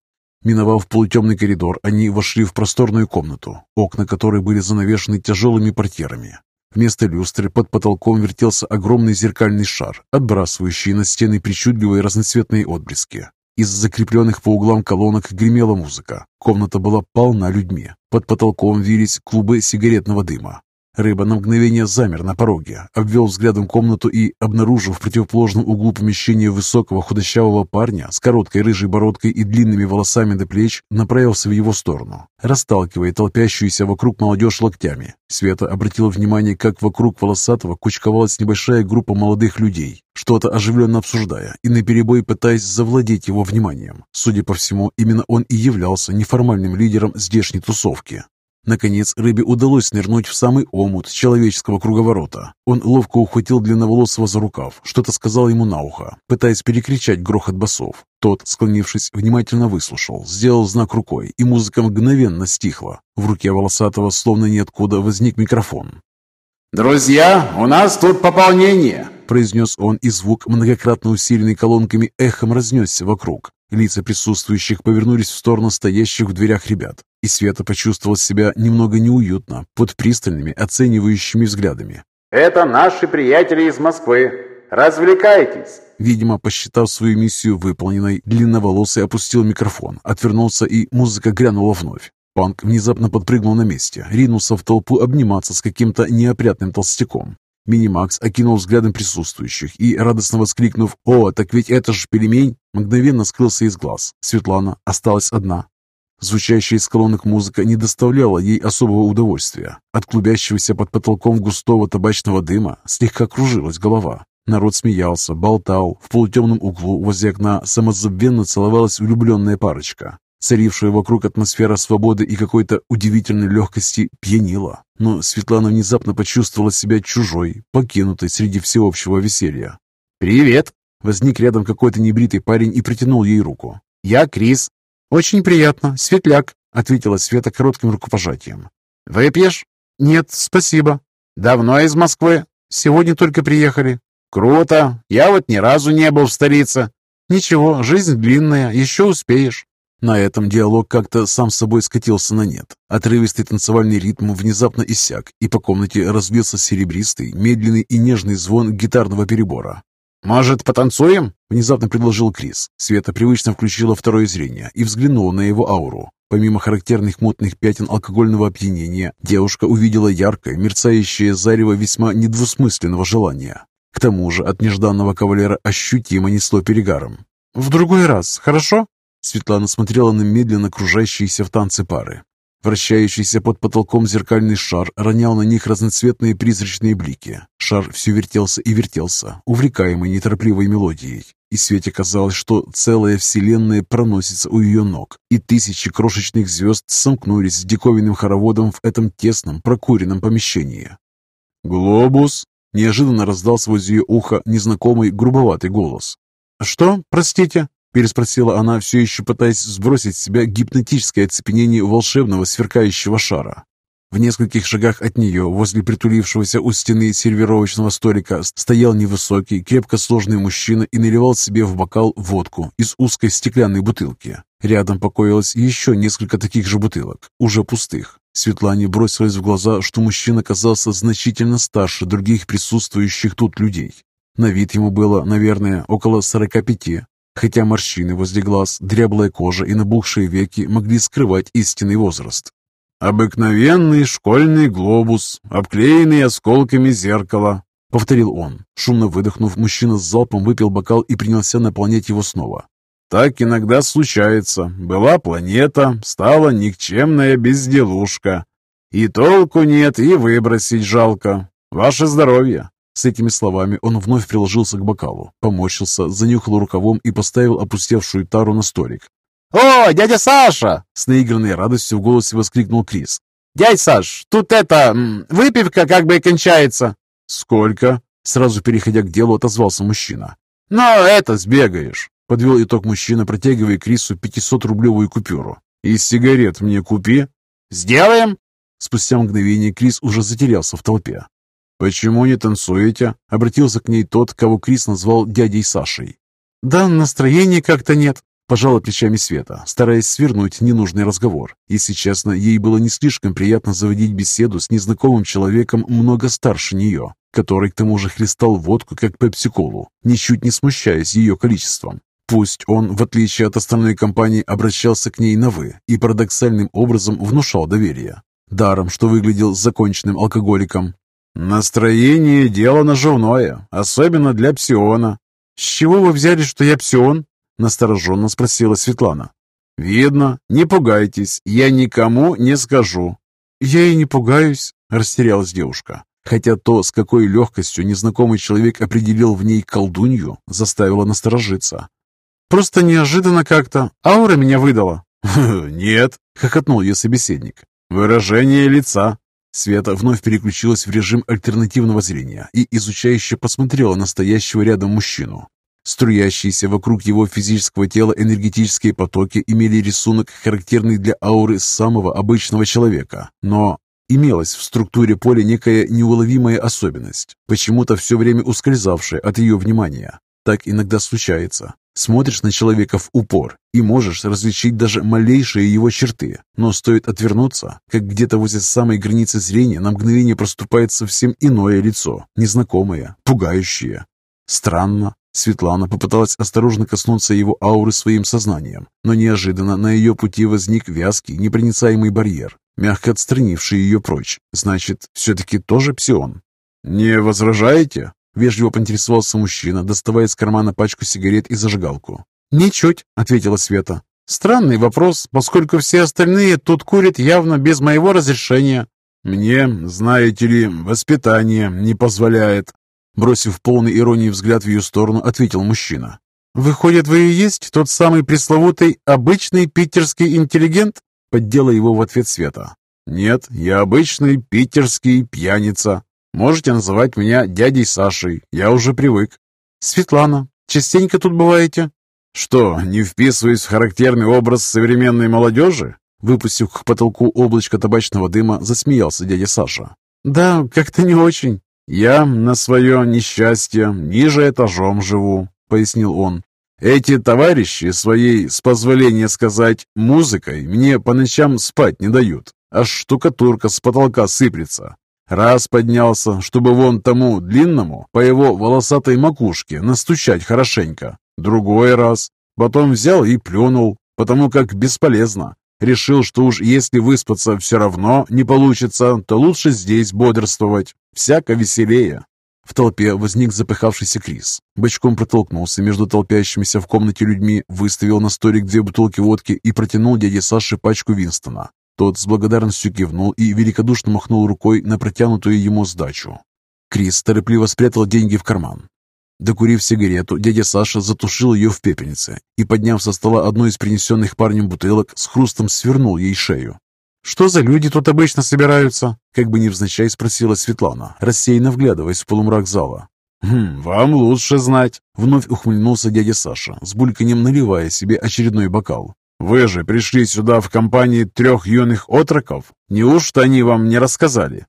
Миновав полутемный коридор, они вошли в просторную комнату, окна которой были занавешены тяжелыми портьерами. Вместо люстры под потолком вертелся огромный зеркальный шар, отбрасывающий на стены причудливые разноцветные отблески. Из закрепленных по углам колонок гремела музыка. Комната была полна людьми. Под потолком вились клубы сигаретного дыма. Рыба на мгновение замер на пороге, обвел взглядом комнату и, обнаружив в противоположном углу помещения высокого худощавого парня с короткой рыжей бородкой и длинными волосами до плеч, направился в его сторону, расталкивая толпящуюся вокруг молодежь локтями. Света обратила внимание, как вокруг волосатого кучковалась небольшая группа молодых людей, что-то оживленно обсуждая и наперебой пытаясь завладеть его вниманием. Судя по всему, именно он и являлся неформальным лидером здешней тусовки. Наконец, рыбе удалось нырнуть в самый омут человеческого круговорота. Он ловко ухватил длинноволосого за рукав, что-то сказал ему на ухо, пытаясь перекричать грохот басов. Тот, склонившись, внимательно выслушал, сделал знак рукой, и музыка мгновенно стихла. В руке волосатого, словно ниоткуда, возник микрофон. «Друзья, у нас тут пополнение!» произнес он, и звук, многократно усиленный колонками, эхом разнесся вокруг. Лица присутствующих повернулись в сторону стоящих в дверях ребят, и Света почувствовала себя немного неуютно под пристальными, оценивающими взглядами. «Это наши приятели из Москвы. Развлекайтесь!» Видимо, посчитав свою миссию выполненной, длинноволосый опустил микрофон, отвернулся, и музыка грянула вновь. Панк внезапно подпрыгнул на месте, ринулся в толпу обниматься с каким-то неопрятным толстяком. Минимакс окинул взглядом присутствующих и, радостно воскликнув «О, так ведь это же пельмень!», мгновенно скрылся из глаз. Светлана осталась одна. Звучащая из колонок музыка не доставляла ей особого удовольствия. От клубящегося под потолком густого табачного дыма слегка кружилась голова. Народ смеялся, болтал. В полутемном углу возле окна самозабвенно целовалась влюбленная парочка. Царившая вокруг атмосфера свободы и какой-то удивительной легкости пьянила. Но Светлана внезапно почувствовала себя чужой, покинутой среди всеобщего веселья. «Привет!» Возник рядом какой-то небритый парень и протянул ей руку. «Я Крис». «Очень приятно, Светляк», — ответила Света коротким рукопожатием. «Выпьешь?» «Нет, спасибо». «Давно из Москвы?» «Сегодня только приехали». «Круто! Я вот ни разу не был в столице». «Ничего, жизнь длинная, еще успеешь». На этом диалог как-то сам собой скатился на нет. Отрывистый танцевальный ритм внезапно иссяк, и по комнате разбился серебристый, медленный и нежный звон гитарного перебора. «Может, потанцуем?» — внезапно предложил Крис. Света привычно включила второе зрение и взглянула на его ауру. Помимо характерных мутных пятен алкогольного опьянения, девушка увидела яркое, мерцающее зарево весьма недвусмысленного желания. К тому же от нежданного кавалера ощутимо несло перегаром. «В другой раз, хорошо?» Светлана смотрела на медленно кружащиеся в танце пары. Вращающийся под потолком зеркальный шар ронял на них разноцветные призрачные блики. Шар все вертелся и вертелся, увлекаемый неторопливой мелодией. И Свете казалось, что целая вселенная проносится у ее ног, и тысячи крошечных звезд сомкнулись с диковинным хороводом в этом тесном, прокуренном помещении. «Глобус!» — неожиданно раздался возле ее уха незнакомый грубоватый голос. «Что? Простите?» Переспросила она, все еще пытаясь сбросить с себя гипнотическое оцепенение волшебного сверкающего шара. В нескольких шагах от нее, возле притулившегося у стены сервировочного столика, стоял невысокий, крепко сложный мужчина и наливал себе в бокал водку из узкой стеклянной бутылки. Рядом покоилось еще несколько таких же бутылок, уже пустых. Светлане бросилось в глаза, что мужчина казался значительно старше других присутствующих тут людей. На вид ему было, наверное, около сорока пяти, хотя морщины возле глаз, дряблая кожа и набухшие веки могли скрывать истинный возраст. «Обыкновенный школьный глобус, обклеенный осколками зеркала», — повторил он. Шумно выдохнув, мужчина с залпом выпил бокал и принялся наполнять его снова. «Так иногда случается. Была планета, стала никчемная безделушка. И толку нет, и выбросить жалко. Ваше здоровье!» С этими словами он вновь приложился к бокалу, поморщился, занюхал рукавом и поставил опустевшую тару на столик. «О, дядя Саша!» С наигранной радостью в голосе воскликнул Крис. «Дядь Саш, тут это... выпивка как бы кончается!» «Сколько?» Сразу переходя к делу, отозвался мужчина. «Ну, это сбегаешь!» Подвел итог мужчина, протягивая Крису 500-рублевую купюру. «И сигарет мне купи!» «Сделаем!» Спустя мгновение Крис уже затерялся в толпе. «Почему не танцуете?» — обратился к ней тот, кого Крис назвал дядей Сашей. «Да настроения как-то нет», — пожала плечами Света, стараясь свернуть ненужный разговор. Если честно, ей было не слишком приятно заводить беседу с незнакомым человеком много старше нее, который к тому же хлестал водку, как пепси-колу, ничуть не смущаясь ее количеством. Пусть он, в отличие от остальной компании, обращался к ней на «вы» и парадоксальным образом внушал доверие. даром, что выглядел законченным алкоголиком. «Настроение – дело наживное, особенно для псиона». «С чего вы взяли, что я псион?» – настороженно спросила Светлана. «Видно. Не пугайтесь, я никому не скажу». «Я и не пугаюсь», – растерялась девушка. Хотя то, с какой легкостью незнакомый человек определил в ней колдунью, заставило насторожиться. «Просто неожиданно как-то. Аура меня выдала». «Нет», — хохотнул ее собеседник. «Выражение лица». Света вновь переключилась в режим альтернативного зрения и изучающе посмотрела на стоящего рядом мужчину. Струящиеся вокруг его физического тела энергетические потоки имели рисунок, характерный для ауры самого обычного человека, но имелась в структуре поля некая неуловимая особенность, почему-то все время ускользавшая от ее внимания. Так иногда случается. Смотришь на человека в упор и можешь различить даже малейшие его черты, но стоит отвернуться, как где-то возле самой границы зрения на мгновение проступает совсем иное лицо, незнакомое, пугающее. Странно. Светлана попыталась осторожно коснуться его ауры своим сознанием, но неожиданно на ее пути возник вязкий, непроницаемый барьер, мягко отстранивший ее прочь. Значит, все-таки тоже псион. «Не возражаете?» Вежливо поинтересовался мужчина, доставая из кармана пачку сигарет и зажигалку. «Ничуть», — ответила Света. «Странный вопрос, поскольку все остальные тут курят явно без моего разрешения». «Мне, знаете ли, воспитание не позволяет», бросив полный иронии взгляд в ее сторону, ответил мужчина. «Выходит, вы и есть тот самый пресловутый обычный питерский интеллигент?» Поддела его в ответ Света. «Нет, я обычный питерский пьяница. Можете называть меня дядей Сашей, я уже привык. Светлана, частенько тут бываете? Что, не вписываюсь в характерный образ современной молодежи? Выпустив к потолку облачко табачного дыма, засмеялся дядя Саша. Да, как-то не очень. Я на свое несчастье ниже этажом живу, пояснил он. Эти товарищи своей, с позволения сказать, музыкой мне по ночам спать не дают. Аж штукатурка с потолка сыплется. Раз поднялся, чтобы вон тому длинному по его волосатой макушке настучать хорошенько. Другой раз. Потом взял и плюнул, потому как бесполезно. Решил, что уж если выспаться все равно не получится, то лучше здесь бодрствовать. Всяко веселее. В толпе возник запыхавшийся Крис. Бочком протолкнулся между толпящимися в комнате людьми, выставил на столик две бутылки водки и протянул дяде Саше пачку Винстона. Тот с благодарностью кивнул и великодушно махнул рукой на протянутую ему сдачу. Крис торопливо спрятал деньги в карман. Докурив сигарету, дядя Саша затушил ее в пепельнице и, подняв со стола одну из принесенных парнем бутылок, с хрустом свернул ей шею. «Что за люди тут обычно собираются?» Как бы невзначай спросила Светлана, рассеянно вглядываясь в полумрак зала. «Хм, вам лучше знать», — вновь ухмыльнулся дядя Саша, с бульканем наливая себе очередной бокал. Вы же пришли сюда в компании трех юных отроков. Неужто они вам не рассказали?»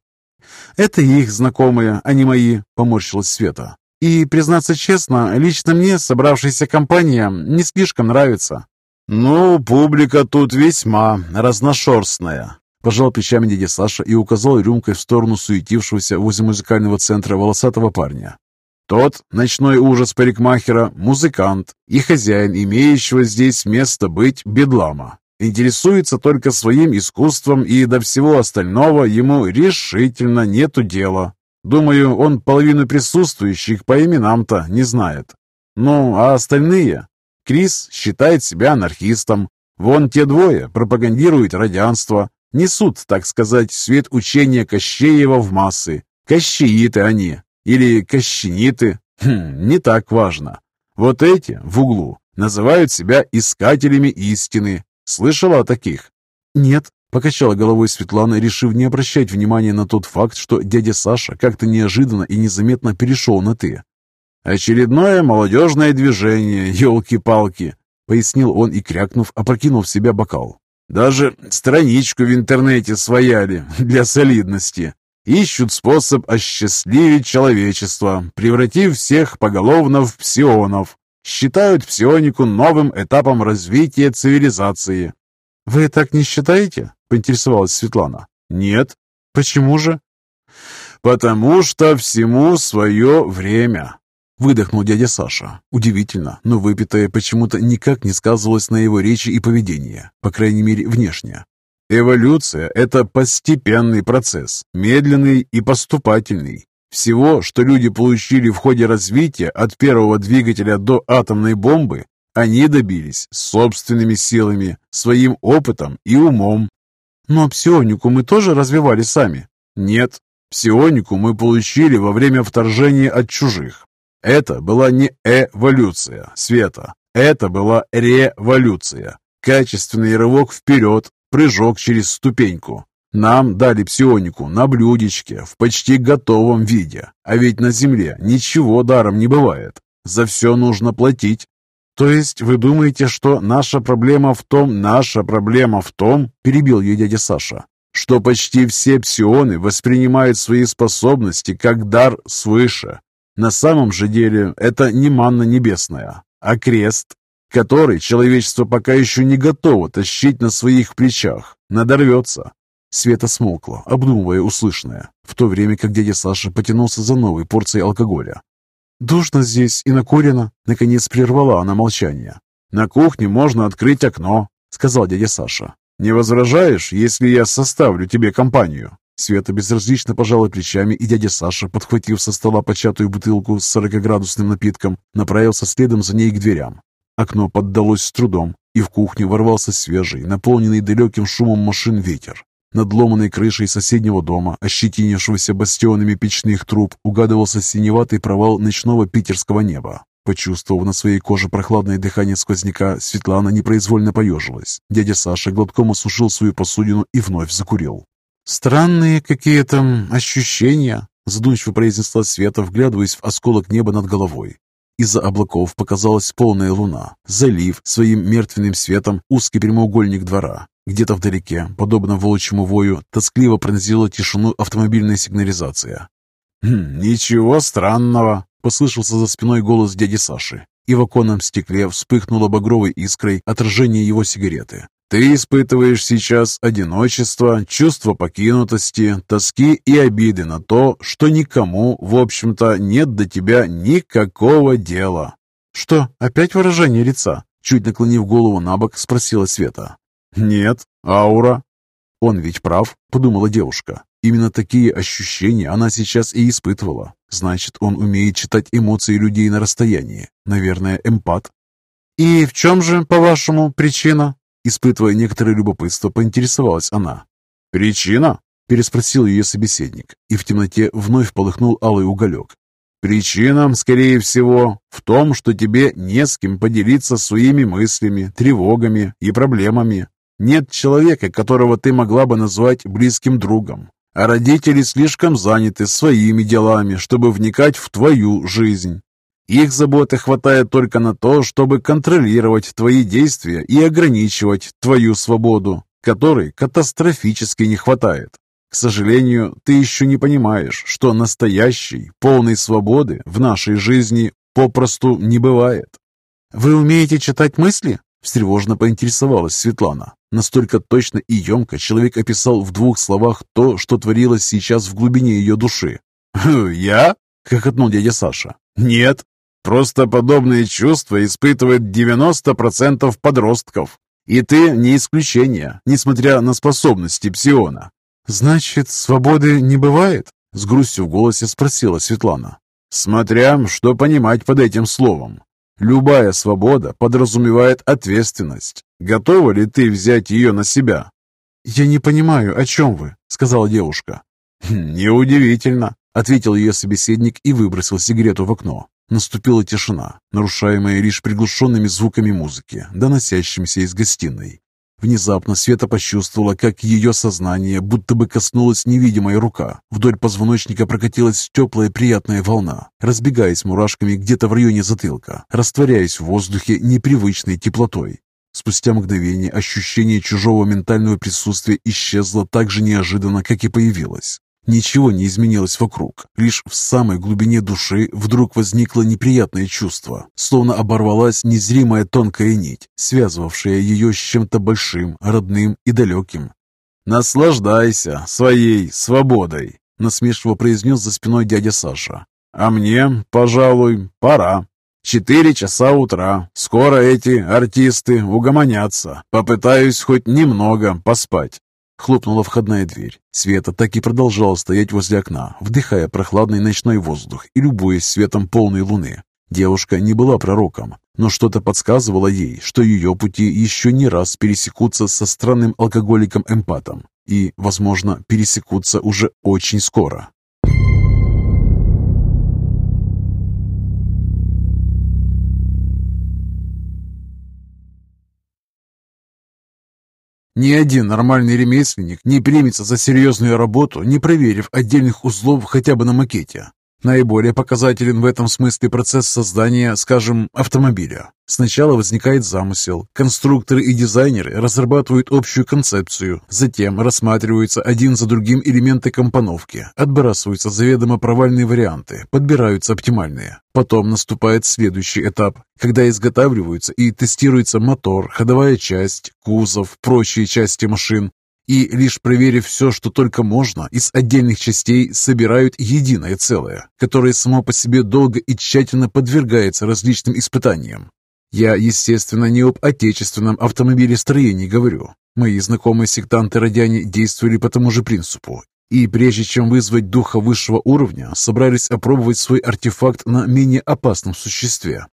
«Это их знакомые, а не мои», — поморщилась Света. «И, признаться честно, лично мне собравшаяся компания не слишком нравится». «Ну, публика тут весьма разношерстная», — пожал плечами дядя Саша и указал рюмкой в сторону суетившегося возле музыкального центра волосатого парня. Тот, ночной ужас парикмахера, музыкант и хозяин имеющего здесь место быть бедлама. Интересуется только своим искусством и до всего остального ему решительно нету дела. Думаю, он половину присутствующих по именам-то не знает. Ну, а остальные? Крис считает себя анархистом. Вон те двое пропагандируют радианство, несут, так сказать, свет учения Кощеева в массы. Кощеиты они, или кощениты, хм, не так важно. Вот эти в углу называют себя искателями истины. Слышала о таких? Нет, покачала головой Светлана, решив не обращать внимания на тот факт, что дядя Саша как-то неожиданно и незаметно перешел на «ты». «Очередное молодежное движение, елки-палки», — пояснил он и, крякнув, опрокинул в себя бокал. «Даже страничку в интернете свояли для солидности ищут способ осчастливить человечество, превратив всех поголовно в псионов. Считают псионику новым этапом развития цивилизации. «Вы так не считаете?» – поинтересовалась Светлана. «Нет». «Почему же?» «Потому что всему свое время», — выдохнул дядя Саша. Удивительно, но выпитое почему-то никак не сказывалось на его речи и поведении, по крайней мере, внешне. Эволюция – это постепенный процесс, медленный и поступательный. Всего, что люди получили в ходе развития от первого двигателя до атомной бомбы, они добились собственными силами, своим опытом и умом. Но псионику мы тоже развивали сами? Нет, псионику мы получили во время вторжения от чужих. Это была не эволюция света, это была революция. Качественный рывок вперед, прыжок через ступеньку. Нам дали псионику на блюдечке в почти готовом виде. А ведь на Земле ничего даром не бывает. За все нужно платить. То есть вы думаете, что наша проблема в том, наша проблема в том, перебил ее дядя Саша, что почти все псионы воспринимают свои способности как дар свыше. На самом же деле это не манна небесная, а крест, который человечество пока еще не готово тащить на своих плечах. Надорвется. Света смолкла, обдумывая услышанное, в то время как дядя Саша потянулся за новой порцией алкоголя. «Душно здесь и накурено», — наконец прервала она молчание. «На кухне можно открыть окно», — сказал дядя Саша. «Не возражаешь, если я составлю тебе компанию?» Света безразлично пожала плечами, и дядя Саша, подхватив со стола початую бутылку с сорокоградусным напитком, направился следом за ней к дверям. Окно поддалось с трудом, и в кухню ворвался свежий, наполненный далеким шумом машин ветер. Над ломаной крышей соседнего дома, ощетинившегося бастионами печных труб, угадывался синеватый провал ночного питерского неба. Почувствовав на своей коже прохладное дыхание сквозняка, Светлана непроизвольно поежилась. Дядя Саша глотком осушил свою посудину и вновь закурил. «Странные какие-то ощущения», — задумчиво произнесла Света, вглядываясь в осколок неба над головой. Из-за облаков показалась полная луна, залив своим мертвенным светом узкий прямоугольник двора. Где-то вдалеке, подобно волчьему вою, тоскливо пронзила тишину автомобильная сигнализация. «Хм, «Ничего странного!» — послышался за спиной голос дяди Саши, и в оконном стекле вспыхнуло багровой искрой отражение его сигареты. «Ты испытываешь сейчас одиночество, чувство покинутости, тоски и обиды на то, что никому, в общем-то, нет до тебя никакого дела». «Что, опять выражение лица?» Чуть наклонив голову на бок, спросила Света. «Нет, аура». «Он ведь прав», — подумала девушка. Именно такие ощущения она сейчас и испытывала. Значит, он умеет читать эмоции людей на расстоянии. Наверное, эмпат. «И в чем же, по-вашему, причина?» Испытывая некоторое любопытство, поинтересовалась она. «Причина?» – переспросил ее собеседник, и в темноте вновь полыхнул алый уголек. Причина, скорее всего, в том, что тебе не с кем поделиться своими мыслями, тревогами и проблемами. Нет человека, которого ты могла бы назвать близким другом. А родители слишком заняты своими делами, чтобы вникать в твою жизнь. Их заботы хватает только на то, чтобы контролировать твои действия и ограничивать твою свободу, которой катастрофически не хватает. К сожалению, ты еще не понимаешь, что настоящей, полной свободы в нашей жизни попросту не бывает. «Вы умеете читать мысли?» – встревожно поинтересовалась Светлана. Настолько точно и емко человек описал в двух словах то, что творилось сейчас в глубине ее души. «Я?» – хохотнул дядя Саша. «Нет, просто подобные чувства испытывает 90% подростков. И ты не исключение, несмотря на способности псиона». «Значит, свободы не бывает?» – с грустью в голосе спросила Светлана. «Смотря, что понимать под этим словом. Любая свобода подразумевает ответственность. Готова ли ты взять ее на себя?» «Я не понимаю, о чем вы», — сказала девушка. «Хм, «Неудивительно», — ответил ее собеседник и выбросил сигарету в окно. Наступила тишина, нарушаемая лишь приглушенными звуками музыки, доносящимися из гостиной. Внезапно Света почувствовала, как ее сознание будто бы коснулась невидимая рука. Вдоль позвоночника прокатилась теплая приятная волна, разбегаясь мурашками где-то в районе затылка, растворяясь в воздухе непривычной теплотой. Спустя мгновение ощущение чужого ментального присутствия исчезло так же неожиданно, как и появилось. Ничего не изменилось вокруг, лишь в самой глубине души вдруг возникло неприятное чувство, словно оборвалась незримая тонкая нить, связывавшая ее с чем-то большим, родным и далеким. «Наслаждайся своей свободой», — насмешливо произнес за спиной дядя Саша. «А мне, пожалуй, пора. Четыре часа утра. Скоро эти артисты угомонятся. Попытаюсь хоть немного поспать». Хлопнула входная дверь. Света так и продолжала стоять возле окна, вдыхая прохладный ночной воздух и любуясь светом полной луны. Девушка не была пророком, но что-то подсказывало ей, что ее пути еще не раз пересекутся со странным алкоголиком-эмпатом и, возможно, пересекутся уже очень скоро. Ни один нормальный ремесленник не примется за серьезную работу, не проверив отдельных узлов хотя бы на макете. Наиболее показателен в этом смысле процесс создания, скажем, автомобиля. Сначала возникает замысел, конструкторы и дизайнеры разрабатывают общую концепцию, затем рассматриваются один за другим элементы компоновки, отбрасываются заведомо провальные варианты, подбираются оптимальные. Потом наступает следующий этап, когда изготавливаются и тестируется мотор, ходовая часть, кузов, прочие части машин, и, лишь проверив все, что только можно, из отдельных частей собирают единое целое, которое само по себе долго и тщательно подвергается различным испытаниям. Я, естественно, не об отечественном автомобилестроении говорю. Мои знакомые сектанты-радяне действовали по тому же принципу, и прежде чем вызвать духа высшего уровня, собрались опробовать свой артефакт на менее опасном существе.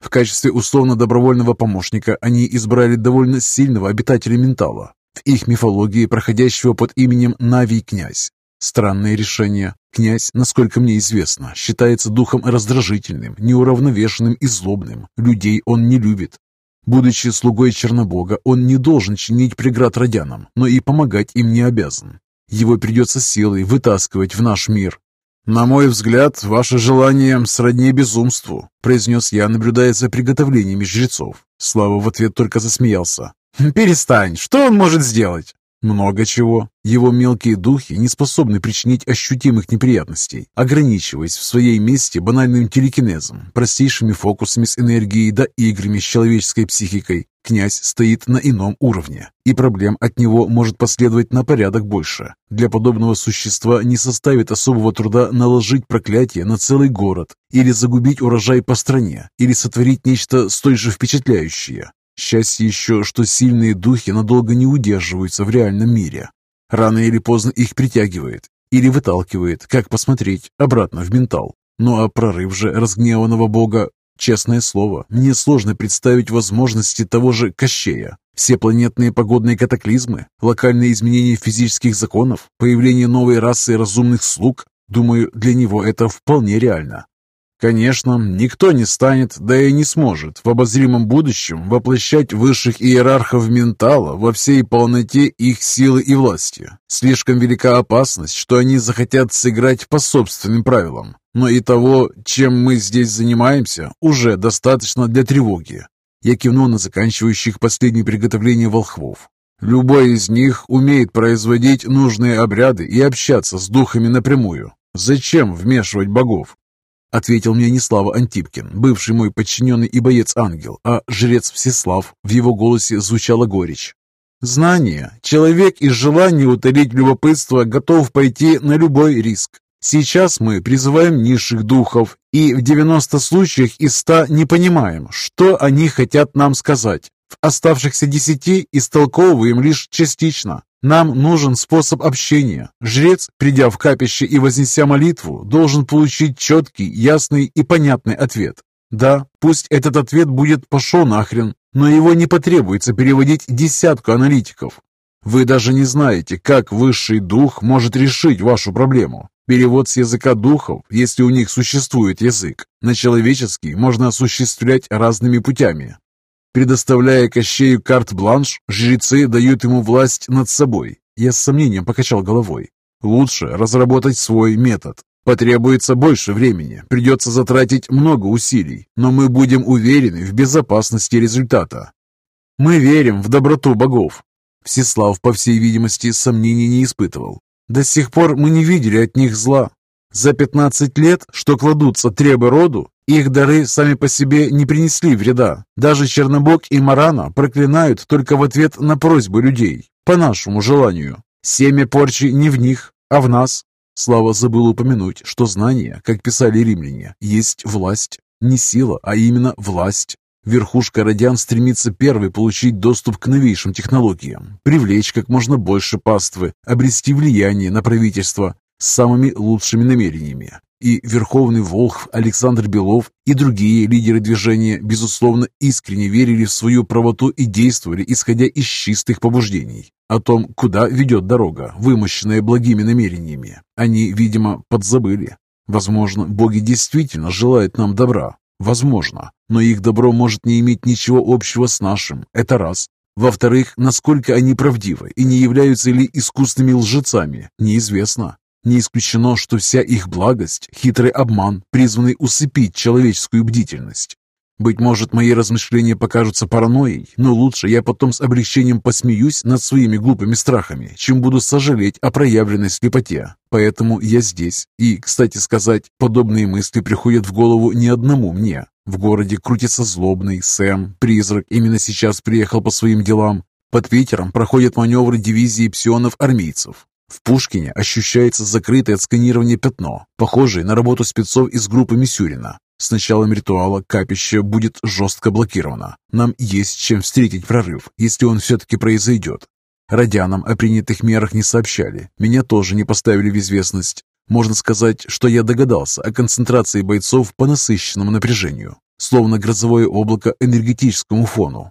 В качестве условно-добровольного помощника они избрали довольно сильного обитателя ментала, их мифологии проходящего под именем Навий-князь. Странное решение. Князь, насколько мне известно, считается духом раздражительным, неуравновешенным и злобным. Людей он не любит. Будучи слугой Чернобога, он не должен чинить преград родянам, но и помогать им не обязан. Его придется силой вытаскивать в наш мир. «На мой взгляд, ваше желание сродни безумству», произнес я, наблюдая за приготовлениями жрецов. Слава в ответ только засмеялся. «Перестань! Что он может сделать?» Много чего. Его мелкие духи не способны причинить ощутимых неприятностей, ограничиваясь в своей месте банальным телекинезом, простейшими фокусами с энергией да играми с человеческой психикой. Князь стоит на ином уровне, и проблем от него может последовать на порядок больше. Для подобного существа не составит особого труда наложить проклятие на целый город, или загубить урожай по стране, или сотворить нечто столь же впечатляющее. Счастье еще, что сильные духи надолго не удерживаются в реальном мире. Рано или поздно их притягивает или выталкивает, как посмотреть, обратно в ментал. Ну а прорыв же разгневанного бога, честное слово, мне сложно представить возможности того же Кощея. Все планетные погодные катаклизмы, локальные изменения физических законов, появление новой расы разумных слуг, думаю, для него это вполне реально. Конечно, никто не станет, да и не сможет в обозримом будущем воплощать высших иерархов ментала во всей полноте их силы и власти. Слишком велика опасность, что они захотят сыграть по собственным правилам. Но и того, чем мы здесь занимаемся, уже достаточно для тревоги. Я кивнул на заканчивающих последние приготовления волхвов. Любой из них умеет производить нужные обряды и общаться с духами напрямую. Зачем вмешивать богов? Ответил мне не Слава Антипкин, бывший мой подчиненный и боец-ангел, а жрец Всеслав. В его голосе звучала горечь. Знание. Человек из желания утолить любопытство готов пойти на любой риск. Сейчас мы призываем низших духов, и в 90 случаях из 100 не понимаем, что они хотят нам сказать. Оставшихся 10 истолковываем лишь частично. Нам нужен способ общения. Жрец, придя в капище и вознеся молитву, должен получить четкий, ясный и понятный ответ. Да, пусть этот ответ будет «пошел нахрен», но его не потребуется переводить десятку аналитиков. Вы даже не знаете, как высший дух может решить вашу проблему. Перевод с языка духов, если у них существует язык, на человеческий можно осуществлять разными путями. Предоставляя Кощею карт-бланш, жрецы дают ему власть над собой. Я с сомнением покачал головой. Лучше разработать свой метод. Потребуется больше времени, придется затратить много усилий, но мы будем уверены в безопасности результата. Мы верим в доброту богов. Всеслав, по всей видимости, сомнений не испытывал. До сих пор мы не видели от них зла. За 15 лет, что кладутся требы роду, их дары сами по себе не принесли вреда. Даже Чернобог и Марана проклинают только в ответ на просьбы людей, по нашему желанию. Семя порчи не в них, а в нас. Слава забыл упомянуть, что знание, как писали римляне, есть власть. Не сила, а именно власть. Верхушка радиан стремится первой получить доступ к новейшим технологиям, привлечь как можно больше паствы, обрести влияние на правительство с самыми лучшими намерениями. И Верховный Волхв Александр Белов и другие лидеры движения, безусловно, искренне верили в свою правоту и действовали, исходя из чистых побуждений. О том, куда ведет дорога, вымощенная благими намерениями, они, видимо, подзабыли. Возможно, боги действительно желают нам добра, Возможно, но их добро может не иметь ничего общего с нашим. Это раз. Во-вторых, насколько они правдивы и не являются ли искусными лжецами, неизвестно. Не исключено, что вся их благость – хитрый обман, призванный усыпить человеческую бдительность. Быть может, мои размышления покажутся паранойей, но лучше я потом с облегчением посмеюсь над своими глупыми страхами, чем буду сожалеть о проявленной слепоте. Поэтому я здесь. И, кстати сказать, подобные мысли приходят в голову не одному мне. В городе крутится злобный Сэм, призрак, именно сейчас приехал по своим делам. Под Питером проходят маневры дивизии псионов-армейцев. В Пушкине ощущается закрытое от сканирования пятно, похожее на работу спецов из группы Мисюрина. С началом ритуала капище будет жестко блокировано. Нам есть чем встретить прорыв, если он все-таки произойдет. Радянам о принятых мерах не сообщали. Меня тоже не поставили в известность. Можно сказать, что я догадался о концентрации бойцов по насыщенному напряжению, словно грозовое облако энергетическому фону.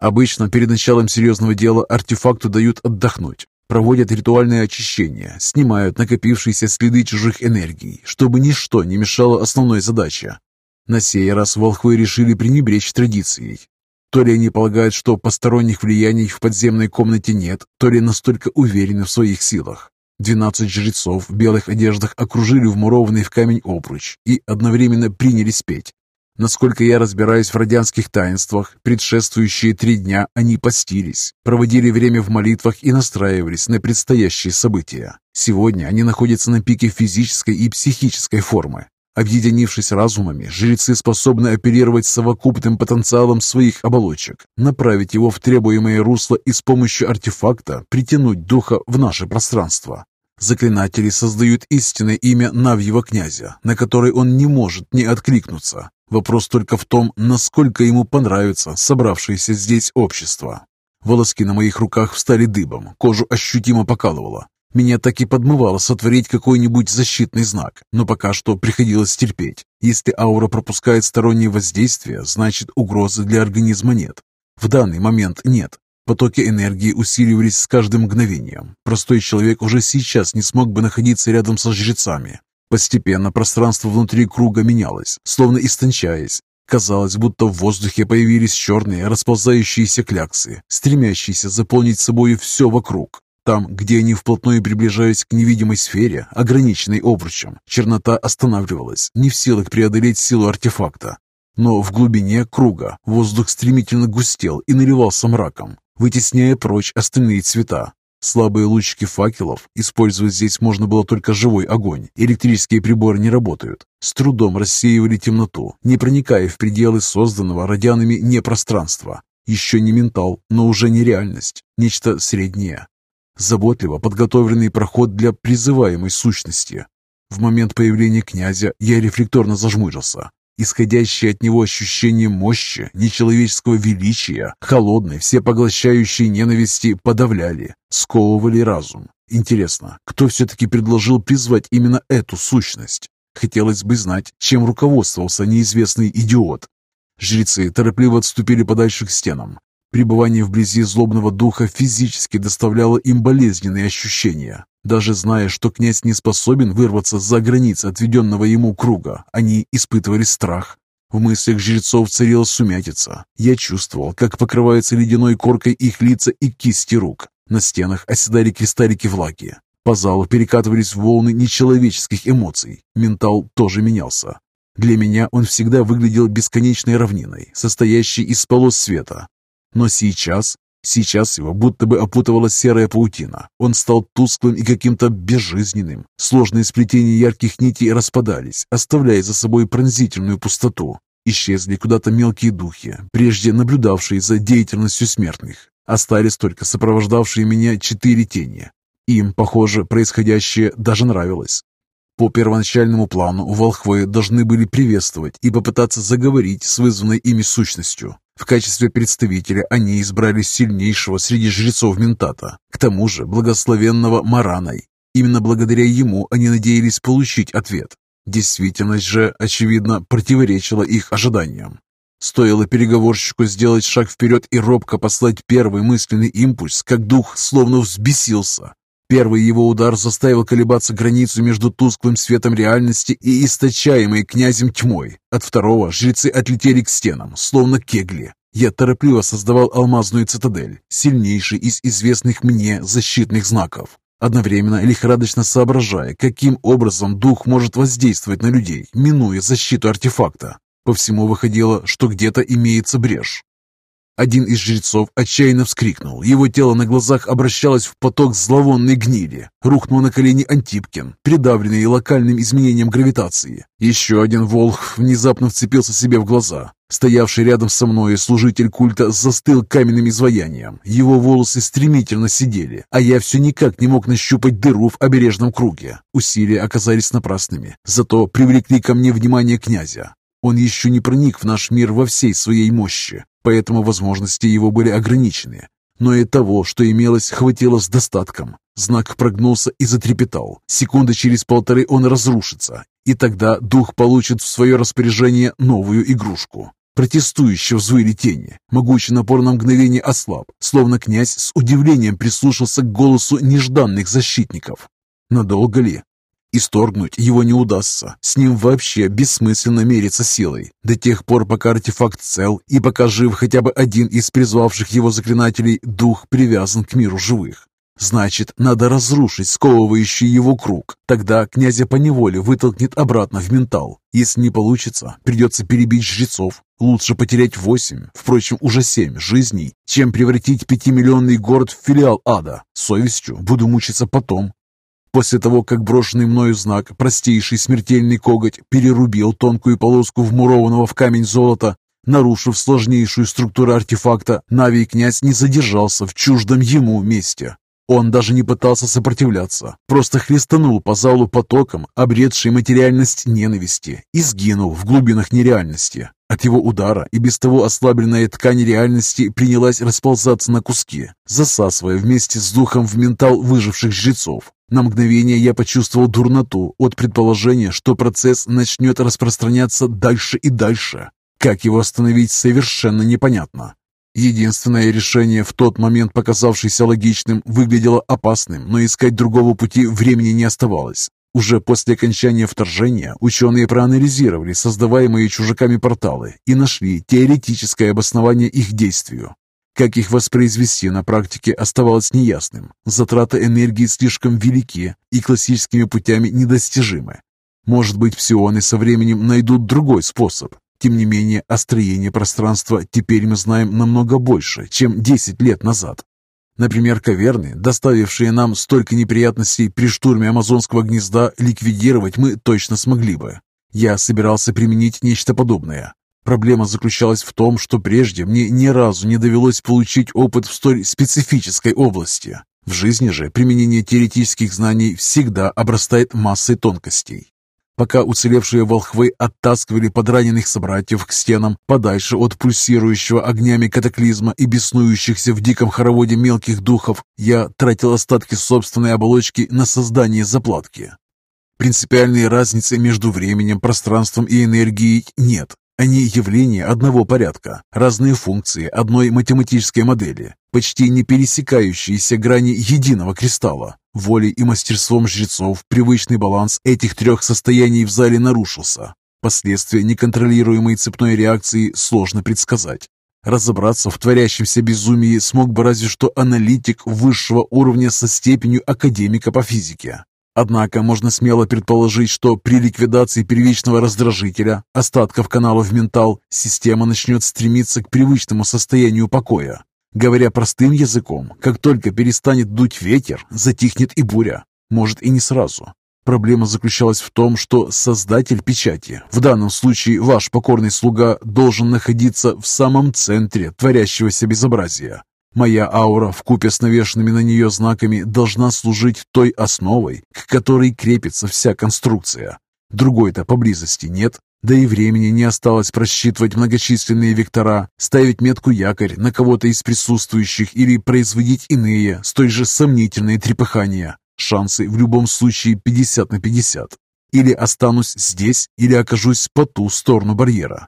Обычно перед началом серьезного дела артефакту дают отдохнуть. Проводят ритуальное очищение, снимают накопившиеся следы чужих энергий, чтобы ничто не мешало основной задаче. На сей раз волхвы решили пренебречь традицией. То ли они полагают, что посторонних влияний в подземной комнате нет, то ли настолько уверены в своих силах. Двенадцать жрецов в белых одеждах окружили вмурованный в камень обруч и одновременно принялись петь. Насколько я разбираюсь в радианских таинствах, предшествующие три дня они постились, проводили время в молитвах и настраивались на предстоящие события. Сегодня они находятся на пике физической и психической формы. Объединившись разумами, жрецы способны оперировать совокупным потенциалом своих оболочек, направить его в требуемое русло и с помощью артефакта притянуть духа в наше пространство. Заклинатели создают истинное имя Навьего князя, на которое он не может не откликнуться. Вопрос только в том, насколько ему понравится собравшееся здесь общество. Волоски на моих руках встали дыбом, кожу ощутимо покалывало. Меня так и подмывало сотворить какой-нибудь защитный знак, но пока что приходилось терпеть. Если аура пропускает сторонние воздействия, значит угрозы для организма нет. В данный момент нет. Потоки энергии усиливались с каждым мгновением. Простой человек уже сейчас не смог бы находиться рядом со жрецами. Постепенно пространство внутри круга менялось, словно истончаясь. Казалось, будто в воздухе появились черные расползающиеся кляксы, стремящиеся заполнить собой все вокруг. Там, где они вплотную приближались к невидимой сфере, ограниченной обручем, чернота останавливалась, не в силах преодолеть силу артефакта. Но в глубине круга воздух стремительно густел и наливался мраком, вытесняя прочь остальные цвета. Слабые лучики факелов, использовать здесь можно было только живой огонь, электрические приборы не работают, с трудом рассеивали темноту, не проникая в пределы созданного радианами непространства. Еще не ментал, но уже не реальность, нечто среднее. Заботливо подготовленный проход для призываемой сущности. В момент появления князя я рефлекторно зажмурился. Исходящее от него ощущение мощи, нечеловеческого величия, холодной, всепоглощающей ненависти подавляли, сковывали разум. Интересно, кто все-таки предложил призвать именно эту сущность? Хотелось бы знать, чем руководствовался неизвестный идиот. Жрецы торопливо отступили подальше к стенам. Пребывание вблизи злобного духа физически доставляло им болезненные ощущения. Даже зная, что князь не способен вырваться за границы отведенного ему круга, они испытывали страх. В мыслях жрецов царила сумятица. Я чувствовал, как покрываются ледяной коркой их лица и кисти рук. На стенах оседали кристаллики влаги. По залу перекатывались волны нечеловеческих эмоций. Ментал тоже менялся. Для меня он всегда выглядел бесконечной равниной, состоящей из полос света. Но сейчас Сейчас его будто бы опутывала серая паутина. Он стал тусклым и каким-то безжизненным. Сложные сплетения ярких нитей распадались, оставляя за собой пронзительную пустоту. Исчезли куда-то мелкие духи, прежде наблюдавшие за деятельностью смертных. Остались только сопровождавшие меня четыре тени. Им, похоже, происходящее даже нравилось. По первоначальному плану волхвы должны были приветствовать и попытаться заговорить с вызванной ими сущностью. В качестве представителя они избрали сильнейшего среди жрецов Ментата, к тому же благословенного Мараной. Именно благодаря ему они надеялись получить ответ. Действительность же, очевидно, противоречила их ожиданиям. Стоило переговорщику сделать шаг вперед и робко послать первый мысленный импульс, как дух словно взбесился. Первый его удар заставил колебаться границу между тусклым светом реальности и источаемой князем тьмой. От второго жрецы отлетели к стенам, словно кегли. Я торопливо создавал алмазную цитадель, сильнейший из известных мне защитных знаков. Одновременно лихорадочно соображая, каким образом дух может воздействовать на людей, минуя защиту артефакта. По всему выходило, что где-то имеется брешь. Один из жрецов отчаянно вскрикнул. Его тело на глазах обращалось в поток зловонной гнили. Рухнул на колени Антипкин, придавленный локальным изменением гравитации. Еще один волх внезапно вцепился себе в глаза. Стоявший рядом со мной служитель культа застыл каменным изваянием. Его волосы стремительно сидели, а я все никак не мог нащупать дыру в обережном круге. Усилия оказались напрасными, зато привлекли ко мне внимание князя. Он еще не проник в наш мир во всей своей мощи, поэтому возможности его были ограничены. Но и того, что имелось, хватило с достатком. Знак прогнулся и затрепетал. Секунды через полторы он разрушится, и тогда дух получит в свое распоряжение новую игрушку. Протестующие взвыли тени. Могучий напор на мгновение ослаб, словно князь с удивлением прислушался к голосу нежданных защитников. Надолго ли? Исторгнуть его не удастся. С ним вообще бессмысленно мериться силой. До тех пор, пока артефакт цел и пока жив хотя бы один из призвавших его заклинателей, дух привязан к миру живых. Значит, надо разрушить сковывающий его круг. Тогда князя поневоле вытолкнет обратно в ментал. Если не получится, придется перебить жрецов. Лучше потерять восемь, впрочем, уже семь жизней, чем превратить пятимиллионный город в филиал ада. Совестью буду мучиться потом, После того, как брошенный мною знак, простейший смертельный коготь, перерубил тонкую полоску вмурованного в камень золота, нарушив сложнейшую структуру артефакта, Навий князь не задержался в чуждом ему месте. Он даже не пытался сопротивляться, просто хлестанул по залу потоком, обретший материальность ненависти, и сгинул в глубинах нереальности. От его удара и без того ослабленная ткань реальности принялась расползаться на куски, засасывая вместе с духом в ментал выживших жрецов. На мгновение я почувствовал дурноту от предположения, что процесс начнет распространяться дальше и дальше. Как его остановить, совершенно непонятно. Единственное решение, в тот момент показавшееся логичным, выглядело опасным, но искать другого пути времени не оставалось. Уже после окончания вторжения ученые проанализировали создаваемые чужаками порталы и нашли теоретическое обоснование их действию. Как их воспроизвести на практике оставалось неясным. Затраты энергии слишком велики и классическими путями недостижимы. Может быть, псионы со временем найдут другой способ. Тем не менее, о строении пространства теперь мы знаем намного больше, чем 10 лет назад. Например, каверны, доставившие нам столько неприятностей при штурме амазонского гнезда, ликвидировать мы точно смогли бы. Я собирался применить нечто подобное. Проблема заключалась в том, что прежде мне ни разу не довелось получить опыт в столь специфической области. В жизни же применение теоретических знаний всегда обрастает массой тонкостей. Пока уцелевшие волхвы оттаскивали подраненных собратьев к стенам подальше от пульсирующего огнями катаклизма и беснующихся в диком хороводе мелких духов, я тратил остатки собственной оболочки на создание заплатки. Принципиальной разницы между временем, пространством и энергией нет. Они явления одного порядка, разные функции одной математической модели, почти не пересекающиеся грани единого кристалла. Волей и мастерством жрецов привычный баланс этих трех состояний в зале нарушился. Последствия неконтролируемой цепной реакции сложно предсказать. Разобраться в творящемся безумии смог бы разве что аналитик высшего уровня со степенью академика по физике. Однако можно смело предположить, что при ликвидации первичного раздражителя, остатков каналов ментал, система начнет стремиться к привычному состоянию покоя. Говоря простым языком, как только перестанет дуть ветер, затихнет и буря. Может и не сразу. Проблема заключалась в том, что создатель печати, в данном случае ваш покорный слуга, должен находиться в самом центре творящегося безобразия. Моя аура, вкупе с навешенными на нее знаками, должна служить той основой, к которой крепится вся конструкция. Другой-то поблизости нет, да и времени не осталось просчитывать многочисленные вектора, ставить метку якорь на кого-то из присутствующих или производить иные, столь же сомнительные трепыхания. Шансы в любом случае 50 на 50. Или останусь здесь, или окажусь по ту сторону барьера.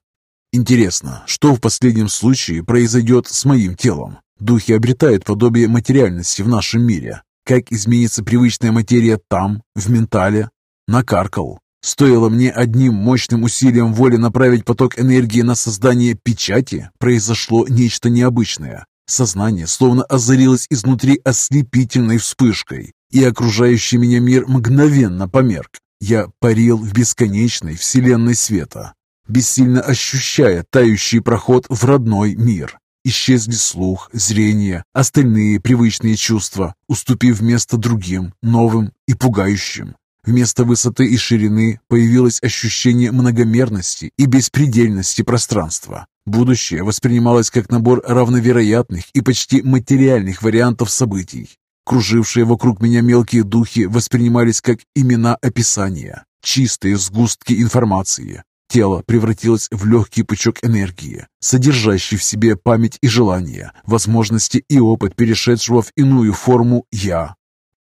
Интересно, что в последнем случае произойдет с моим телом? Духи обретают подобие материальности в нашем мире. Как изменится привычная материя там, в ментале? Накаркал. Стоило мне одним мощным усилием воли направить поток энергии на создание печати, произошло нечто необычное. Сознание словно озарилось изнутри ослепительной вспышкой, и окружающий меня мир мгновенно померк. Я парил в бесконечной вселенной света, бессильно ощущая тающий проход в родной мир. Исчезли слух, зрение, остальные привычные чувства, уступив место другим, новым и пугающим. Вместо высоты и ширины появилось ощущение многомерности и беспредельности пространства. Будущее воспринималось как набор равновероятных и почти материальных вариантов событий. Кружившие вокруг меня мелкие духи воспринимались как имена описания, чистые сгустки информации. Тело превратилось в легкий пучок энергии, содержащий в себе память и желания, возможности и опыт перешедшего в иную форму «я».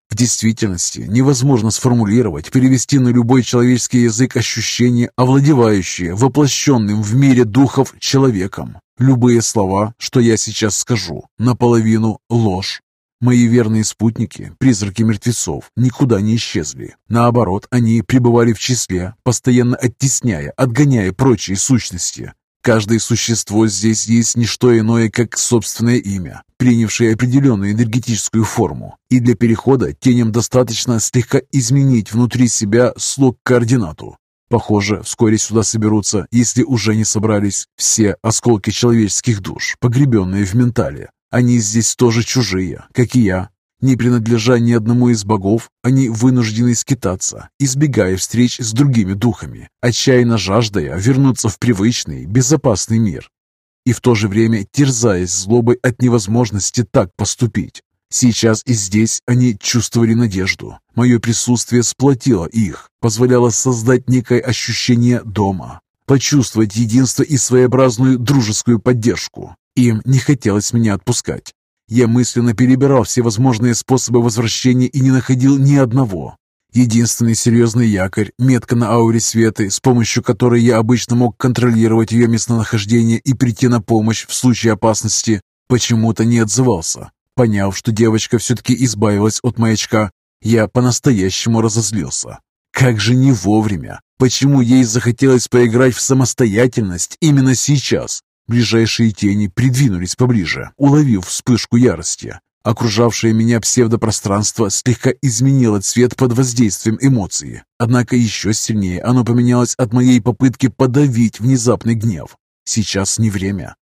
В действительности невозможно сформулировать, перевести на любой человеческий язык ощущения, овладевающие воплощенным в мире духов человеком. Любые слова, что я сейчас скажу, наполовину ложь, Мои верные спутники, призраки мертвецов, никуда не исчезли. Наоборот, они пребывали в числе, постоянно оттесняя, отгоняя прочие сущности. Каждое существо здесь есть не что иное, как собственное имя, принявшее определенную энергетическую форму. И для перехода теням достаточно слегка изменить внутри себя слог координату. Похоже, вскоре сюда соберутся, если уже не собрались, все осколки человеческих душ, погребенные в ментале, они здесь тоже чужие, как и я. Не принадлежа ни одному из богов, они вынуждены скитаться, избегая встреч с другими духами, отчаянно жаждая вернуться в привычный, безопасный мир. И в то же время терзаясь злобой от невозможности так поступить. Сейчас и здесь они чувствовали надежду. Мое присутствие сплотило их, позволяло создать некое ощущение дома, почувствовать единство и своеобразную дружескую поддержку. Им не хотелось меня отпускать. Я мысленно перебирал все возможные способы возвращения и не находил ни одного. Единственный серьезный якорь, метка на ауре Светы, с помощью которой я обычно мог контролировать ее местонахождение и прийти на помощь в случае опасности, почему-то не отзывался. Поняв, что девочка все-таки избавилась от маячка, я по-настоящему разозлился. Как же не вовремя! Почему ей захотелось поиграть в самостоятельность именно сейчас? Ближайшие тени придвинулись поближе, уловив вспышку ярости. Окружавшее меня псевдопространство слегка изменило цвет под воздействием эмоций. Однако еще сильнее оно поменялось от моей попытки подавить внезапный гнев. Сейчас не время.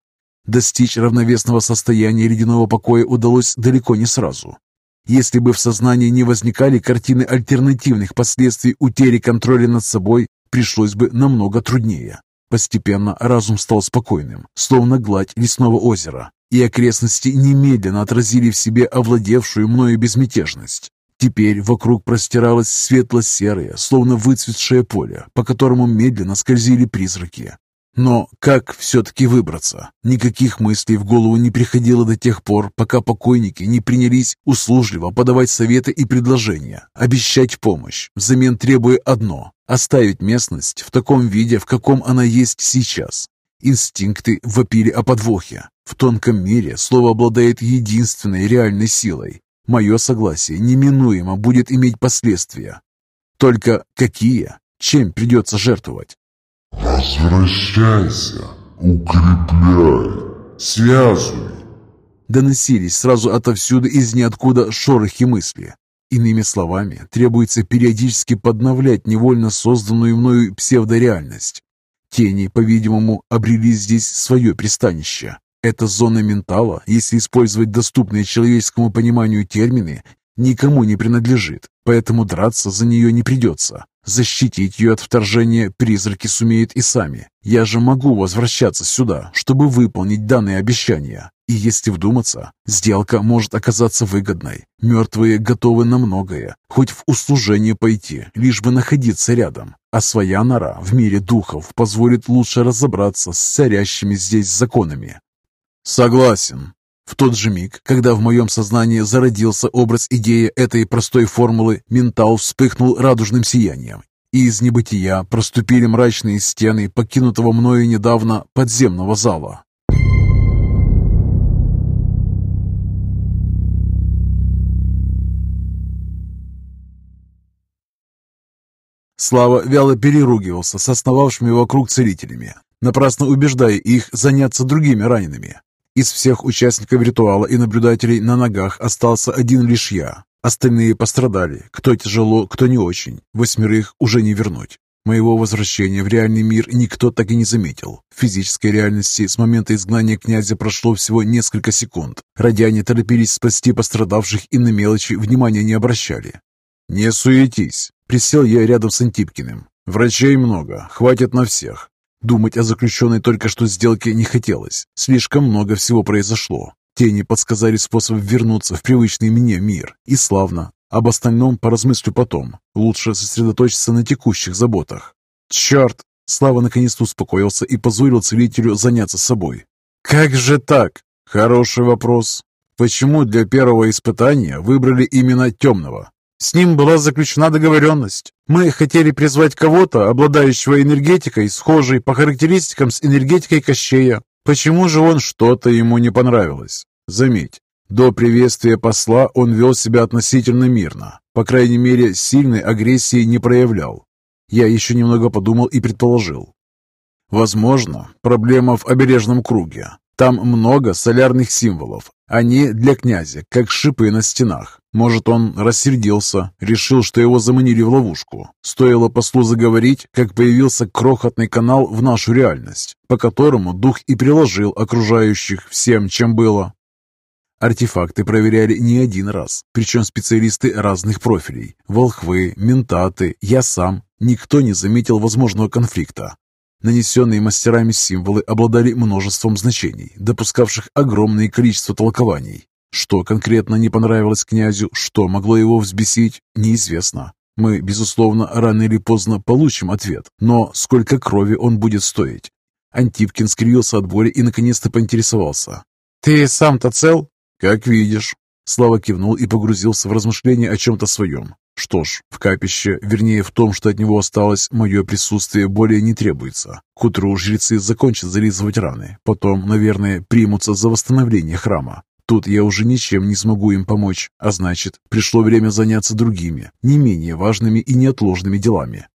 Достичь равновесного состояния ледяного покоя удалось далеко не сразу. Если бы в сознании не возникали картины альтернативных последствий утери контроля над собой, пришлось бы намного труднее. Постепенно разум стал спокойным, словно гладь лесного озера, и окрестности немедленно отразили в себе овладевшую мною безмятежность. Теперь вокруг простиралось светло-серое, словно выцветшее поле, по которому медленно скользили призраки. Но как все-таки выбраться? Никаких мыслей в голову не приходило до тех пор, пока покойники не принялись услужливо подавать советы и предложения, обещать помощь, взамен требуя одно – оставить местность в таком виде, в каком она есть сейчас. Инстинкты вопили о подвохе. В тонком мире слово обладает единственной реальной силой. Мое согласие неминуемо будет иметь последствия. Только какие? Чем придется жертвовать? «Возвращайся, укрепляй, связывай!» Доносились сразу отовсюду из ниоткуда шорохи мысли. Иными словами, требуется периодически подновлять невольно созданную мною псевдореальность. Тени, по-видимому, обрели здесь свое пристанище. Эта зона ментала, если использовать доступные человеческому пониманию термины, никому не принадлежит, поэтому драться за нее не придется. Защитить ее от вторжения призраки сумеют и сами. Я же могу возвращаться сюда, чтобы выполнить данные обещания. И если вдуматься, сделка может оказаться выгодной. Мертвые готовы на многое, хоть в услужение пойти, лишь бы находиться рядом. А своя нора в мире духов позволит лучше разобраться с царящими здесь законами. Согласен. В тот же миг, когда в моем сознании зародился образ идеи этой простой формулы, ментал вспыхнул радужным сиянием, и из небытия проступили мрачные стены покинутого мною недавно подземного зала. Слава вяло переругивался с основавшими вокруг целителями, напрасно убеждая их заняться другими ранеными. Из всех участников ритуала и наблюдателей на ногах остался один лишь я. Остальные пострадали, кто тяжело, кто не очень. Восьмерых уже не вернуть. Моего возвращения в реальный мир никто так и не заметил. В физической реальности с момента изгнания князя прошло всего несколько секунд. Радяне торопились спасти пострадавших и на мелочи внимания не обращали. «Не суетись!» Присел я рядом с Антипкиным. «Врачей много, хватит на всех. Думать о заключенной только что сделке не хотелось. Слишком много всего произошло. Тени подсказали способ вернуться в привычный мне мир. И славно. Об остальном поразмыслю потом. Лучше сосредоточиться на текущих заботах. Черт! Слава наконец-то успокоился и позволил целителю заняться собой. Как же так? Хороший вопрос. Почему для первого испытания выбрали именно темного? С ним была заключена договоренность. Мы хотели призвать кого-то, обладающего энергетикой, схожей по характеристикам с энергетикой Кощея. Почему же он что-то ему не понравилось? Заметь, до приветствия посла он вел себя относительно мирно. По крайней мере, сильной агрессии не проявлял. Я еще немного подумал и предположил. Возможно, проблема в обережном круге. Там много солярных символов. Они для князя, как шипы на стенах. Может, он рассердился, решил, что его заманили в ловушку. Стоило послу заговорить, как появился крохотный канал в нашу реальность, по которому дух и приложил окружающих всем, чем было. Артефакты проверяли не один раз, причем специалисты разных профилей. Волхвы, ментаты, я сам. Никто не заметил возможного конфликта. Нанесенные мастерами символы обладали множеством значений, допускавших огромное количество толкований. Что конкретно не понравилось князю, что могло его взбесить, неизвестно. Мы, безусловно, рано или поздно получим ответ, но сколько крови он будет стоить? Антипкин скривился от боли и наконец-то поинтересовался. «Ты сам-то цел?» «Как видишь». Слава кивнул и погрузился в размышления о чем-то своем. Что ж, в капище, вернее в том, что от него осталось, мое присутствие более не требуется. К утру жрецы закончат зализывать раны, потом, наверное, примутся за восстановление храма. Тут я уже ничем не смогу им помочь, а значит, пришло время заняться другими, не менее важными и неотложными делами.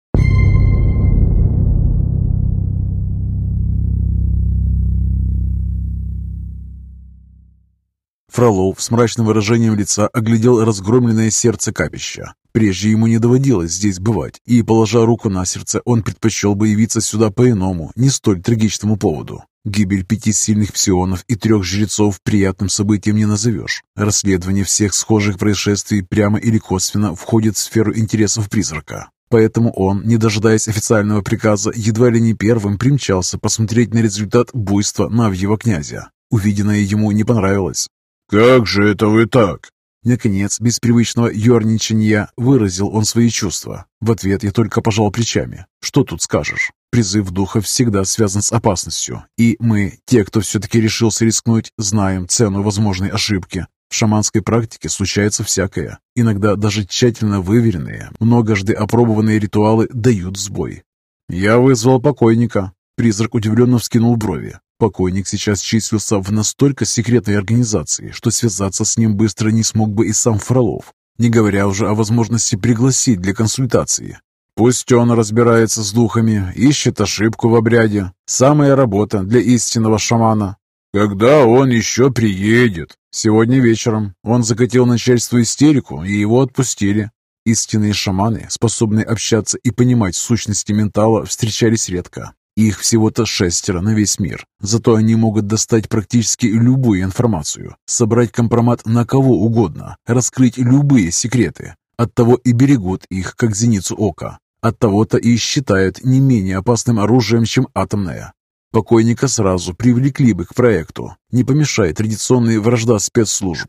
Фролов с мрачным выражением лица оглядел разгромленное сердце капища. Прежде ему не доводилось здесь бывать, и, положа руку на сердце, он предпочел бы явиться сюда по иному, не столь трагичному поводу. Гибель пяти сильных псионов и трех жрецов приятным событием не назовешь. Расследование всех схожих происшествий прямо или косвенно входит в сферу интересов призрака. Поэтому он, не дожидаясь официального приказа, едва ли не первым примчался посмотреть на результат буйства Навьего князя. Увиденное ему не понравилось. «Как же это вы так?» Наконец, без привычного ерничания, выразил он свои чувства. В ответ я только пожал плечами. Что тут скажешь? Призыв духа всегда связан с опасностью. И мы, те, кто все-таки решился рискнуть, знаем цену возможной ошибки. В шаманской практике случается всякое. Иногда даже тщательно выверенные, многожды опробованные ритуалы дают сбой. Я вызвал покойника. Призрак удивленно вскинул брови. Покойник сейчас числился в настолько секретной организации, что связаться с ним быстро не смог бы и сам Фролов, не говоря уже о возможности пригласить для консультации. Пусть он разбирается с духами, ищет ошибку в обряде. Самая работа для истинного шамана. Когда он еще приедет? Сегодня вечером. Он закатил начальству истерику, и его отпустили. Истинные шаманы, способные общаться и понимать сущности ментала, встречались редко. Их всего-то шестеро на весь мир. Зато они могут достать практически любую информацию, собрать компромат на кого угодно, раскрыть любые секреты. Оттого и берегут их, как зеницу ока. Оттого-то и считают не менее опасным оружием, чем атомное. Покойника сразу привлекли бы к проекту, не помешает традиционная вражда спецслужб.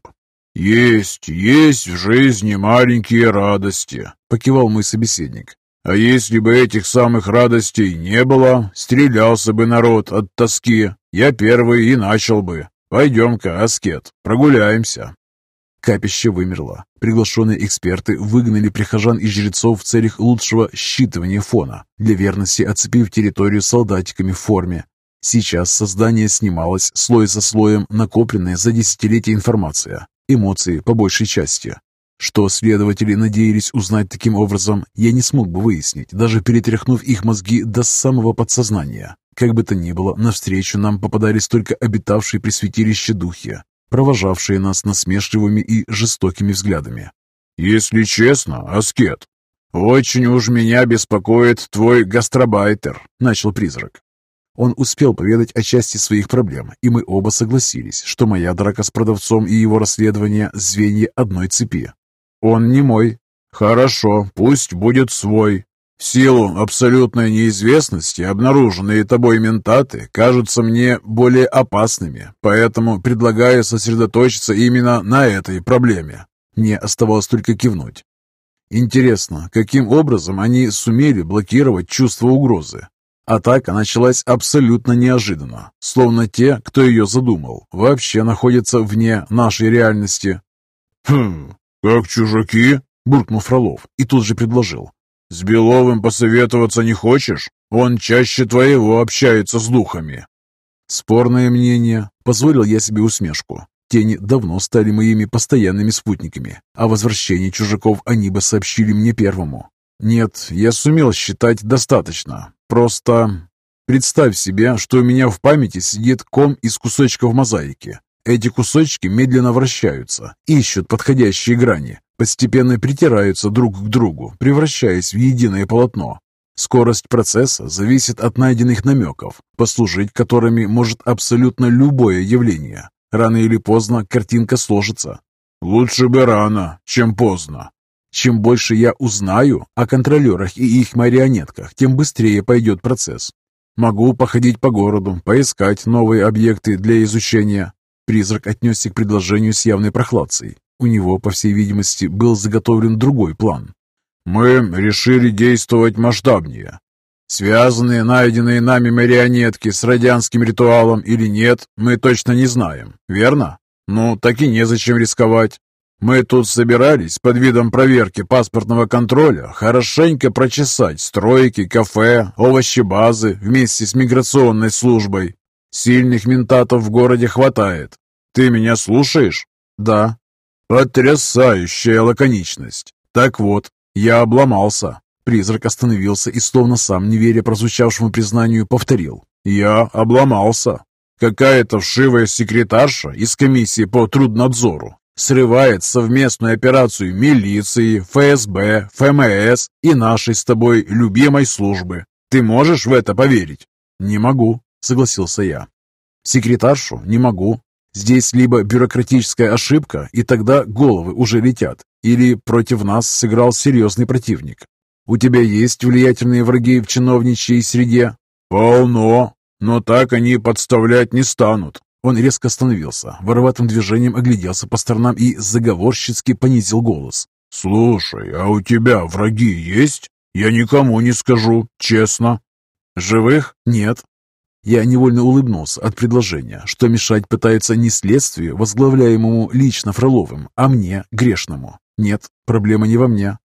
«Есть, есть в жизни маленькие радости», — покивал мой собеседник. «А если бы этих самых радостей не было, стрелялся бы народ от тоски. Я первый и начал бы. Пойдем-ка, аскет, прогуляемся». Капище вымерло. Приглашенные эксперты выгнали прихожан и жрецов в целях лучшего считывания фона, для верности оцепив территорию солдатиками в форме. Сейчас создание снималось слой за слоем, накопленная за десятилетия информация, эмоции по большей части. Что следователи надеялись узнать таким образом, я не смог бы выяснить, даже перетряхнув их мозги до самого подсознания. Как бы то ни было, навстречу нам попадались только обитавшие при святилище духи, провожавшие нас насмешливыми и жестокими взглядами. «Если честно, аскет, очень уж меня беспокоит твой гастробайтер», — начал призрак. Он успел поведать о части своих проблем, и мы оба согласились, что моя драка с продавцом и его расследование – звенья одной цепи. Он не мой. Хорошо, пусть будет свой. В силу абсолютной неизвестности обнаруженные тобой ментаты кажутся мне более опасными, поэтому предлагаю сосредоточиться именно на этой проблеме. Мне оставалось только кивнуть. Интересно, каким образом они сумели блокировать чувство угрозы? Атака началась абсолютно неожиданно, словно те, кто ее задумал, вообще находятся вне нашей реальности. «Хм, как чужаки?» – буркнул Фролов и тут же предложил. «С Беловым посоветоваться не хочешь? Он чаще твоего общается с духами». Спорное мнение. Позволил я себе усмешку. Тени давно стали моими постоянными спутниками. О возвращении чужаков они бы сообщили мне первому. Нет, я сумел считать достаточно. Просто представь себе, что у меня в памяти сидит ком из кусочков мозаики. Эти кусочки медленно вращаются, ищут подходящие грани, постепенно притираются друг к другу, превращаясь в единое полотно. Скорость процесса зависит от найденных намеков, послужить которыми может абсолютно любое явление. Рано или поздно картинка сложится. «Лучше бы рано, чем поздно», чем больше я узнаю о контролерах и их марионетках, тем быстрее пойдет процесс. Могу походить по городу, поискать новые объекты для изучения. Призрак отнесся к предложению с явной прохладцей. У него, по всей видимости, был заготовлен другой план. «Мы решили действовать масштабнее. Связанные найденные нами марионетки с радианским ритуалом или нет, мы точно не знаем, верно? Ну, так и незачем рисковать. Мы тут собирались под видом проверки паспортного контроля хорошенько прочесать стройки, кафе, овощебазы вместе с миграционной службой. Сильных ментатов в городе хватает. Ты меня слушаешь? Да. Потрясающая лаконичность. Так вот, я обломался. Призрак остановился и, словно сам не веря прозвучавшему признанию, повторил. «Я обломался. Какая-то вшивая секретарша из комиссии по труднадзору срывает совместную операцию милиции, ФСБ, ФМС и нашей с тобой любимой службы. Ты можешь в это поверить? Не могу, согласился я. Секретаршу не могу. Здесь либо бюрократическая ошибка, и тогда головы уже летят, или против нас сыграл серьезный противник. У тебя есть влиятельные враги в чиновничьей среде? Полно, но так они подставлять не станут. Он резко остановился, вороватым движением огляделся по сторонам и заговорщицки понизил голос. «Слушай, а у тебя враги есть? Я никому не скажу, честно». «Живых? Нет». Я невольно улыбнулся от предложения, что мешать пытается не следствию, возглавляемому лично Фроловым, а мне, грешному. Нет, проблема не во мне.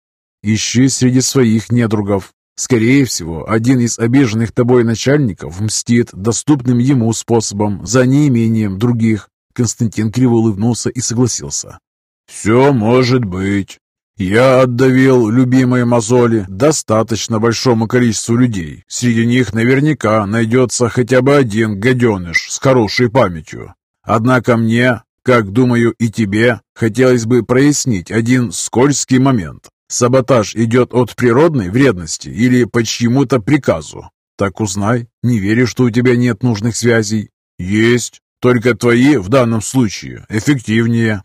Ищи среди своих недругов. Скорее всего, один из обиженных тобой начальников мстит доступным ему способом за неимением других. Константин криво улыбнулся и согласился. «Все может быть. Я отдавил любимые мозоли достаточно большому количеству людей. Среди них наверняка найдется хотя бы один гаденыш с хорошей памятью. Однако мне, как думаю и тебе, хотелось бы прояснить один скользкий момент. Саботаж идет от природной вредности или по чьему-то приказу? Так узнай. Не верю, что у тебя нет нужных связей. Есть. Только твои в данном случае эффективнее.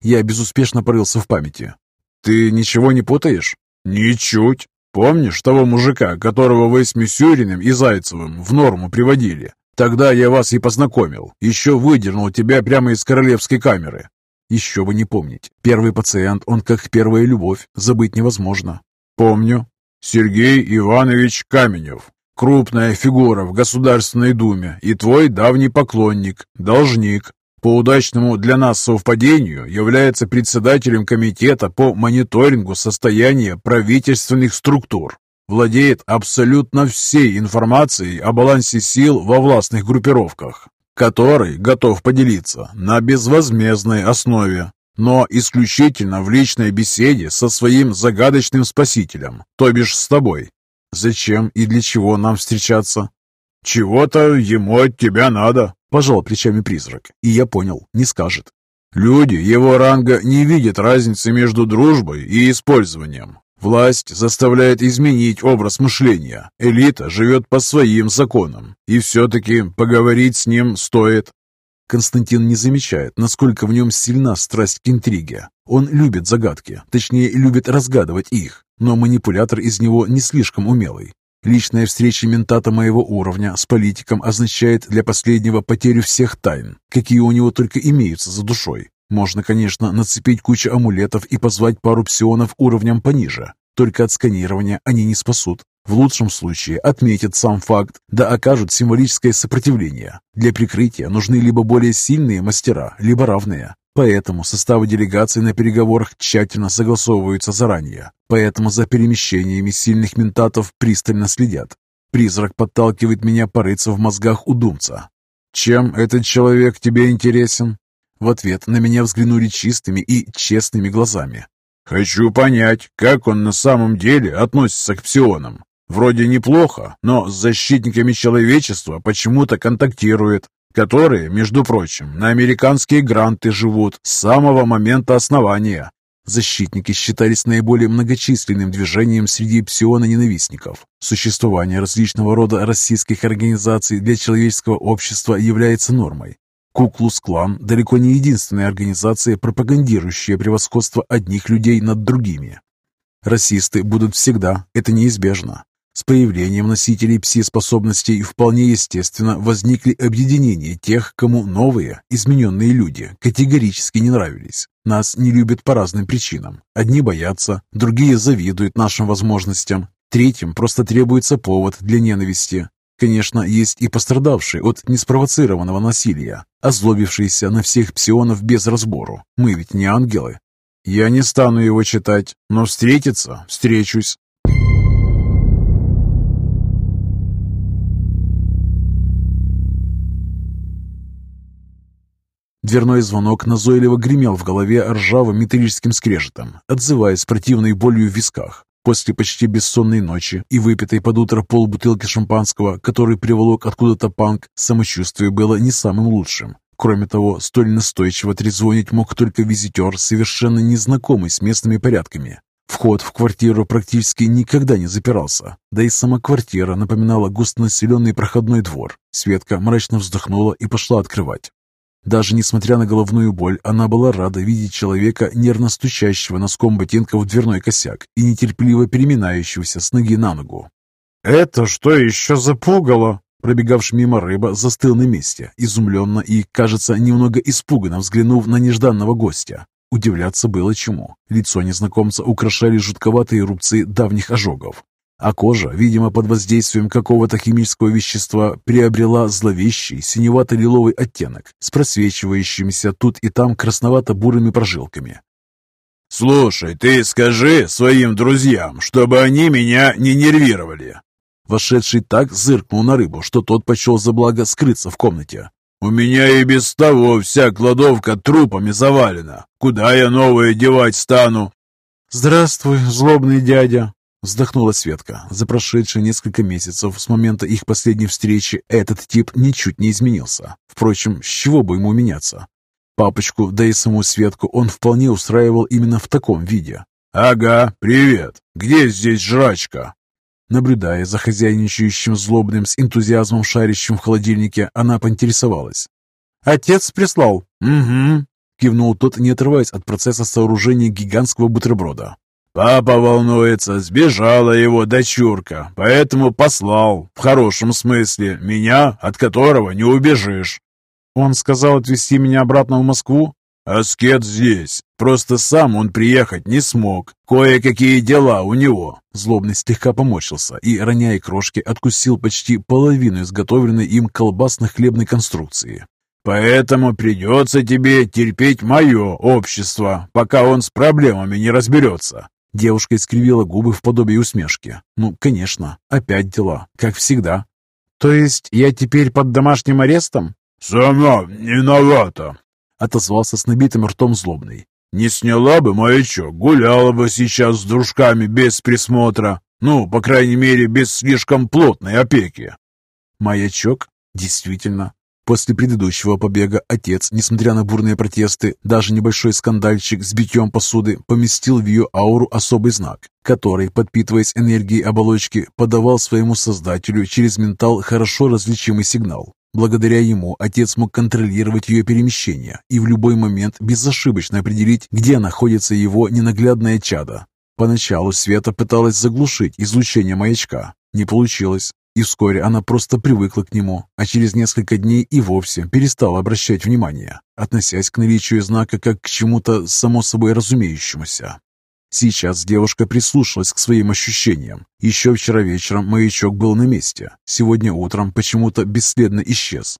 Я безуспешно порылся в памяти. Ты ничего не путаешь? Ничуть. Помнишь того мужика, которого вы с Мисюриным и Зайцевым в норму приводили? Тогда я вас и познакомил. Еще выдернул тебя прямо из королевской камеры. Еще бы не помнить. Первый пациент, он как первая любовь. Забыть невозможно. Помню. Сергей Иванович Каменев. Крупная фигура в Государственной Думе и твой давний поклонник, должник. По удачному для нас совпадению является председателем комитета по мониторингу состояния правительственных структур. Владеет абсолютно всей информацией о балансе сил во властных группировках, который готов поделиться на безвозмездной основе, но исключительно в личной беседе со своим загадочным спасителем, то бишь с тобой. Зачем и для чего нам встречаться? Чего-то ему от тебя надо, пожал плечами призрак, и я понял, не скажет. Люди его ранга не видят разницы между дружбой и использованием. Власть заставляет изменить образ мышления. Элита живет по своим законам. И все-таки поговорить с ним стоит. Константин не замечает, насколько в нем сильна страсть к интриге. Он любит загадки, точнее, любит разгадывать их, но манипулятор из него не слишком умелый. Личная встреча ментата моего уровня с политиком означает для последнего потерю всех тайн, какие у него только имеются за душой. Можно, конечно, нацепить кучу амулетов и позвать пару псионов уровнем пониже. Только от сканирования они не спасут. В лучшем случае отметят сам факт, да окажут символическое сопротивление. Для прикрытия нужны либо более сильные мастера, либо равные. Поэтому составы делегаций на переговорах тщательно согласовываются заранее. Поэтому за перемещениями сильных ментатов пристально следят. Призрак подталкивает меня порыться в мозгах у думца. «Чем этот человек тебе интересен?» В ответ на меня взглянули чистыми и честными глазами. «Хочу понять, как он на самом деле относится к псионам. Вроде неплохо, но с защитниками человечества почему-то контактирует, которые, между прочим, на американские гранты живут с самого момента основания. Защитники считались наиболее многочисленным движением среди псиона-ненавистников. Существование различного рода российских организаций для человеческого общества является нормой. Куклус-клан далеко не единственная организация, пропагандирующая превосходство одних людей над другими. Расисты будут всегда, это неизбежно. С появлением носителей пси-способностей вполне естественно возникли объединения тех, кому новые, измененные люди категорически не нравились. Нас не любят по разным причинам. Одни боятся, другие завидуют нашим возможностям, третьим просто требуется повод для ненависти. Конечно, есть и пострадавшие от неспровоцированного насилия, озлобившиеся на всех псионов без разбору. Мы ведь не ангелы. Я не стану его читать, но встретиться встречусь. Дверной звонок назойливо гремел в голове ржавым металлическим скрежетом, отзываясь противной болью в висках. После почти бессонной ночи и выпитой под утро полбутылки шампанского, который приволок откуда-то панк, самочувствие было не самым лучшим. Кроме того, столь настойчиво трезвонить мог только визитер, совершенно незнакомый с местными порядками. Вход в квартиру практически никогда не запирался, да и сама квартира напоминала густонаселенный проходной двор. Светка мрачно вздохнула и пошла открывать. Даже несмотря на головную боль, она была рада видеть человека, нервно стучащего носком ботинка в дверной косяк и нетерпеливо переминающегося с ноги на ногу. «Это что еще за пугало?» Пробегавший мимо рыба застыл на месте, изумленно и, кажется, немного испуганно взглянув на нежданного гостя. Удивляться было чему. Лицо незнакомца украшали жутковатые рубцы давних ожогов а кожа, видимо, под воздействием какого-то химического вещества, приобрела зловещий синевато-лиловый оттенок с просвечивающимися тут и там красновато-бурыми прожилками. «Слушай, ты скажи своим друзьям, чтобы они меня не нервировали!» Вошедший так зыркнул на рыбу, что тот почел за благо скрыться в комнате. «У меня и без того вся кладовка трупами завалена. Куда я новые девать стану?» «Здравствуй, злобный дядя!» Вздохнула Светка. За прошедшие несколько месяцев с момента их последней встречи этот тип ничуть не изменился. Впрочем, с чего бы ему меняться? Папочку, да и саму Светку он вполне устраивал именно в таком виде. «Ага, привет! Где здесь жрачка?» Наблюдая за хозяйничающим злобным с энтузиазмом шарящим в холодильнике, она поинтересовалась. «Отец прислал». «Угу», — кивнул тот, не отрываясь от процесса сооружения гигантского бутерброда. Папа волнуется, сбежала его дочурка, поэтому послал, в хорошем смысле, меня, от которого не убежишь. Он сказал отвезти меня обратно в Москву? Аскет здесь. Просто сам он приехать не смог. Кое-какие дела у него. Злобный слегка поморщился и, роняя крошки, откусил почти половину изготовленной им колбасно-хлебной конструкции. Поэтому придется тебе терпеть мое общество, пока он с проблемами не разберется. Девушка искривила губы в подобии усмешки. «Ну, конечно, опять дела, как всегда». «То есть я теперь под домашним арестом?» «Сама виновата», — отозвался с набитым ртом злобный. «Не сняла бы маячок, гуляла бы сейчас с дружками без присмотра. Ну, по крайней мере, без слишком плотной опеки». Маячок? Действительно, После предыдущего побега отец, несмотря на бурные протесты, даже небольшой скандальчик с битьем посуды поместил в ее ауру особый знак, который, подпитываясь энергией оболочки, подавал своему создателю через ментал хорошо различимый сигнал. Благодаря ему отец мог контролировать ее перемещение и в любой момент безошибочно определить, где находится его ненаглядное чадо. Поначалу Света пыталась заглушить излучение маячка. Не получилось. И вскоре она просто привыкла к нему, а через несколько дней и вовсе перестала обращать внимание, относясь к наличию знака как к чему-то само собой разумеющемуся. Сейчас девушка прислушалась к своим ощущениям. Еще вчера вечером маячок был на месте. Сегодня утром почему-то бесследно исчез.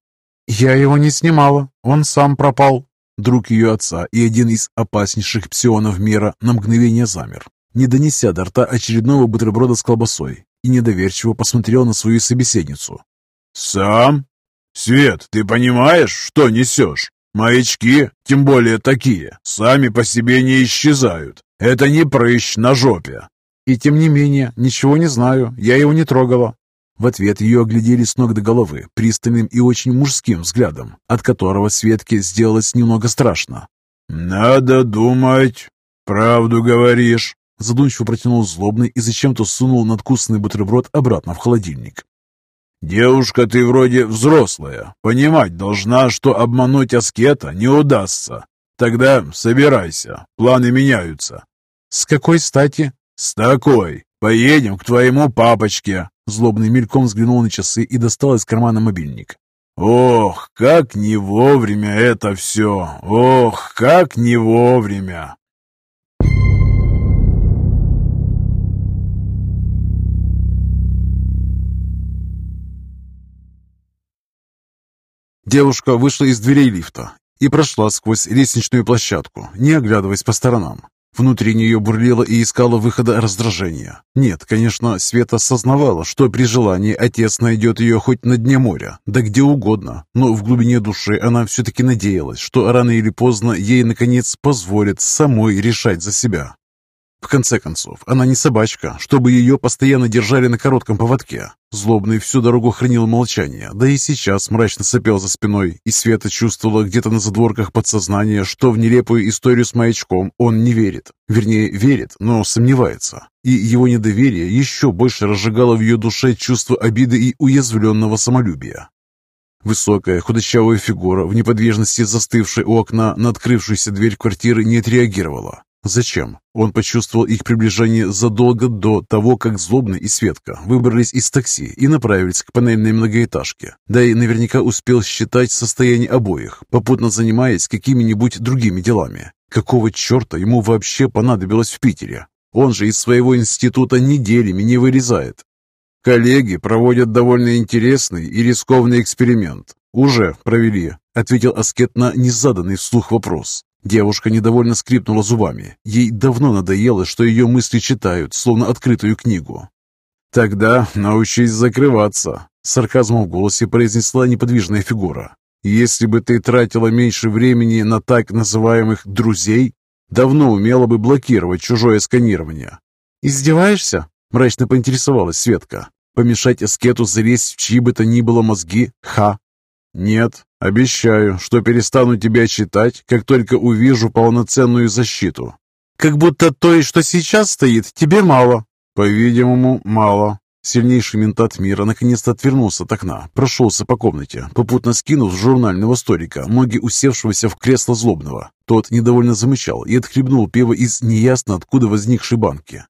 «Я его не снимала. Он сам пропал». Друг ее отца и один из опаснейших псионов мира на мгновение замер, не донеся до рта очередного бутерброда с колбасой, и недоверчиво посмотрел на свою собеседницу. «Сам? Свет, ты понимаешь, что несешь? Маячки, тем более такие, сами по себе не исчезают. Это не прыщ на жопе». «И тем не менее, ничего не знаю, я его не трогала». В ответ ее оглядели с ног до головы пристальным и очень мужским взглядом, от которого Светке сделалось немного страшно. «Надо думать, правду говоришь». Задумчиво протянул злобный и зачем-то сунул надкусанный бутерброд обратно в холодильник. «Девушка, ты вроде взрослая. Понимать должна, что обмануть аскета не удастся. Тогда собирайся, планы меняются». «С какой стати?» «С такой. Поедем к твоему папочке». Злобный мельком взглянул на часы и достал из кармана мобильник. «Ох, как не вовремя это все! Ох, как не вовремя!» Девушка вышла из дверей лифта и прошла сквозь лестничную площадку, не оглядываясь по сторонам. Внутри нее бурлило и искало выхода раздражения. Нет, конечно, Света осознавала, что при желании отец найдет ее хоть на дне моря, да где угодно, но в глубине души она все-таки надеялась, что рано или поздно ей, наконец, позволят самой решать за себя. В конце концов, она не собачка, чтобы ее постоянно держали на коротком поводке. Злобный всю дорогу хранил молчание, да и сейчас мрачно сопел за спиной, и Света чувствовала где-то на задворках подсознания, что в нелепую историю с маячком он не верит. Вернее, верит, но сомневается. И его недоверие еще больше разжигало в ее душе чувство обиды и уязвленного самолюбия. Высокая, худощавая фигура, в неподвижности застывшая у окна на открывшуюся дверь квартиры, не отреагировала. Зачем? Он почувствовал их приближение задолго до того, как Злобный и Светка выбрались из такси и направились к панельной многоэтажке. Да и наверняка успел считать состояние обоих, попутно занимаясь какими-нибудь другими делами. Какого черта ему вообще понадобилось в Питере? Он же из своего института неделями не вырезает. Коллеги проводят довольно интересный и рискованный эксперимент. «Уже провели», — ответил Аскет на незаданный вслух вопрос. Девушка недовольно скрипнула зубами. Ей давно надоело, что ее мысли читают, словно открытую книгу. «Тогда научись закрываться», — сарказмом в голосе произнесла неподвижная фигура. «Если бы ты тратила меньше времени на так называемых «друзей», давно умела бы блокировать чужое сканирование». «Издеваешься?» — мрачно поинтересовалась Светка. «Помешать аскету залезть в чьи бы то ни было мозги? Ха! «Нет, обещаю, что перестану тебя читать, как только увижу полноценную защиту». «Как будто той, что сейчас стоит, тебе мало». «По-видимому, мало. Сильнейший ментат мира наконец-то отвернулся от окна, прошелся по комнате, попутно скинув с журнального столика ноги усевшегося в кресло злобного. Тот недовольно замычал и отхлебнул пиво из неясно откуда возникшей банки.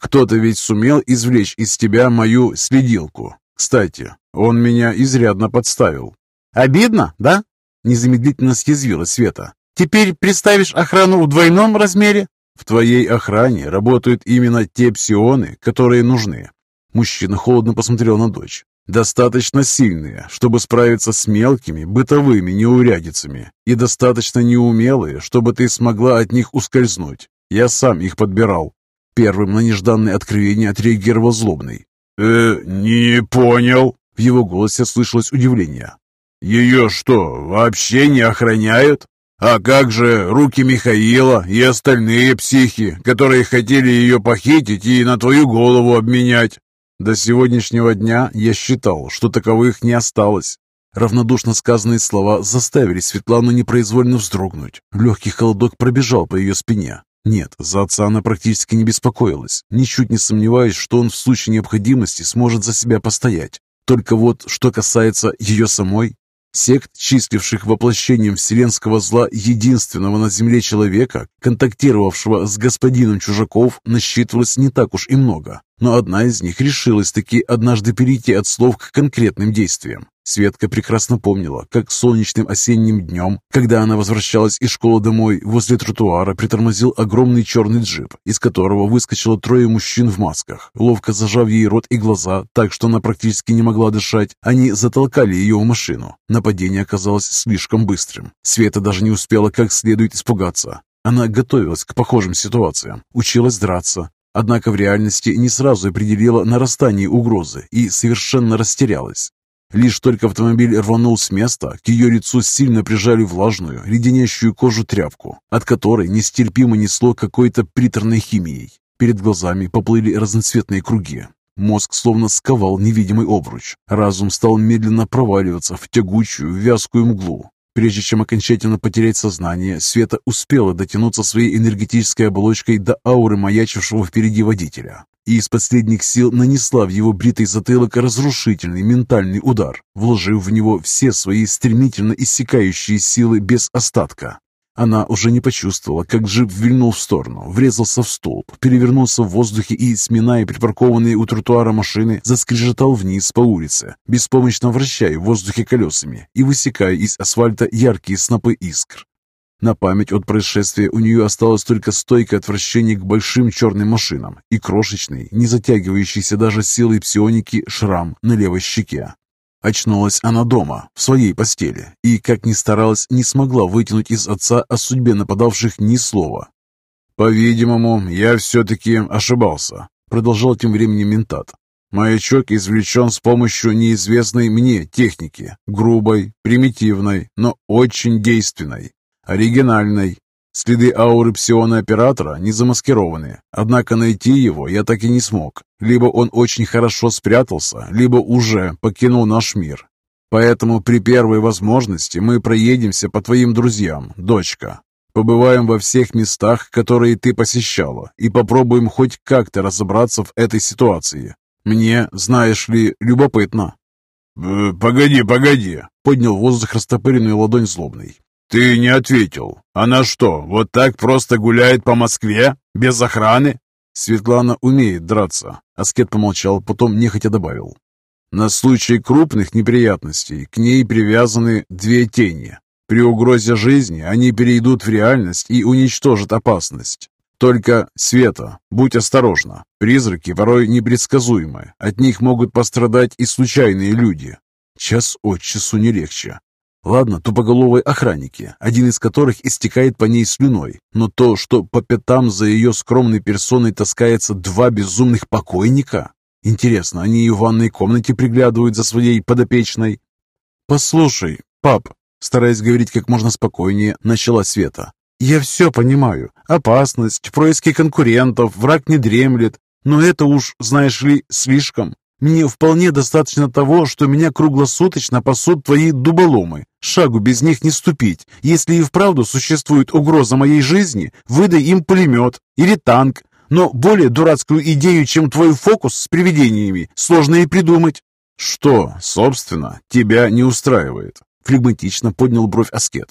«Кто-то ведь сумел извлечь из тебя мою следилку. Кстати, он меня изрядно подставил». «Обидно, да?» – незамедлительно съязвила Света. «Теперь представишь охрану в двойном размере?» «В твоей охране работают именно те псионы, которые нужны. Мужчина холодно посмотрел на дочь. «Достаточно сильные, чтобы справиться с мелкими бытовыми неурядицами, и достаточно неумелые, чтобы ты смогла от них ускользнуть. Я сам их подбирал». Первым на нежданное откровение отреагировал злобный. «Э, не понял». В его голосе слышалось удивление. «Ее что, вообще не охраняют? А как же руки Михаила и остальные психи, которые хотели ее похитить и на твою голову обменять?» До сегодняшнего дня я считал, что таковых не осталось. Равнодушно сказанные слова заставили Светлану непроизвольно вздрогнуть. Легкий холодок пробежал по ее спине. Нет, за отца она практически не беспокоилась, ничуть не сомневаясь, что он в случае необходимости сможет за себя постоять. Только вот, что касается ее самой, Сект, числивших воплощением вселенского зла единственного на земле человека, контактировавшего с господином чужаков, насчитывалось не так уж и много. Но одна из них решилась таки однажды перейти от слов к конкретным действиям. Светка прекрасно помнила, как солнечным осенним днем, когда она возвращалась из школы домой, возле тротуара притормозил огромный черный джип, из которого выскочило трое мужчин в масках. Ловко зажав ей рот и глаза, так что она практически не могла дышать, они затолкали ее в машину. Нападение оказалось слишком быстрым. Света даже не успела как следует испугаться. Она готовилась к похожим ситуациям, училась драться, однако в реальности не сразу определила нарастание угрозы и совершенно растерялась. Лишь только автомобиль рванул с места, к ее лицу сильно прижали влажную, леденящую кожу тряпку, от которой нестерпимо несло какой-то приторной химией. Перед глазами поплыли разноцветные круги. Мозг словно сковал невидимый обруч. Разум стал медленно проваливаться в тягучую, вязкую мглу. Прежде чем окончательно потерять сознание, Света успела дотянуться своей энергетической оболочкой до ауры маячившего впереди водителя и из последних сил нанесла в его бритый затылок разрушительный ментальный удар, вложив в него все свои стремительно иссякающие силы без остатка. Она уже не почувствовала, как джип вильнул в сторону, врезался в столб, перевернулся в воздухе и, сминая припаркованные у тротуара машины, заскрежетал вниз по улице, беспомощно вращая в воздухе колесами и высекая из асфальта яркие снопы искр. На память от происшествия у нее осталось только стойкое отвращение к большим черным машинам и крошечный, не затягивающийся даже силой псионики, шрам на левой щеке. Очнулась она дома, в своей постели, и, как ни старалась, не смогла вытянуть из отца о судьбе нападавших ни слова. «По-видимому, я все-таки ошибался», — продолжал тем временем ментат. «Маячок извлечен с помощью неизвестной мне техники, грубой, примитивной, но очень действенной. Оригинальной. Следы ауры псиона-оператора не замаскированы, однако найти его я так и не смог. Либо он очень хорошо спрятался, либо уже покинул наш мир. Поэтому при первой возможности мы проедемся по твоим друзьям, дочка. Побываем во всех местах, которые ты посещала, и попробуем хоть как-то разобраться в этой ситуации. Мне, знаешь ли, любопытно». «Э, «Погоди, погоди!» — поднял воздух растопыренную ладонь злобный. «Ты не ответил. Она что, вот так просто гуляет по Москве? Без охраны?» «Светлана умеет драться», — Аскет помолчал, потом нехотя добавил. «На случай крупных неприятностей к ней привязаны две тени. При угрозе жизни они перейдут в реальность и уничтожат опасность. Только, Света, будь осторожна. Призраки порой непредсказуемы. От них могут пострадать и случайные люди. Час от часу не легче. Ладно, тупоголовые охранники, один из которых истекает по ней слюной, но то, что по пятам за ее скромной персоной таскается два безумных покойника? Интересно, они и в ванной комнате приглядывают за своей подопечной? «Послушай, пап», стараясь говорить как можно спокойнее, начала Света. «Я все понимаю. Опасность, происки конкурентов, враг не дремлет. Но это уж, знаешь ли, слишком. Мне вполне достаточно того, что меня круглосуточно пасут твои дуболомы. Шагу без них не ступить. Если и вправду существует угроза моей жизни, выдай им пулемет или танк. Но более дурацкую идею, чем твой фокус с привидениями, сложно и придумать. Что, собственно, тебя не устраивает? Флегматично поднял бровь аскет.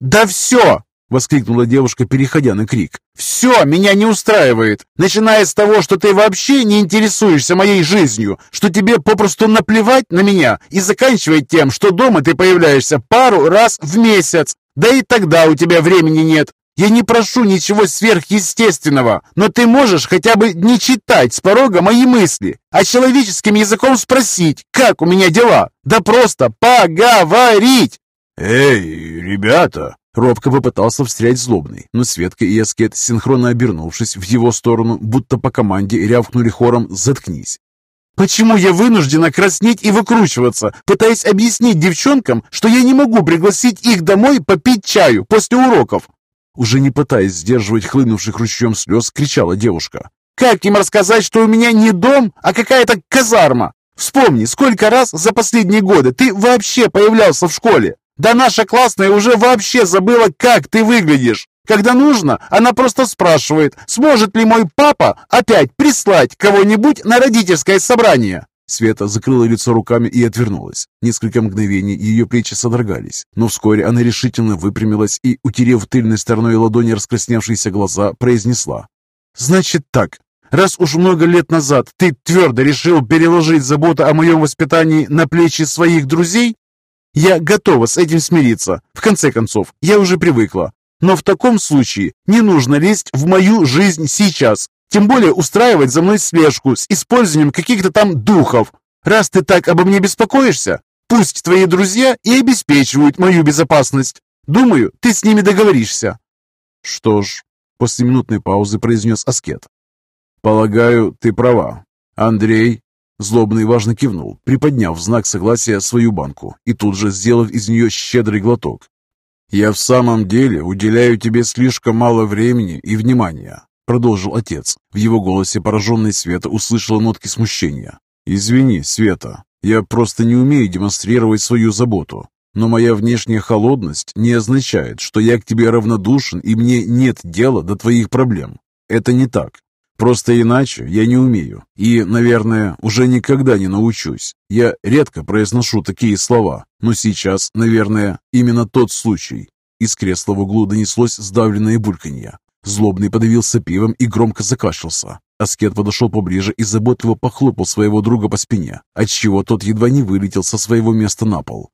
Да все! — воскликнула девушка, переходя на крик. «Все меня не устраивает! Начиная с того, что ты вообще не интересуешься моей жизнью, что тебе попросту наплевать на меня, и заканчивая тем, что дома ты появляешься пару раз в месяц. Да и тогда у тебя времени нет. Я не прошу ничего сверхъестественного, но ты можешь хотя бы не читать с порога мои мысли, а человеческим языком спросить, как у меня дела. Да просто поговорить!» «Эй, ребята!» Робко попытался встрять злобный, но Светка и Аскет, синхронно обернувшись в его сторону, будто по команде рявкнули хором «Заткнись!». «Почему я вынуждена краснеть и выкручиваться, пытаясь объяснить девчонкам, что я не могу пригласить их домой попить чаю после уроков?» Уже не пытаясь сдерживать хлынувших ручьем слез, кричала девушка. «Как им рассказать, что у меня не дом, а какая-то казарма? Вспомни, сколько раз за последние годы ты вообще появлялся в школе? Да наша классная уже вообще забыла, как ты выглядишь. Когда нужно, она просто спрашивает, сможет ли мой папа опять прислать кого-нибудь на родительское собрание. Света закрыла лицо руками и отвернулась. Несколько мгновений ее плечи содрогались, но вскоре она решительно выпрямилась и, утерев тыльной стороной ладони раскрасневшиеся глаза, произнесла. «Значит так, раз уж много лет назад ты твердо решил переложить заботу о моем воспитании на плечи своих друзей, я готова с этим смириться. В конце концов, я уже привыкла. Но в таком случае не нужно лезть в мою жизнь сейчас. Тем более устраивать за мной слежку с использованием каких-то там духов. Раз ты так обо мне беспокоишься, пусть твои друзья и обеспечивают мою безопасность. Думаю, ты с ними договоришься. Что ж, после минутной паузы произнес Аскет. Полагаю, ты права. Андрей, Злобный важно кивнул, приподняв в знак согласия свою банку и тут же сделав из нее щедрый глоток. «Я в самом деле уделяю тебе слишком мало времени и внимания», продолжил отец. В его голосе пораженный Света услышала нотки смущения. «Извини, Света, я просто не умею демонстрировать свою заботу. Но моя внешняя холодность не означает, что я к тебе равнодушен и мне нет дела до твоих проблем. Это не так. Просто иначе я не умею и, наверное, уже никогда не научусь. Я редко произношу такие слова, но сейчас, наверное, именно тот случай. Из кресла в углу донеслось сдавленное бульканье. Злобный подавился пивом и громко закашлялся. Аскет подошел поближе и заботливо похлопал своего друга по спине, отчего тот едва не вылетел со своего места на пол.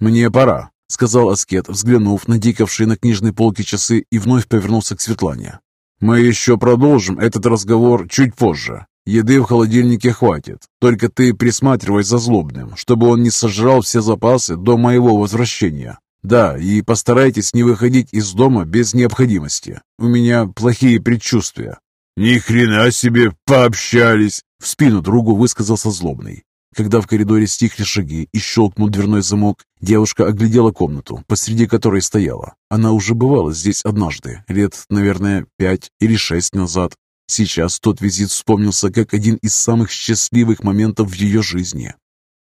«Мне пора», — сказал Аскет, взглянув на дикавшие на книжной полке часы и вновь повернулся к Светлане. Мы еще продолжим этот разговор чуть позже. Еды в холодильнике хватит. Только ты присматривай за злобным, чтобы он не сожрал все запасы до моего возвращения. Да, и постарайтесь не выходить из дома без необходимости. У меня плохие предчувствия. Ни хрена себе пообщались, в спину другу высказался злобный. Когда в коридоре стихли шаги и щелкнул дверной замок, девушка оглядела комнату, посреди которой стояла. Она уже бывала здесь однажды, лет, наверное, пять или шесть назад. Сейчас тот визит вспомнился как один из самых счастливых моментов в ее жизни.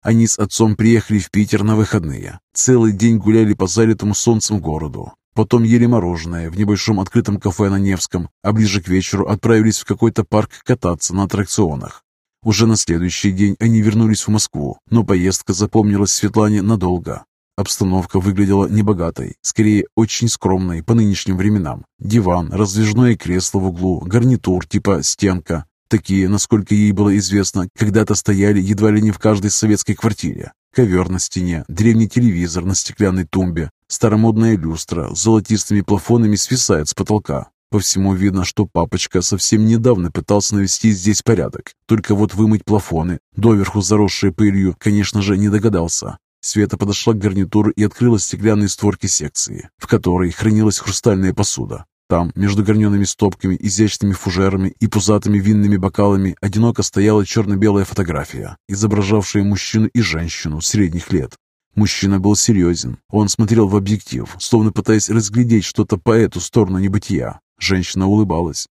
Они с отцом приехали в Питер на выходные. Целый день гуляли по залитому солнцем городу. Потом ели мороженое в небольшом открытом кафе на Невском, а ближе к вечеру отправились в какой-то парк кататься на аттракционах. Уже на следующий день они вернулись в Москву, но поездка запомнилась Светлане надолго. Обстановка выглядела небогатой, скорее очень скромной по нынешним временам. Диван, раздвижное кресло в углу, гарнитур типа стенка. Такие, насколько ей было известно, когда-то стояли едва ли не в каждой советской квартире. Ковер на стене, древний телевизор на стеклянной тумбе, старомодная люстра с золотистыми плафонами свисает с потолка. По всему видно, что папочка совсем недавно пытался навести здесь порядок. Только вот вымыть плафоны, доверху заросшие пылью, конечно же, не догадался. Света подошла к гарнитуру и открыла стеклянные створки секции, в которой хранилась хрустальная посуда. Там, между горненными стопками, изящными фужерами и пузатыми винными бокалами, одиноко стояла черно-белая фотография, изображавшая мужчину и женщину средних лет. Мужчина был серьезен. Он смотрел в объектив, словно пытаясь разглядеть что-то по эту сторону небытия. Женщина улыбалась.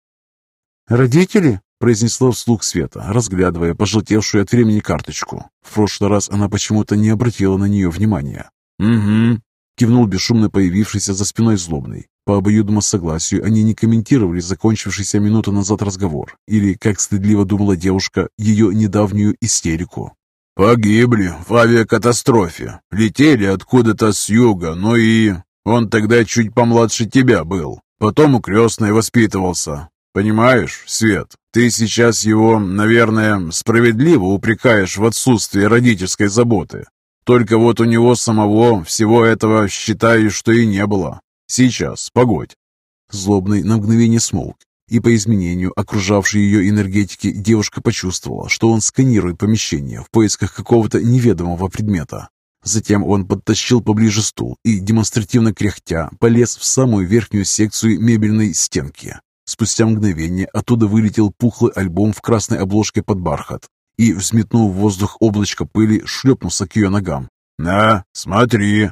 «Родители?» — произнесла вслух Света, разглядывая пожелтевшую от времени карточку. В прошлый раз она почему-то не обратила на нее внимания. «Угу», — кивнул бесшумно появившийся за спиной злобный. По обоюдному согласию они не комментировали закончившийся минуту назад разговор, или, как стыдливо думала девушка, ее недавнюю истерику. «Погибли в авиакатастрофе. Летели откуда-то с юга, но и... Он тогда чуть помладше тебя был. Потом у крестной воспитывался. Понимаешь, Свет, ты сейчас его, наверное, справедливо упрекаешь в отсутствии родительской заботы. Только вот у него самого всего этого, считаю, что и не было. Сейчас, погодь. Злобный на мгновение смолк, и по изменению окружавшей ее энергетики девушка почувствовала, что он сканирует помещение в поисках какого-то неведомого предмета. Затем он подтащил поближе стул и, демонстративно кряхтя, полез в самую верхнюю секцию мебельной стенки. Спустя мгновение оттуда вылетел пухлый альбом в красной обложке под бархат и, взметнув в воздух облачко пыли, шлепнулся к ее ногам. «На, смотри!»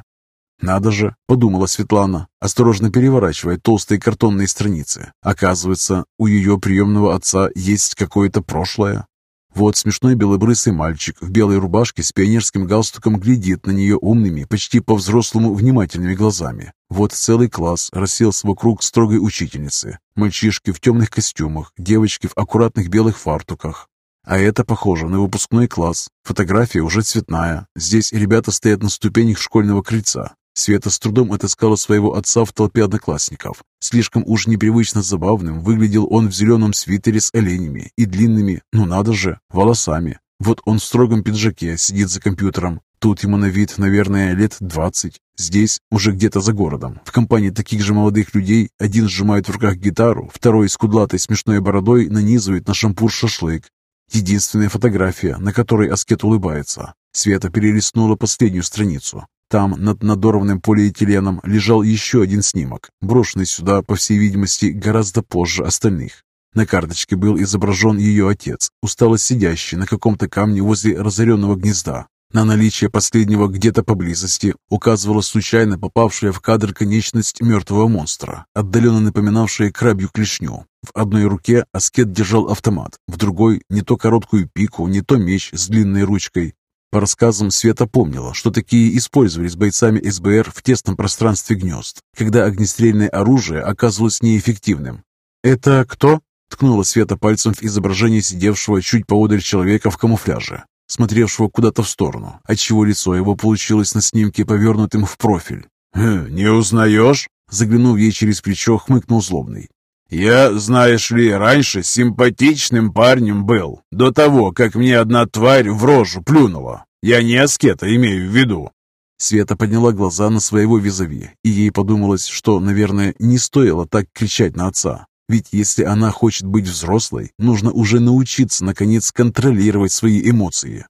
«Надо же!» — подумала Светлана, осторожно переворачивая толстые картонные страницы. Оказывается, у ее приемного отца есть какое-то прошлое. Вот смешной белобрысый мальчик в белой рубашке с пионерским галстуком глядит на нее умными, почти по-взрослому внимательными глазами. Вот целый класс расселся вокруг строгой учительницы. Мальчишки в темных костюмах, девочки в аккуратных белых фартуках. А это похоже на выпускной класс. Фотография уже цветная. Здесь ребята стоят на ступенях школьного крыльца. Света с трудом отыскала своего отца в толпе одноклассников. Слишком уж непривычно забавным выглядел он в зеленом свитере с оленями и длинными, ну надо же, волосами. Вот он в строгом пиджаке сидит за компьютером. Тут ему на вид, наверное, лет двадцать. Здесь, уже где-то за городом, в компании таких же молодых людей, один сжимает в руках гитару, второй с кудлатой смешной бородой нанизывает на шампур шашлык. Единственная фотография, на которой аскет улыбается. Света перелистнула последнюю страницу. Там, над надорванным полиэтиленом, лежал еще один снимок, брошенный сюда, по всей видимости, гораздо позже остальных. На карточке был изображен ее отец, устало сидящий на каком-то камне возле разоренного гнезда. На наличие последнего где-то поблизости указывала случайно попавшая в кадр конечность мертвого монстра, отдаленно напоминавшая крабью клешню. В одной руке аскет держал автомат, в другой не то короткую пику, не то меч с длинной ручкой, по рассказам Света помнила, что такие использовались бойцами СБР в тесном пространстве гнезд, когда огнестрельное оружие оказывалось неэффективным. «Это кто?» — ткнула Света пальцем в изображение сидевшего чуть поодаль человека в камуфляже, смотревшего куда-то в сторону, отчего лицо его получилось на снимке повернутым в профиль. «Хм, «Не узнаешь?» Заглянув ей через плечо, хмыкнул злобный. «Я, знаешь ли, раньше симпатичным парнем был, до того, как мне одна тварь в рожу плюнула. Я не аскета имею в виду». Света подняла глаза на своего визави, и ей подумалось, что, наверное, не стоило так кричать на отца. Ведь если она хочет быть взрослой, нужно уже научиться, наконец, контролировать свои эмоции.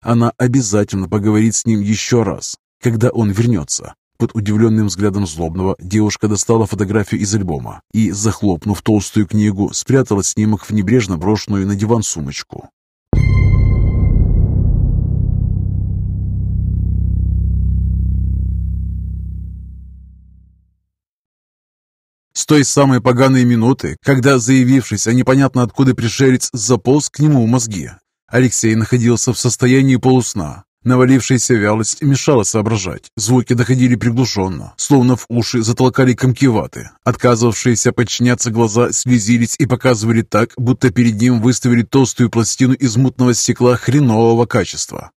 Она обязательно поговорит с ним еще раз, когда он вернется. Под удивленным взглядом злобного девушка достала фотографию из альбома и, захлопнув толстую книгу, спрятала снимок в небрежно брошенную на диван сумочку. С той самой поганой минуты, когда, заявившись, а непонятно откуда пришелец заполз к нему в мозги, Алексей находился в состоянии полусна. Навалившаяся вялость мешала соображать. Звуки доходили приглушенно, словно в уши затолкали комки. Отказывавшиеся подчиняться глаза слезились и показывали так, будто перед ним выставили толстую пластину из мутного стекла хренового качества.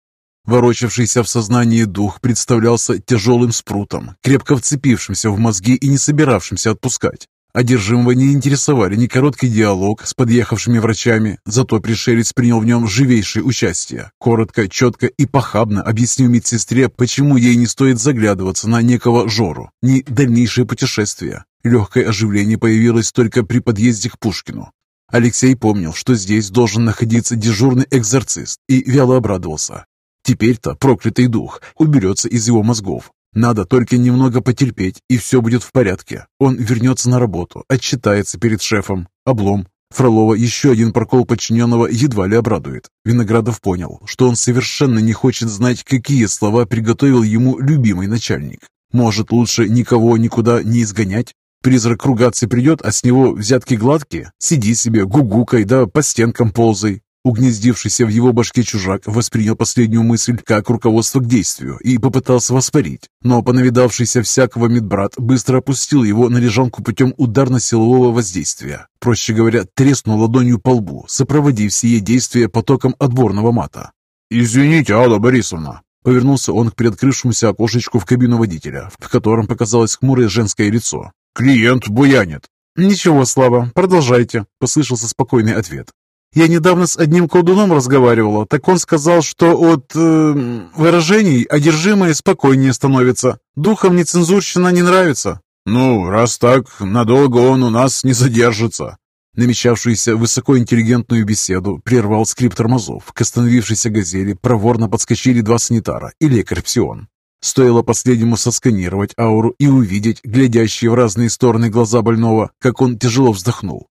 Ворочавшийся в сознании дух представлялся тяжелым спрутом, крепко вцепившимся в мозги и не собиравшимся отпускать. Одержимого не интересовали ни короткий диалог с подъехавшими врачами, зато пришелец принял в нем живейшее участие. Коротко, четко и похабно объяснил медсестре, почему ей не стоит заглядываться на некого Жору, ни дальнейшее путешествие. Легкое оживление появилось только при подъезде к Пушкину. Алексей помнил, что здесь должен находиться дежурный экзорцист, и вяло обрадовался. Теперь-то проклятый дух уберется из его мозгов, надо только немного потерпеть, и все будет в порядке. Он вернется на работу, отчитается перед шефом. Облом. Фролова еще один прокол подчиненного едва ли обрадует. Виноградов понял, что он совершенно не хочет знать, какие слова приготовил ему любимый начальник. Может, лучше никого никуда не изгонять? Призрак ругаться придет, а с него взятки гладкие? Сиди себе, гугукай, да по стенкам ползай. Угнездившийся в его башке чужак воспринял последнюю мысль как руководство к действию и попытался воспарить, но понавидавшийся всякого медбрат быстро опустил его на лежанку путем ударно-силового воздействия. Проще говоря, треснул ладонью по лбу, сопроводив сие действие потоком отборного мата. «Извините, Алла Борисовна!» Повернулся он к приоткрывшемуся окошечку в кабину водителя, в котором показалось хмурое женское лицо. «Клиент буянит!» «Ничего, Слава, продолжайте», — послышался спокойный ответ. Я недавно с одним колдуном разговаривала, так он сказал, что от э, выражений одержимое спокойнее становится. Духом нецензурщина не нравится. Ну, раз так, надолго он у нас не задержится. Намечавшуюся высокоинтеллигентную беседу прервал скрип тормозов. К остановившейся «Газели» проворно подскочили два санитара и лекарь-псион. Стоило последнему сосканировать ауру и увидеть глядящие в разные стороны глаза больного, как он тяжело вздохнул.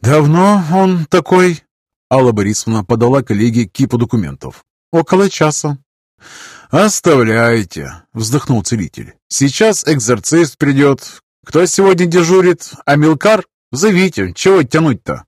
«Давно он такой?» Алла Борисовна подала коллеге кипу документов. «Около часа». «Оставляйте», — вздохнул целитель. «Сейчас экзорцист придет. Кто сегодня дежурит? Амилкар? Зовите. Чего тянуть-то?»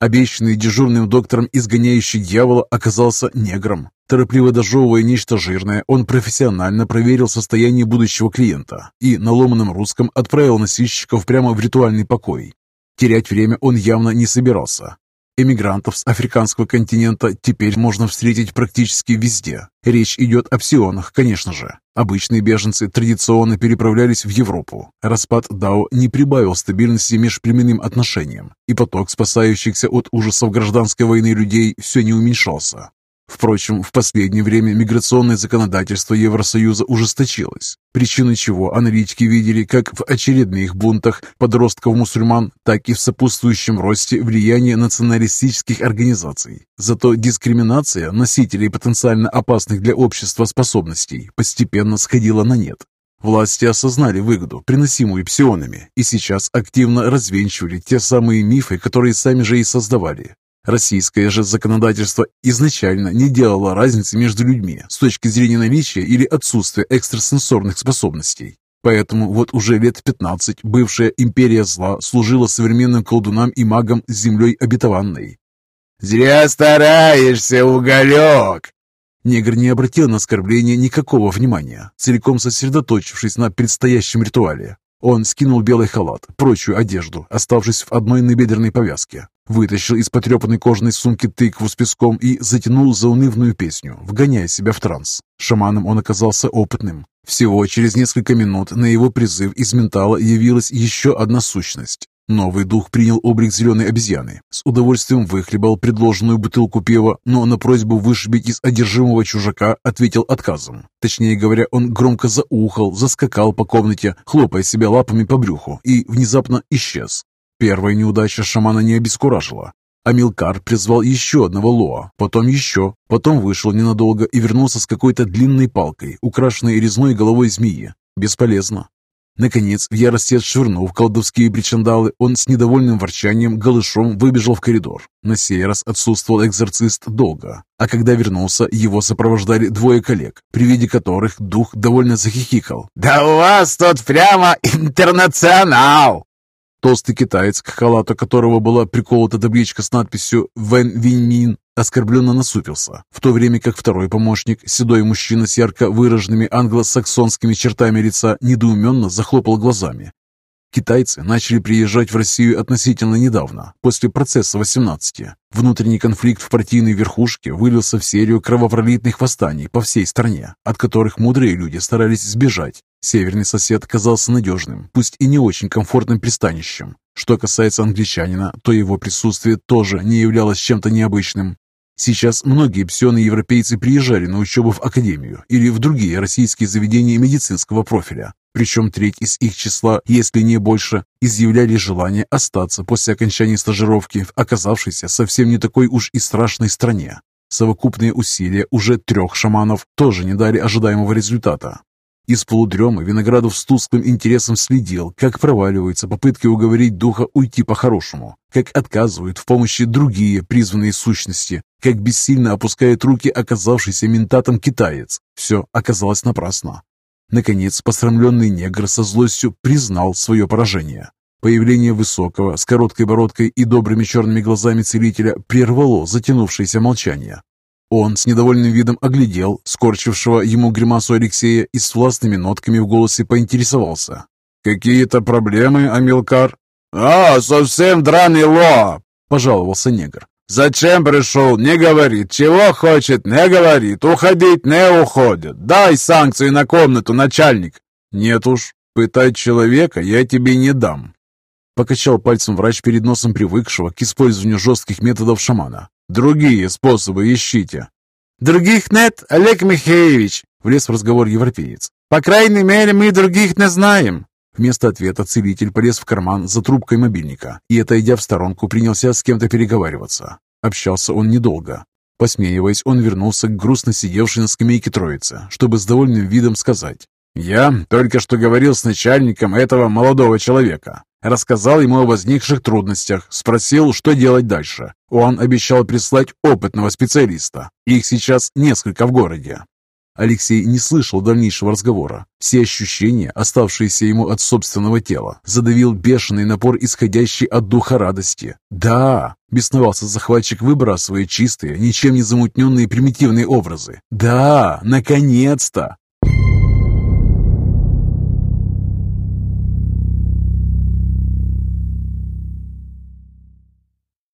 Обещанный дежурным доктором изгоняющий дьявола оказался негром. Торопливо дожевывая нечто жирное, он профессионально проверил состояние будущего клиента и на ломаном русском отправил носильщиков прямо в ритуальный покой. Терять время он явно не собирался. Эмигрантов с африканского континента теперь можно встретить практически везде. Речь идет о псионах, конечно же. Обычные беженцы традиционно переправлялись в Европу. Распад Дао не прибавил стабильности межплеменным отношениям, и поток спасающихся от ужасов гражданской войны людей все не уменьшался. Впрочем, в последнее время миграционное законодательство Евросоюза ужесточилось, причиной чего аналитики видели как в очередных бунтах подростков-мусульман, так и в сопутствующем росте влияния националистических организаций. Зато дискриминация носителей потенциально опасных для общества способностей постепенно сходила на нет. Власти осознали выгоду, приносимую псионами, и сейчас активно развенчивали те самые мифы, которые сами же и создавали. Российское же законодательство изначально не делало разницы между людьми с точки зрения наличия или отсутствия экстрасенсорных способностей. Поэтому вот уже лет 15 бывшая империя зла служила современным колдунам и магам землей обетованной. «Зря стараешься, уголек!» Негр не обратил на оскорбление никакого внимания, целиком сосредоточившись на предстоящем ритуале. Он скинул белый халат, прочую одежду, оставшись в одной набедренной повязке, вытащил из потрепанной кожаной сумки тыкву с песком и затянул заунывную песню, вгоняя себя в транс. Шаманом он оказался опытным. Всего через несколько минут на его призыв из ментала явилась еще одна сущность. Новый дух принял облик зеленой обезьяны, с удовольствием выхлебал предложенную бутылку пива, но на просьбу вышибить из одержимого чужака ответил отказом. Точнее говоря, он громко заухал, заскакал по комнате, хлопая себя лапами по брюху, и внезапно исчез. Первая неудача шамана не обескуражила. Амилкар призвал еще одного Лоа, потом еще, потом вышел ненадолго и вернулся с какой-то длинной палкой, украшенной резной головой змеи. Бесполезно. Наконец, в ярости отшвырнув колдовские причандалы, он с недовольным ворчанием голышом выбежал в коридор. На сей раз отсутствовал экзорцист долго, а когда вернулся, его сопровождали двое коллег, при виде которых дух довольно захихикал. «Да у вас тут прямо интернационал!» Толстый китаец, к халату которого была приколота табличка с надписью «Вэн Виньмин», оскорбленно насупился, в то время как второй помощник, седой мужчина с ярко выраженными англосаксонскими чертами лица, недоуменно захлопал глазами. Китайцы начали приезжать в Россию относительно недавно, после процесса 18. Внутренний конфликт в партийной верхушке вылился в серию кровопролитных восстаний по всей стране, от которых мудрые люди старались сбежать. Северный сосед казался надежным, пусть и не очень комфортным пристанищем. Что касается англичанина, то его присутствие тоже не являлось чем-то необычным. Сейчас многие псионы-европейцы приезжали на учебу в академию или в другие российские заведения медицинского профиля. Причем треть из их числа, если не больше, изъявляли желание остаться после окончания стажировки в оказавшейся совсем не такой уж и страшной стране. Совокупные усилия уже трех шаманов тоже не дали ожидаемого результата. Из полудремы Виноградов с тусклым интересом следил, как проваливаются попытки уговорить духа уйти по-хорошему, как отказывают в помощи другие призванные сущности, как бессильно опускает руки оказавшийся ментатом китаец. Все оказалось напрасно. Наконец, посрамленный негр со злостью признал свое поражение. Появление высокого, с короткой бородкой и добрыми черными глазами целителя прервало затянувшееся молчание. Он с недовольным видом оглядел скорчившего ему гримасу Алексея и с властными нотками в голосе поинтересовался. «Какие-то проблемы, Амилкар?» «А, совсем драный ло!» – пожаловался негр. «Зачем пришел? Не говорит. Чего хочет? Не говорит. Уходить не уходит. Дай санкции на комнату, начальник!» «Нет уж, пытать человека я тебе не дам», – покачал пальцем врач перед носом привыкшего к использованию жестких методов шамана. Другие способы ищите». «Других нет, Олег Михеевич», — влез в разговор европеец. «По крайней мере, мы других не знаем». Вместо ответа целитель полез в карман за трубкой мобильника и, отойдя в сторонку, принялся с кем-то переговариваться. Общался он недолго. Посмеиваясь, он вернулся к грустно сидевшей на скамейке троице, чтобы с довольным видом сказать. «Я только что говорил с начальником этого молодого человека. Рассказал ему о возникших трудностях, спросил, что делать дальше. Он обещал прислать опытного специалиста. Их сейчас несколько в городе. Алексей не слышал дальнейшего разговора. Все ощущения, оставшиеся ему от собственного тела, задавил бешеный напор, исходящий от духа радости. «Да!» – бесновался захватчик, выбрасывая чистые, ничем не замутненные примитивные образы. «Да! Наконец-то!»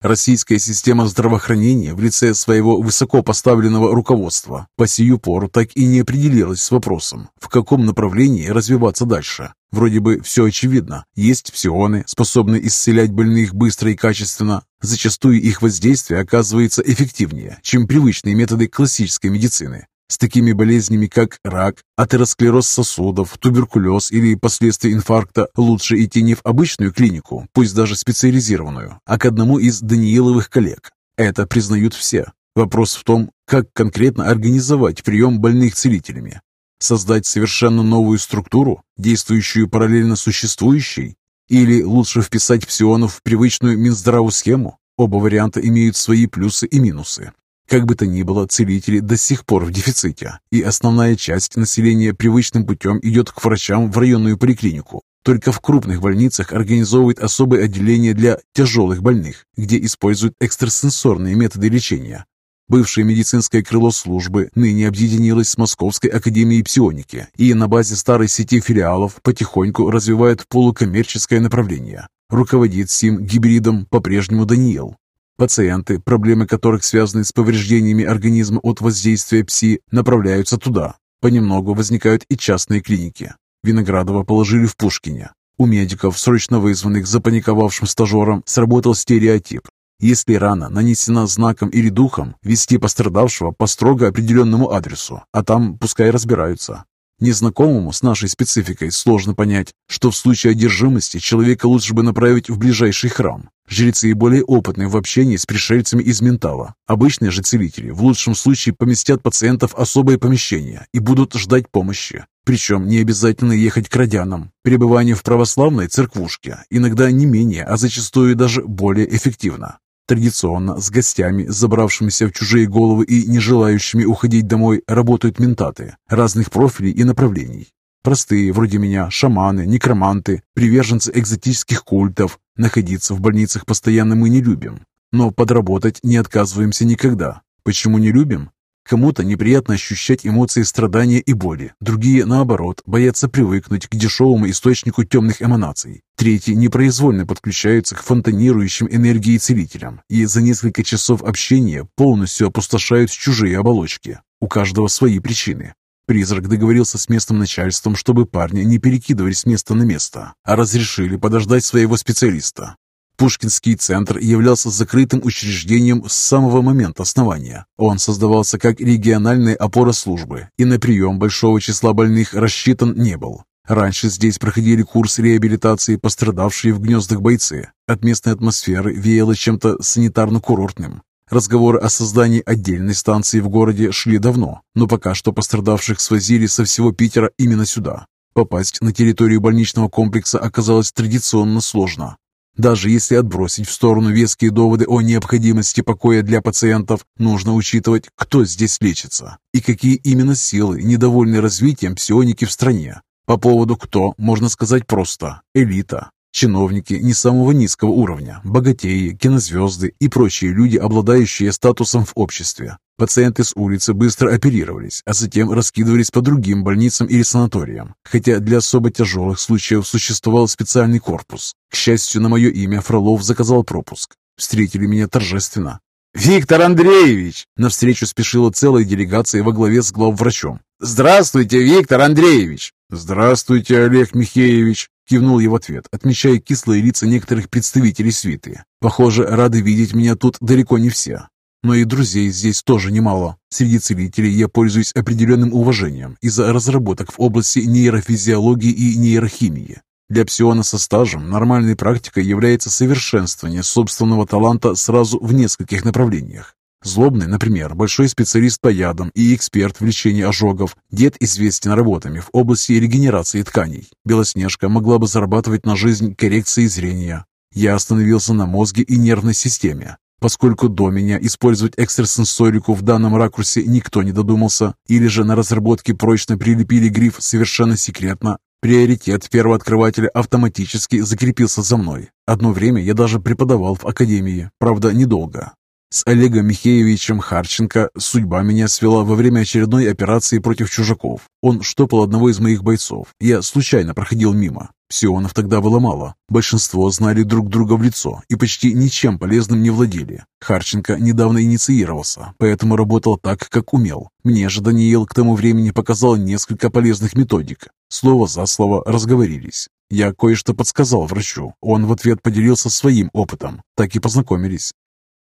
Российская система здравоохранения в лице своего высокопоставленного руководства по сию пору так и не определилась с вопросом, в каком направлении развиваться дальше. Вроде бы все очевидно. Есть псионы, способные исцелять больных быстро и качественно. Зачастую их воздействие оказывается эффективнее, чем привычные методы классической медицины. С такими болезнями, как рак, атеросклероз сосудов, туберкулез или последствия инфаркта, лучше идти не в обычную клинику, пусть даже специализированную, а к одному из Данииловых коллег. Это признают все. Вопрос в том, как конкретно организовать прием больных целителями. Создать совершенно новую структуру, действующую параллельно существующей? Или лучше вписать псионов в привычную Минздраву схему? Оба варианта имеют свои плюсы и минусы. Как бы то ни было, целители до сих пор в дефиците, и основная часть населения привычным путем идет к врачам в районную поликлинику. Только в крупных больницах организовывают особые отделения для тяжелых больных, где используют экстрасенсорные методы лечения. Бывшее медицинское крыло службы ныне объединилось с Московской академией псионики и на базе старой сети филиалов потихоньку развивает полукоммерческое направление. Руководит сим гибридом по-прежнему Даниил, Пациенты, проблемы которых связаны с повреждениями организма от воздействия ПСИ, направляются туда. Понемногу возникают и частные клиники. Виноградова положили в Пушкине. У медиков, срочно вызванных запаниковавшим стажером, сработал стереотип. Если рана нанесена знаком или духом, вести пострадавшего по строго определенному адресу, а там пускай разбираются. Незнакомому с нашей спецификой сложно понять, что в случае одержимости человека лучше бы направить в ближайший храм. Жрецы более опытные в общении с пришельцами из ментала. Обычные же целители в лучшем случае поместят пациентов в особое помещение и будут ждать помощи. Причем не обязательно ехать к родянам. Пребывание в православной церквушке иногда не менее, а зачастую даже более эффективно. Традиционно с гостями, забравшимися в чужие головы и не желающими уходить домой, работают ментаты разных профилей и направлений. Простые, вроде меня, шаманы, некроманты, приверженцы экзотических культов. Находиться в больницах постоянно мы не любим. Но подработать не отказываемся никогда. Почему не любим? Кому-то неприятно ощущать эмоции страдания и боли, другие, наоборот, боятся привыкнуть к дешевому источнику темных эманаций. Третьи непроизвольно подключаются к фонтанирующим энергией целителям и за несколько часов общения полностью опустошают чужие оболочки. У каждого свои причины. Призрак договорился с местным начальством, чтобы парни не перекидывали с места на место, а разрешили подождать своего специалиста. Пушкинский центр являлся закрытым учреждением с самого момента основания. Он создавался как региональная опора службы и на прием большого числа больных рассчитан не был. Раньше здесь проходили курс реабилитации пострадавшие в гнездах бойцы. От местной атмосферы веяло чем-то санитарно-курортным. Разговоры о создании отдельной станции в городе шли давно, но пока что пострадавших свозили со всего Питера именно сюда. Попасть на территорию больничного комплекса оказалось традиционно сложно. Даже если отбросить в сторону веские доводы о необходимости покоя для пациентов, нужно учитывать, кто здесь лечится и какие именно силы недовольны развитием псионики в стране. По поводу «кто» можно сказать просто – элита. Чиновники не самого низкого уровня, богатеи, кинозвезды и прочие люди, обладающие статусом в обществе. Пациенты с улицы быстро оперировались, а затем раскидывались по другим больницам или санаториям, хотя для особо тяжелых случаев существовал специальный корпус. К счастью, на мое имя Фролов заказал пропуск. Встретили меня торжественно. «Виктор Андреевич!» Навстречу спешила целая делегация во главе с главврачом. «Здравствуйте, Виктор Андреевич!» «Здравствуйте, Олег Михеевич!» Кивнул я в ответ, отмечая кислые лица некоторых представителей свиты. Похоже, рады видеть меня тут далеко не все. Но и друзей здесь тоже немало. Среди целителей я пользуюсь определенным уважением из-за разработок в области нейрофизиологии и нейрохимии. Для псиона со стажем нормальной практикой является совершенствование собственного таланта сразу в нескольких направлениях. Злобный, например, большой специалист по ядам и эксперт в лечении ожогов. Дед известен работами в области регенерации тканей. Белоснежка могла бы зарабатывать на жизнь коррекцией зрения. Я остановился на мозге и нервной системе. Поскольку до меня использовать экстрасенсорику в данном ракурсе никто не додумался, или же на разработке прочно прилепили гриф совершенно секретно, приоритет первооткрывателя автоматически закрепился за мной. Одно время я даже преподавал в академии, правда, недолго. С Олегом Михеевичем Харченко судьба меня свела во время очередной операции против чужаков. Он штопал одного из моих бойцов. Я случайно проходил мимо. Псионов тогда было мало. Большинство знали друг друга в лицо и почти ничем полезным не владели. Харченко недавно инициировался, поэтому работал так, как умел. Мне же Даниил к тому времени показал несколько полезных методик. Слово за слово разговорились. Я кое-что подсказал врачу. Он в ответ поделился своим опытом. Так и познакомились.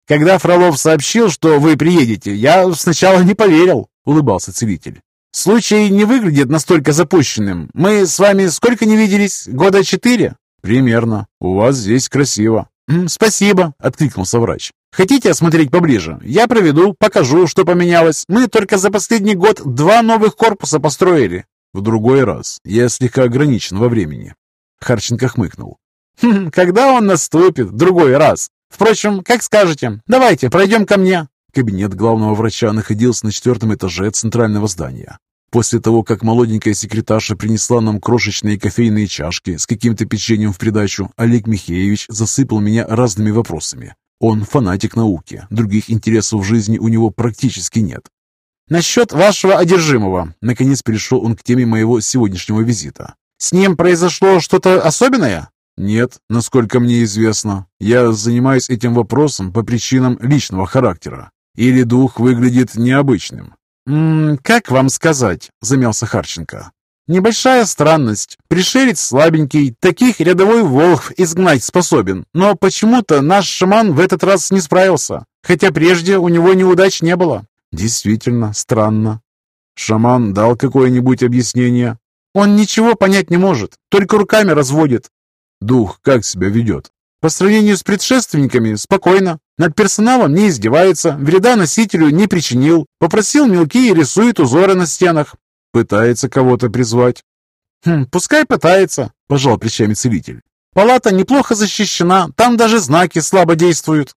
«Когда Фролов сообщил, что вы приедете, я сначала не поверил», — улыбался целитель. «Случай не выглядит настолько запущенным. Мы с вами сколько не виделись? Года четыре?» «Примерно. У вас здесь красиво». «Спасибо», — откликнулся врач. «Хотите осмотреть поближе? Я проведу, покажу, что поменялось. Мы только за последний год два новых корпуса построили». «В другой раз. Я слегка ограничен во времени». Харченко хмыкнул. «Хм, «Когда он наступит? Другой раз? Впрочем, как скажете. Давайте, пройдем ко мне». Кабинет главного врача находился на четвертом этаже центрального здания. После того, как молоденькая секретарша принесла нам крошечные кофейные чашки с каким-то печеньем в придачу, Олег Михеевич засыпал меня разными вопросами. Он фанатик науки, других интересов в жизни у него практически нет. «Насчет вашего одержимого», — наконец перешел он к теме моего сегодняшнего визита. «С ним произошло что-то особенное?» Нет, насколько мне известно. Я занимаюсь этим вопросом по причинам личного характера. Или дух выглядит необычным. «М «Как вам сказать?» – замялся Харченко. «Небольшая странность. Пришелец слабенький, таких рядовой волх изгнать способен. Но почему-то наш шаман в этот раз не справился, хотя прежде у него неудач не было». «Действительно странно. Шаман дал какое-нибудь объяснение?» «Он ничего понять не может, только руками разводит. Дух как себя ведет? По сравнению с предшественниками, спокойно. Над персоналом не издевается, вреда носителю не причинил. Попросил мелкие рисует узоры на стенах. Пытается кого-то призвать. Хм, пускай пытается, пожал плечами целитель. Палата неплохо защищена, там даже знаки слабо действуют.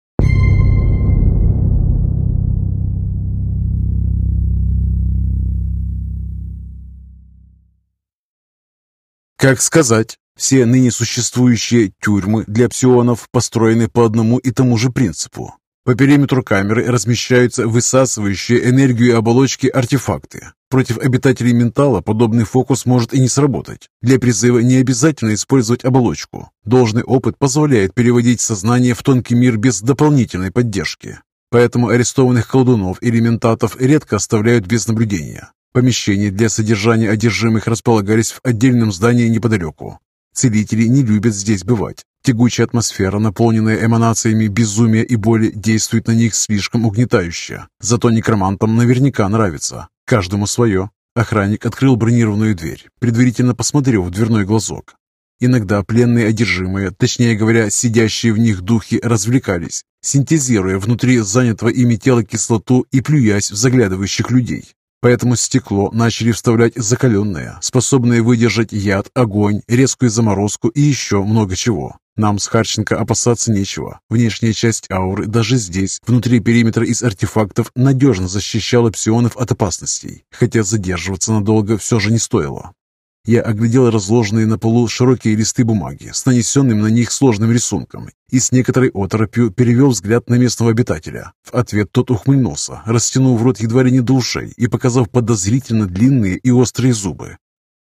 Как сказать? Все ныне существующие тюрьмы для псионов построены по одному и тому же принципу. По периметру камеры размещаются высасывающие энергию оболочки артефакты. Против обитателей ментала подобный фокус может и не сработать. Для призыва не обязательно использовать оболочку. Должный опыт позволяет переводить сознание в тонкий мир без дополнительной поддержки. Поэтому арестованных колдунов или ментатов редко оставляют без наблюдения. Помещения для содержания одержимых располагались в отдельном здании неподалеку. Целители не любят здесь бывать. Тягучая атмосфера, наполненная эманациями безумия и боли, действует на них слишком угнетающе. Зато некромантам наверняка нравится. Каждому свое. Охранник открыл бронированную дверь, предварительно посмотрев в дверной глазок. Иногда пленные одержимые, точнее говоря, сидящие в них духи, развлекались, синтезируя внутри занятого ими тела кислоту и плюясь в заглядывающих людей. Поэтому стекло начали вставлять закаленное, способное выдержать яд, огонь, резкую заморозку и еще много чего. Нам с Харченко опасаться нечего. Внешняя часть ауры даже здесь, внутри периметра из артефактов, надежно защищала псионов от опасностей, хотя задерживаться надолго все же не стоило. Я оглядел разложенные на полу широкие листы бумаги с нанесенным на них сложным рисунком и с некоторой оторопью перевел взгляд на местного обитателя. В ответ тот ухмыльнулся, растянув рот едва ли не до ушей и показав подозрительно длинные и острые зубы.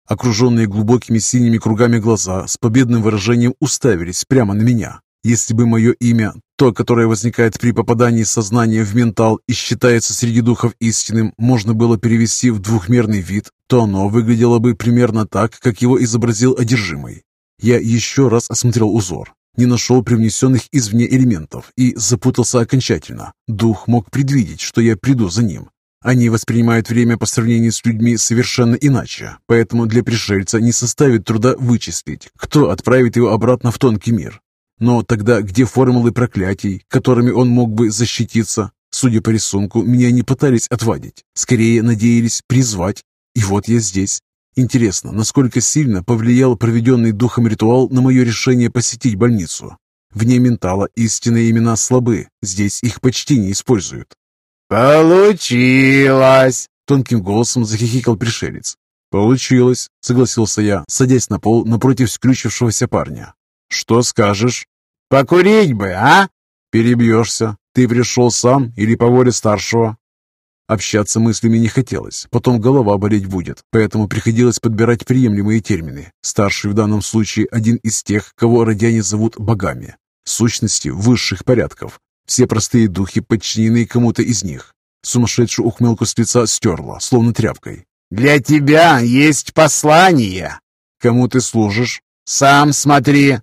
Окруженные глубокими синими кругами глаза с победным выражением уставились прямо на меня. Если бы мое имя, то, которое возникает при попадании сознания в ментал и считается среди духов истинным, можно было перевести в двухмерный вид, то оно выглядело бы примерно так, как его изобразил одержимый. Я еще раз осмотрел узор, не нашел привнесенных извне элементов и запутался окончательно. Дух мог предвидеть, что я приду за ним. Они воспринимают время по сравнению с людьми совершенно иначе, поэтому для пришельца не составит труда вычислить, кто отправит его обратно в тонкий мир. Но тогда где формулы проклятий, которыми он мог бы защититься? Судя по рисунку, меня не пытались отвадить, скорее надеялись призвать. И вот я здесь. Интересно, насколько сильно повлиял проведенный духом ритуал на мое решение посетить больницу? Вне ментала истинные имена слабы, здесь их почти не используют. «Получилось!» — тонким голосом захихикал пришелец. «Получилось», — согласился я, садясь на пол напротив скрючившегося парня. «Что скажешь?» «Покурить бы, а?» «Перебьешься. Ты пришел сам или по воле старшего?» Общаться мыслями не хотелось, потом голова болеть будет, поэтому приходилось подбирать приемлемые термины. Старший в данном случае один из тех, кого родяне зовут богами. Сущности высших порядков. Все простые духи подчинены кому-то из них. Сумасшедшую ухмылку с лица стерла, словно тряпкой. «Для тебя есть послание!» «Кому ты служишь?» «Сам смотри!»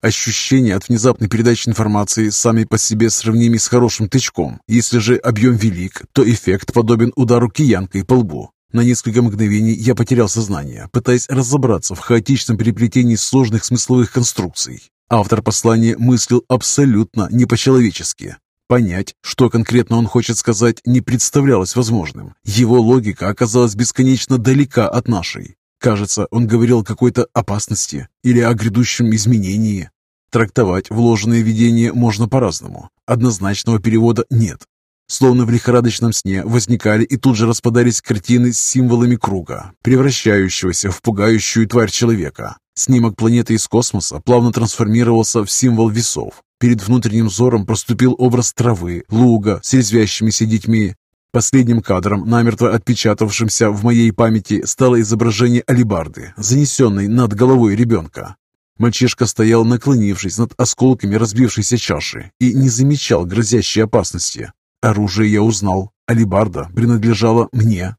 Ощущения от внезапной передачи информации сами по себе сравнимы с хорошим тычком. Если же объем велик, то эффект подобен удару киянкой по лбу. На несколько мгновений я потерял сознание, пытаясь разобраться в хаотичном переплетении сложных смысловых конструкций. Автор послания мыслил абсолютно не по-человечески. Понять, что конкретно он хочет сказать, не представлялось возможным. Его логика оказалась бесконечно далека от нашей. Кажется, он говорил о какой-то опасности или о грядущем изменении. Трактовать вложенное видение можно по-разному. Однозначного перевода нет. Словно в лихорадочном сне возникали и тут же распадались картины с символами круга, превращающегося в пугающую тварь человека. Снимок планеты из космоса плавно трансформировался в символ весов. Перед внутренним взором проступил образ травы, луга с резвящимися детьми, Последним кадром, намертво отпечатавшимся в моей памяти, стало изображение алибарды, занесенной над головой ребенка. Мальчишка стоял, наклонившись над осколками разбившейся чаши, и не замечал грозящей опасности. Оружие я узнал. Алибарда принадлежала мне.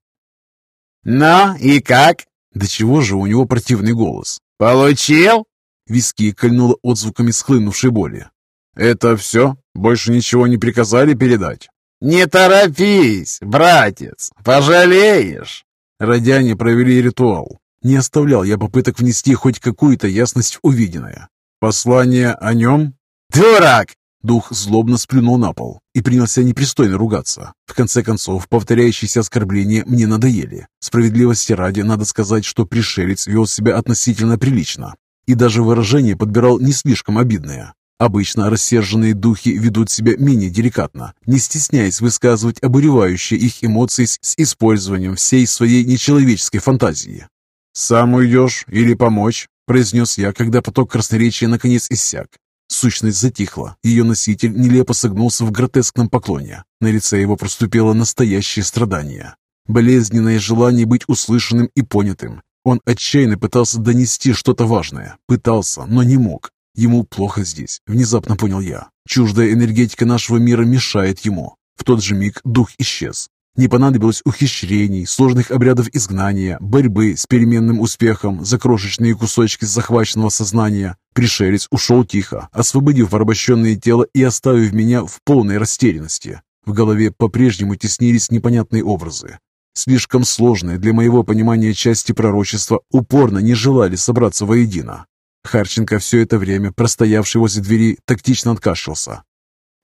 «Ну и как?» Да чего же у него противный голос? «Получил?» Виски кольнуло отзвуками схлынувшей боли. «Это все? Больше ничего не приказали передать?» «Не торопись, братец, пожалеешь!» Родяне провели ритуал. Не оставлял я попыток внести хоть какую-то ясность увиденное. «Послание о нем?» «Дурак!» Дух злобно сплюнул на пол и принялся непристойно ругаться. В конце концов, повторяющиеся оскорбления мне надоели. Справедливости ради, надо сказать, что пришелец вел себя относительно прилично. И даже выражение подбирал не слишком обидное. Обычно рассерженные духи ведут себя менее деликатно, не стесняясь высказывать обуревающие их эмоции с использованием всей своей нечеловеческой фантазии. «Сам уйдешь или помочь?» – произнес я, когда поток красноречия наконец иссяк. Сущность затихла, ее носитель нелепо согнулся в гротескном поклоне. На лице его проступило настоящее страдание. Болезненное желание быть услышанным и понятым. Он отчаянно пытался донести что-то важное. Пытался, но не мог. Ему плохо здесь, внезапно понял я. Чуждая энергетика нашего мира мешает ему. В тот же миг дух исчез. Не понадобилось ухищрений, сложных обрядов изгнания, борьбы с переменным успехом за крошечные кусочки захваченного сознания. Пришелец ушел тихо, освободив порабощенное тело и оставив меня в полной растерянности. В голове по-прежнему теснились непонятные образы. Слишком сложные для моего понимания части пророчества упорно не желали собраться воедино. Харченко все это время, простоявший возле двери, тактично откашлялся.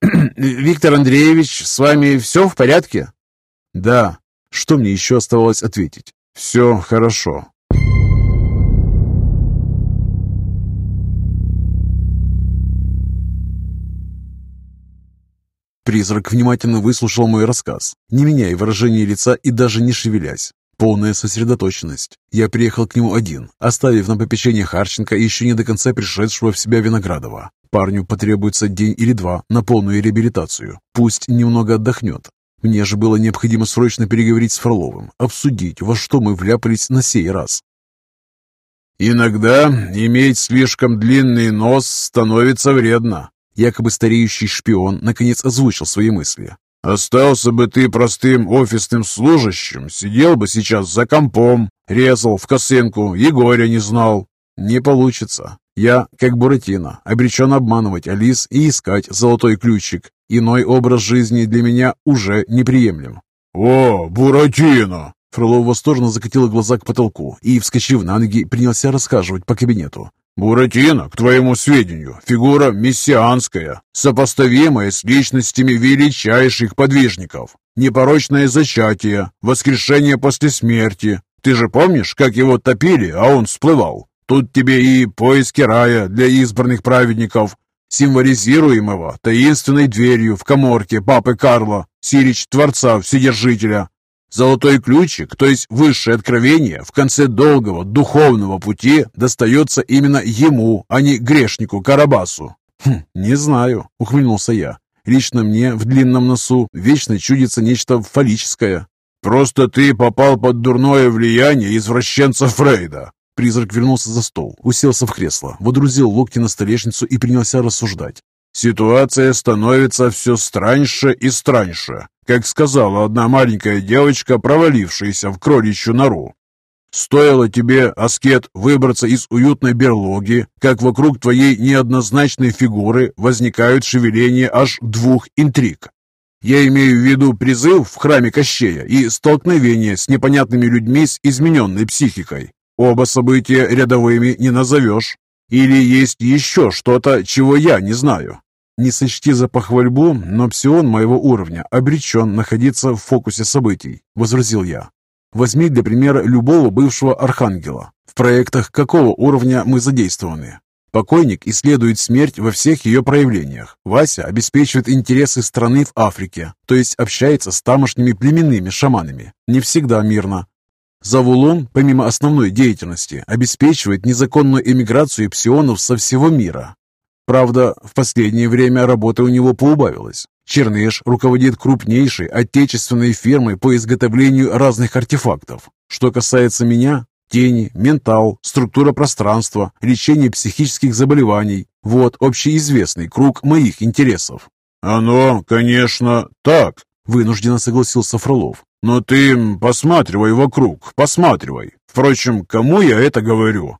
«Виктор Андреевич, с вами все в порядке?» «Да». Что мне еще оставалось ответить? «Все хорошо». Призрак внимательно выслушал мой рассказ, не меняя выражения лица и даже не шевелясь. Полная сосредоточенность. Я приехал к нему один, оставив на попечение Харченко еще не до конца пришедшего в себя Виноградова. Парню потребуется день или два на полную реабилитацию. Пусть немного отдохнет. Мне же было необходимо срочно переговорить с Фроловым, обсудить, во что мы вляпались на сей раз. «Иногда иметь слишком длинный нос становится вредно», Якобы стареющий шпион наконец озвучил свои мысли. «Остался бы ты простым офисным служащим, сидел бы сейчас за компом, резал в косынку и горя не знал». «Не получится. Я, как Буратино, обречен обманывать Алис и искать золотой ключик. Иной образ жизни для меня уже неприемлем». «О, Буратино!» Фролов восторженно закатил глаза к потолку и, вскочив на ноги, принялся рассказывать по кабинету. «Буратино, к твоему сведению, фигура мессианская, сопоставимая с личностями величайших подвижников. Непорочное зачатие, воскрешение после смерти. Ты же помнишь, как его топили, а он всплывал? Тут тебе и поиски рая для избранных праведников, символизируемого таинственной дверью в коморке папы Карла, сирич Творца Вседержителя, Золотой ключик, то есть высшее откровение, в конце долгого духовного пути достается именно ему, а не грешнику Карабасу. «Хм, не знаю», — ухмыльнулся я. «Лично мне в длинном носу вечно чудится нечто фаллическое». «Просто ты попал под дурное влияние извращенца Фрейда». Призрак вернулся за стол, уселся в кресло, водрузил локти на столешницу и принялся рассуждать. Ситуация становится все страньше и страньше, как сказала одна маленькая девочка, провалившаяся в кроличью нору. Стоило тебе, аскет, выбраться из уютной берлоги, как вокруг твоей неоднозначной фигуры возникают шевеления аж двух интриг. Я имею в виду призыв в храме Кощея и столкновение с непонятными людьми с измененной психикой. Оба события рядовыми не назовешь. Или есть еще что-то, чего я не знаю. Не сочти за похвальбу, но псион моего уровня обречен находиться в фокусе событий, возразил я. Возьми для примера любого бывшего архангела. В проектах какого уровня мы задействованы? Покойник исследует смерть во всех ее проявлениях. Вася обеспечивает интересы страны в Африке, то есть общается с тамошними племенными шаманами. Не всегда мирно. Завулон, помимо основной деятельности, обеспечивает незаконную эмиграцию псионов со всего мира. Правда, в последнее время работа у него поубавилась. Черныш руководит крупнейшей отечественной фирмой по изготовлению разных артефактов. Что касается меня, тени, ментал, структура пространства, лечение психических заболеваний – вот общеизвестный круг моих интересов. «Оно, конечно, так», – вынужденно согласился Фролов. «Но ты посматривай вокруг, посматривай. Впрочем, кому я это говорю?»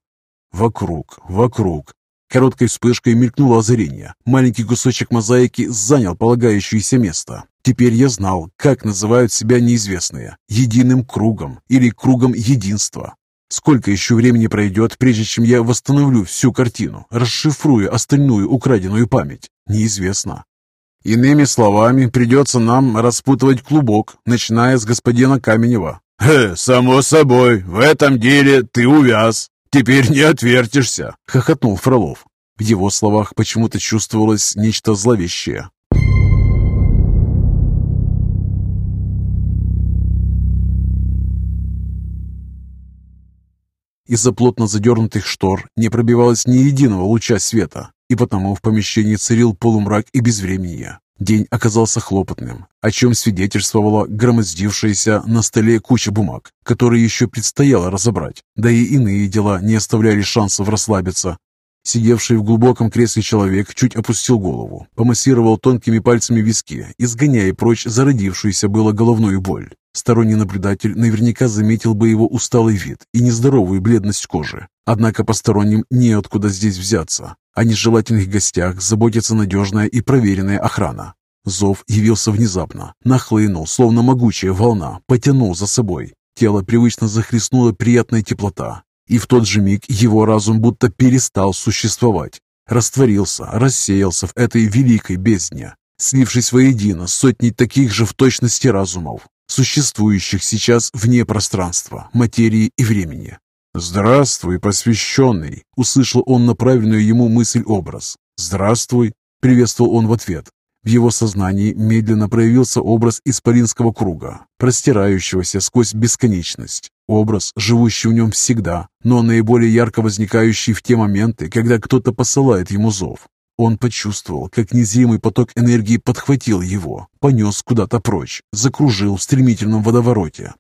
«Вокруг, вокруг. Короткой вспышкой мелькнуло озарение. Маленький кусочек мозаики занял полагающееся место. Теперь я знал, как называют себя неизвестные – единым кругом или кругом единства. Сколько еще времени пройдет, прежде чем я восстановлю всю картину, расшифрую остальную украденную память? Неизвестно. Иными словами, придется нам распутывать клубок, начиная с господина Каменева. «Хе, само собой, в этом деле ты увяз. Теперь не отвертишься!» — хохотнул Фролов. В его словах почему-то чувствовалось нечто зловещее. Из-за плотно задернутых штор не пробивалось ни единого луча света, и потому в помещении царил полумрак и безвременье. День оказался хлопотным, о чем свидетельствовала громоздившаяся на столе куча бумаг, которые еще предстояло разобрать, да и иные дела не оставляли шансов расслабиться. Сидевший в глубоком кресле человек чуть опустил голову, помассировал тонкими пальцами виски, изгоняя прочь зародившуюся было головную боль. Сторонний наблюдатель наверняка заметил бы его усталый вид и нездоровую бледность кожи. Однако посторонним неоткуда здесь взяться. О нежелательных гостях заботится надежная и проверенная охрана. Зов явился внезапно, нахлынул, словно могучая волна, потянул за собой. Тело привычно захлестнула приятная теплота, и в тот же миг его разум будто перестал существовать. Растворился, рассеялся в этой великой бездне, слившись воедино сотней таких же в точности разумов, существующих сейчас вне пространства, материи и времени. «Здравствуй, посвященный!» — услышал он направленную ему мысль-образ. «Здравствуй!» — приветствовал он в ответ. В его сознании медленно проявился образ исполинского круга, простирающегося сквозь бесконечность. Образ, живущий в нем всегда, но наиболее ярко возникающий в те моменты, когда кто-то посылает ему зов. Он почувствовал, как незримый поток энергии подхватил его, понес куда-то прочь, закружил в стремительном водовороте.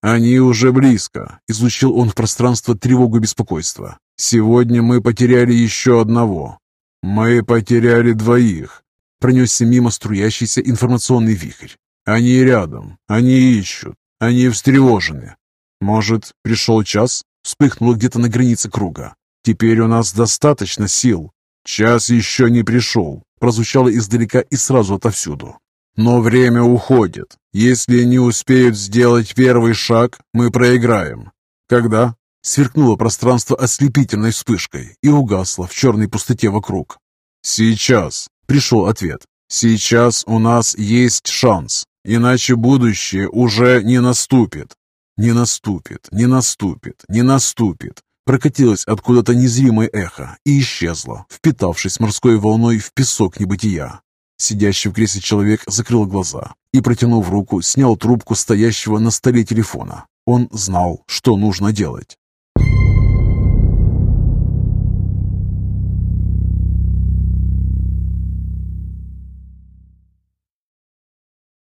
«Они уже близко», — излучил он в пространство тревогу беспокойства. «Сегодня мы потеряли еще одного. Мы потеряли двоих», — пронесся мимо струящийся информационный вихрь. «Они рядом, они ищут, они встревожены. Может, пришел час?» Вспыхнуло где-то на границе круга. «Теперь у нас достаточно сил. Час еще не пришел», — прозвучало издалека и сразу отовсюду. Но время уходит. Если не успеют сделать первый шаг, мы проиграем. Когда? Сверкнуло пространство ослепительной вспышкой и угасло в черной пустоте вокруг. Сейчас, пришел ответ. Сейчас у нас есть шанс, иначе будущее уже не наступит. Не наступит, не наступит, не наступит. Прокатилось откуда-то незримое эхо и исчезло, впитавшись морской волной в песок небытия. Сидящий в кресле человек закрыл глаза и, протянув руку, снял трубку стоящего на столе телефона. Он знал, что нужно делать.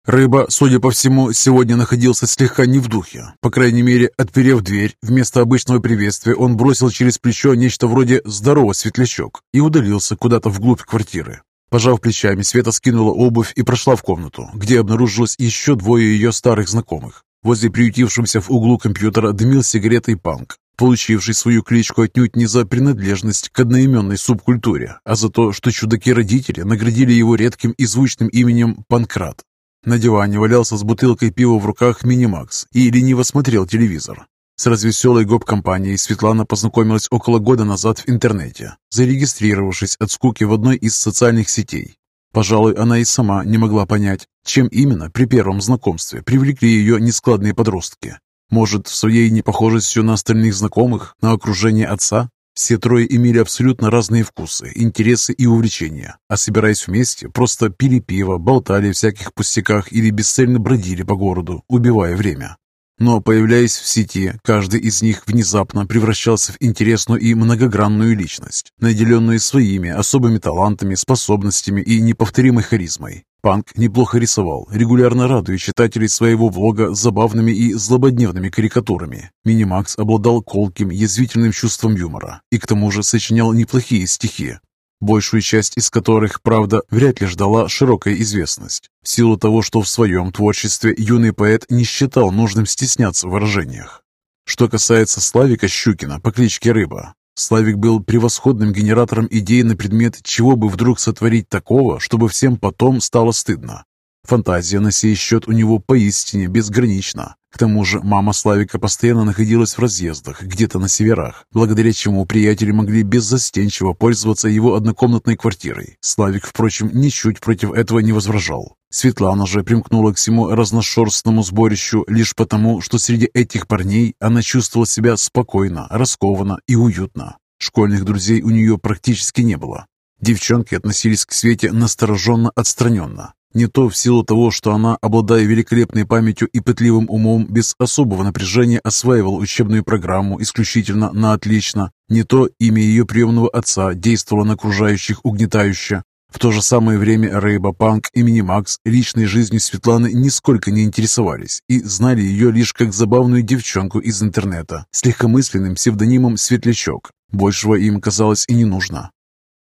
Рыба, судя по всему, сегодня находился слегка не в духе. По крайней мере, отперев дверь, вместо обычного приветствия он бросил через плечо нечто вроде «здорово, светлячок» и удалился куда-то вглубь квартиры. Пожав плечами, Света скинула обувь и прошла в комнату, где обнаружилось еще двое ее старых знакомых. Возле приютившегося в углу компьютера дымил сигаретой панк, получивший свою кличку отнюдь не за принадлежность к одноименной субкультуре, а за то, что чудаки-родители наградили его редким и звучным именем Панкрат. На диване валялся с бутылкой пива в руках Минимакс и лениво смотрел телевизор. С развеселой гоп-компанией Светлана познакомилась около года назад в интернете, зарегистрировавшись от скуки в одной из социальных сетей. Пожалуй, она и сама не могла понять, чем именно при первом знакомстве привлекли ее нескладные подростки. Может, своей непохожестью на остальных знакомых, на окружение отца? Все трое имели абсолютно разные вкусы, интересы и увлечения, а собираясь вместе, просто пили пиво, болтали о всяких пустяках или бесцельно бродили по городу, убивая время. Но, появляясь в сети, каждый из них внезапно превращался в интересную и многогранную личность, наделенную своими особыми талантами, способностями и неповторимой харизмой. Панк неплохо рисовал, регулярно радуя читателей своего влога забавными и злободневными карикатурами. Минимакс обладал колким, язвительным чувством юмора и к тому же сочинял неплохие стихи, большую часть из которых, правда, вряд ли ждала широкая известность, в силу того, что в своем творчестве юный поэт не считал нужным стесняться в выражениях. Что касается Славика Щукина по кличке Рыба, Славик был превосходным генератором идей на предмет, чего бы вдруг сотворить такого, чтобы всем потом стало стыдно. Фантазия на сей счет у него поистине безгранична. К тому же мама Славика постоянно находилась в разъездах, где-то на северах, благодаря чему приятели могли беззастенчиво пользоваться его однокомнатной квартирой. Славик, впрочем, ничуть против этого не возражал. Светлана же примкнула к всему разношерстному сборищу лишь потому, что среди этих парней она чувствовала себя спокойно, раскованно и уютно. Школьных друзей у нее практически не было. Девчонки относились к Свете настороженно отстраненно. Не то в силу того, что она, обладая великолепной памятью и пытливым умом, без особого напряжения осваивала учебную программу исключительно на отлично, не то имя ее приемного отца действовало на окружающих угнетающе. В то же самое время Рейба, Панк и Минимакс личной жизнью Светланы нисколько не интересовались и знали ее лишь как забавную девчонку из интернета с легкомысленным псевдонимом Светлячок. Большего им казалось и не нужно.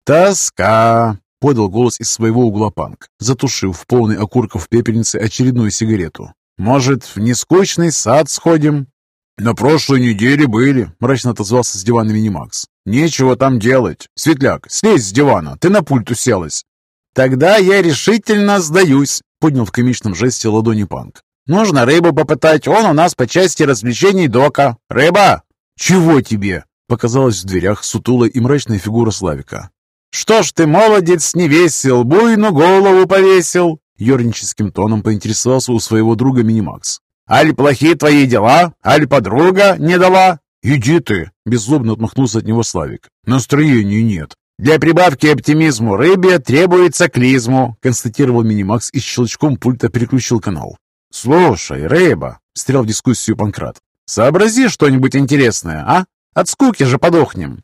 «Тоска!» Подал голос из своего угла Панк, затушив в полный окурков пепельницы очередную сигарету. «Может, в нескучный сад сходим?» «На прошлой неделе были», — мрачно отозвался с дивана Минимакс. «Нечего там делать. Светляк, слезь с дивана, ты на пульт уселась». «Тогда я решительно сдаюсь», — поднял в комичном жесте ладони Панк. «Нужно рыбу попытать, он у нас по части развлечений дока. Рыба!» «Чего тебе?» — показалась в дверях сутулая и мрачная фигура Славика. «Что ж ты, молодец, не весел, буйну голову повесил!» Ёрническим тоном поинтересовался у своего друга Минимакс. «Аль плохие твои дела? Аль подруга не дала?» «Иди ты!» – беззлобно отмахнулся от него Славик. «Настроения нет. «Для прибавки оптимизму рыбе требуется клизму», констатировал Минимакс и щелчком пульта переключил канал. «Слушай, рыба», — встрял в дискуссию Панкрат, «сообрази что-нибудь интересное, а? От скуки же подохнем».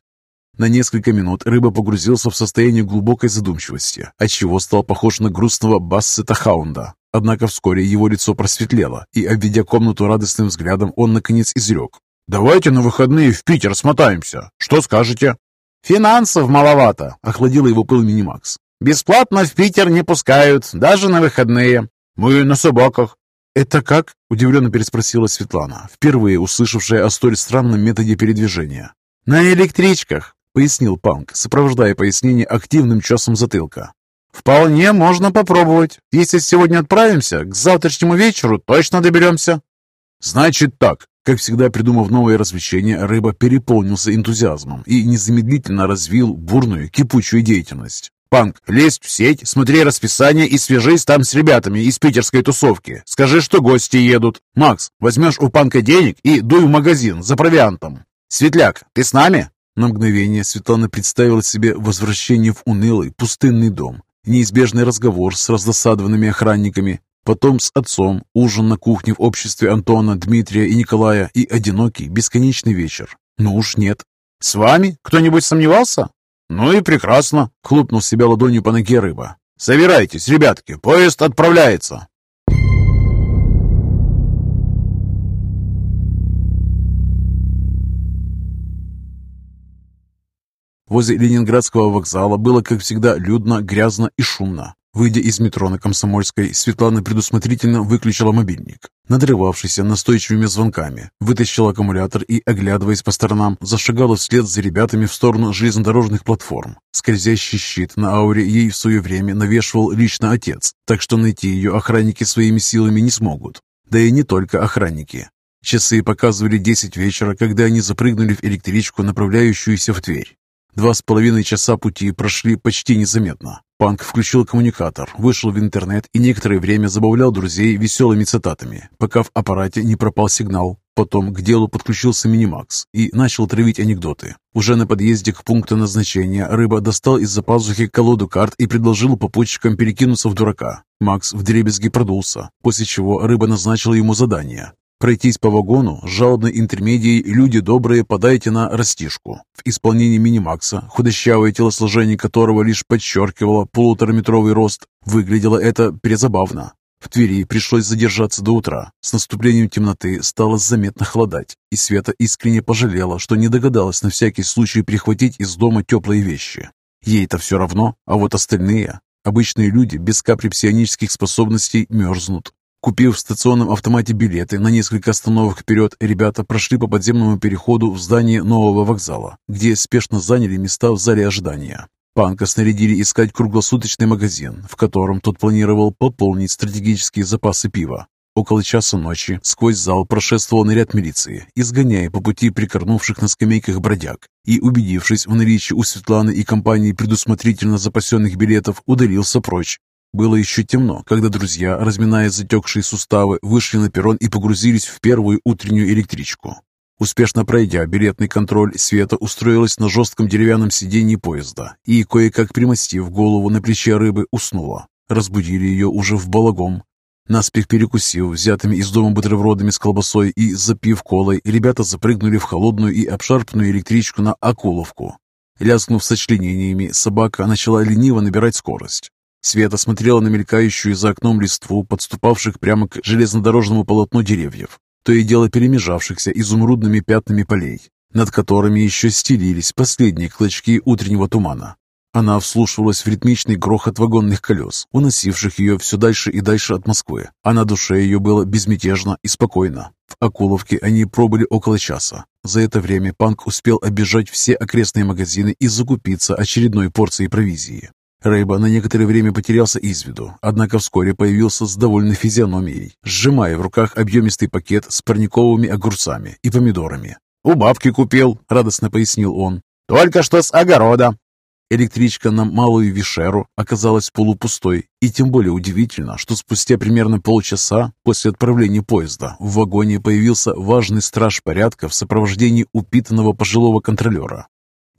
На несколько минут рыба погрузился в состояние глубокой задумчивости, отчего стал похож на грустного бассета Хаунда. Однако вскоре его лицо просветлело, и, обведя комнату радостным взглядом, он, наконец, изрек. «Давайте на выходные в Питер смотаемся. Что скажете?» «Финансов маловато», — охладила его пыл Минимакс. «Бесплатно в Питер не пускают, даже на выходные. Мы на собаках». «Это как?» — удивленно переспросила Светлана, впервые услышавшая о столь странном методе передвижения. «На электричках», — пояснил Панк, сопровождая пояснение активным часом затылка. «Вполне можно попробовать. Если сегодня отправимся, к завтрашнему вечеру точно доберемся». «Значит так», как всегда, придумав новое развлечение, рыба переполнился энтузиазмом и незамедлительно развил бурную, кипучую деятельность. «Панк, лезь в сеть, смотри расписание и свяжись там с ребятами из питерской тусовки. Скажи, что гости едут. Макс, возьмешь у Панка денег и дуй в магазин за провиантом. Светляк, ты с нами?» На мгновение Светлана представила себе возвращение в унылый, пустынный дом, неизбежный разговор с раздосадованными охранниками, Потом с отцом, ужин на кухне в обществе Антона, Дмитрия и Николая и одинокий, бесконечный вечер. Ну уж нет. «С вами? Кто-нибудь сомневался?» «Ну и прекрасно!» — хлопнул себя ладонью по ноге рыба. «Собирайтесь, ребятки, поезд отправляется!» Возле Ленинградского вокзала было, как всегда, людно, грязно и шумно. Выйдя из метро на Комсомольской, Светлана предусмотрительно выключила мобильник. Надрывавшийся настойчивыми звонками, вытащила аккумулятор и, оглядываясь по сторонам, зашагала вслед за ребятами в сторону железнодорожных платформ. Скользящий щит на ауре ей в свое время навешивал лично отец, так что найти ее охранники своими силами не смогут. Да и не только охранники. Часы показывали 10 вечера, когда они запрыгнули в электричку, направляющуюся в Тверь. Два с половиной часа пути прошли почти незаметно. Панк включил коммуникатор, вышел в интернет и некоторое время забавлял друзей веселыми цитатами, пока в аппарате не пропал сигнал. Потом к делу подключился Минимакс и начал травить анекдоты. Уже на подъезде к пункту назначения Рыба достал из-за пазухи колоду карт и предложил попутчикам перекинуться в дурака. Макс вдребезги продулся, после чего Рыба назначил ему задание Пройтись по вагону с жалобной интермедией «Люди добрые, подайте на растишку». В исполнении Минимакса, худощавое телосложение которого лишь подчеркивало полутораметровый рост, выглядело это призабавно. В Твери пришлось задержаться до утра. С наступлением темноты стало заметно холодать, и Света искренне пожалела, что не догадалась на всякий случай прихватить из дома теплые вещи. Ей-то все равно, а вот остальные, обычные люди без капли псионических способностей, мерзнут. Купив в стационном автомате билеты на несколько остановок вперед, ребята прошли по подземному переходу в здание нового вокзала, где спешно заняли места в зале ожидания. Панка снарядили искать круглосуточный магазин, в котором тот планировал пополнить стратегические запасы пива. Около часа ночи сквозь зал прошествовал наряд милиции, изгоняя по пути прикорнувших на скамейках бродяг, и, убедившись в наличии у Светланы и компании предусмотрительно запасенных билетов, удалился прочь, было еще темно, когда друзья, разминая затекшие суставы, вышли на перрон и погрузились в первую утреннюю электричку. Успешно пройдя билетный контроль, Света устроилась на жестком деревянном сиденье поезда и, кое-как примостив голову на плече рыбы, уснула. Разбудили ее уже в балагом. Наспех перекусив взятыми из дома бутербродами с колбасой и запив колой, ребята запрыгнули в холодную и обшарпанную электричку на Акуловку. Лязгнув сочленениями, собака начала лениво набирать скорость. Света смотрела на мелькающую за окном листву, подступавших прямо к железнодорожному полотну деревьев, то и дело перемежавшихся изумрудными пятнами полей, над которыми еще стелились последние клочки утреннего тумана. Она вслушивалась в ритмичный грохот вагонных колес, уносивших ее все дальше и дальше от Москвы, а на душе ее было безмятежно и спокойно. В Акуловке они пробыли около часа. За это время Панк успел оббежать все окрестные магазины и закупиться очередной порцией провизии. Рейба на некоторое время потерялся из виду, однако вскоре появился с довольной физиономией, сжимая в руках объемистый пакет с парниковыми огурцами и помидорами. «У бабки купил», — радостно пояснил он. «Только что с огорода». Электричка на Малую Вишеру оказалась полупустой, и тем более удивительно, что спустя примерно полчаса после отправления поезда в вагоне появился важный страж порядка в сопровождении упитанного пожилого контролера.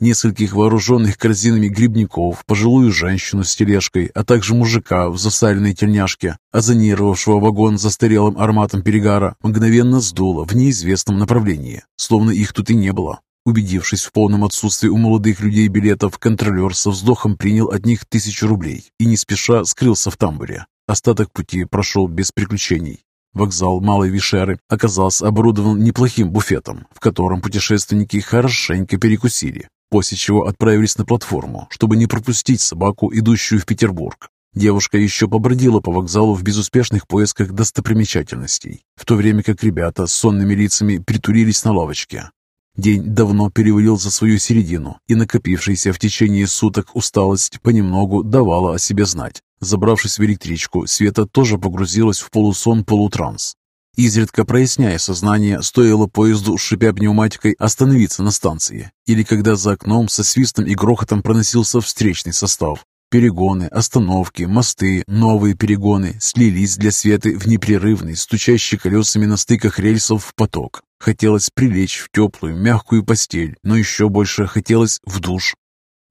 Нескольких вооруженных корзинами грибников, пожилую женщину с тележкой, а также мужика в засаленной тельняшке, озонировавшего вагон застарелым ароматом перегара, мгновенно сдуло в неизвестном направлении, словно их тут и не было. Убедившись в полном отсутствии у молодых людей билетов, контролер со вздохом принял от них тысячу рублей и не спеша скрылся в тамбуре. Остаток пути прошел без приключений. Вокзал Малой Вишеры оказался оборудован неплохим буфетом, в котором путешественники хорошенько перекусили, после чего отправились на платформу, чтобы не пропустить собаку, идущую в Петербург. Девушка еще побродила по вокзалу в безуспешных поисках достопримечательностей, в то время как ребята с сонными лицами притулились на лавочке. День давно перевалил за свою середину, и накопившаяся в течение суток усталость понемногу давала о себе знать. Забравшись в электричку, Света тоже погрузилась в полусон-полутранс. Изредка проясняя сознание, стоило поезду, шипя пневматикой, остановиться на станции, или когда за окном со свистом и грохотом проносился встречный состав. Перегоны, остановки, мосты, новые перегоны слились для Светы в непрерывный, стучащий колесами на стыках рельсов поток. Хотелось прилечь в теплую, мягкую постель, но еще больше хотелось в душ.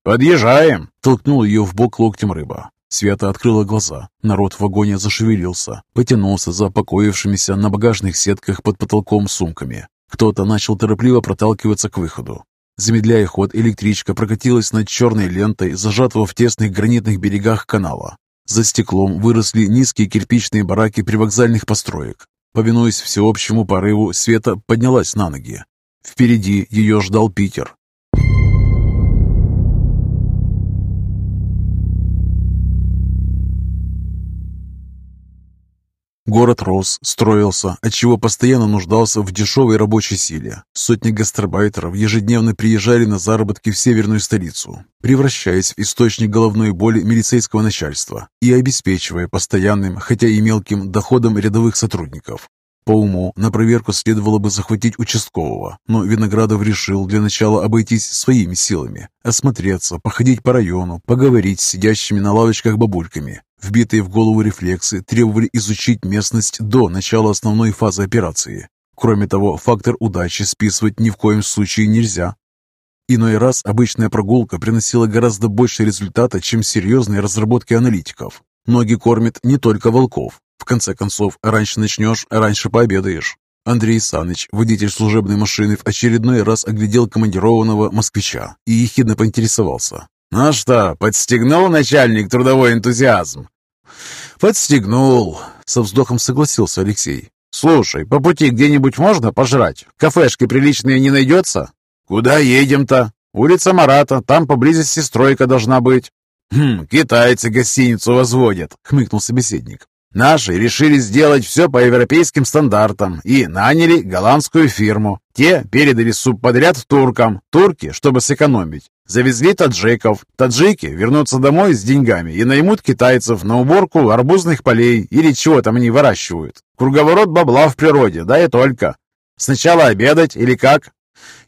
«Подъезжаем!» — толкнул ее в бок локтем рыба. Света открыла глаза. Народ в вагоне зашевелился, потянулся за покоившимися на багажных сетках под потолком сумками. Кто-то начал торопливо проталкиваться к выходу. Замедляя ход, электричка прокатилась над черной лентой, зажатого в тесных гранитных берегах канала. За стеклом выросли низкие кирпичные бараки привокзальных построек. Повинуясь всеобщему порыву, Света поднялась на ноги. Впереди ее ждал Питер. Город рос, строился, отчего постоянно нуждался в дешевой рабочей силе. Сотни гастарбайтеров ежедневно приезжали на заработки в северную столицу, превращаясь в источник головной боли милицейского начальства и обеспечивая постоянным, хотя и мелким, доходом рядовых сотрудников. По уму на проверку следовало бы захватить участкового, но Виноградов решил для начала обойтись своими силами, осмотреться, походить по району, поговорить с сидящими на лавочках бабульками, Вбитые в голову рефлексы требовали изучить местность до начала основной фазы операции. Кроме того, фактор удачи списывать ни в коем случае нельзя. Иной раз обычная прогулка приносила гораздо больше результата, чем серьезные разработки аналитиков. Ноги кормят не только волков. В конце концов, раньше начнешь, раньше пообедаешь. Андрей Саныч, водитель служебной машины, в очередной раз оглядел командированного москвича и ехидно поинтересовался. «Ну что, подстегнул начальник трудовой энтузиазм?» «Подстегнул», — со вздохом согласился Алексей. «Слушай, по пути где-нибудь можно пожрать? Кафешки приличные не найдется?» «Куда едем-то?» «Улица Марата, там поблизости стройка должна быть». «Хм, китайцы гостиницу возводят», — хмыкнул собеседник. Наши решили сделать все по европейским стандартам и наняли голландскую фирму. Те передали субподряд туркам. Турки, чтобы сэкономить, завезли таджиков. Таджики вернутся домой с деньгами и наймут китайцев на уборку арбузных полей или чего там они выращивают. Круговорот бабла в природе, да и только. Сначала обедать или как?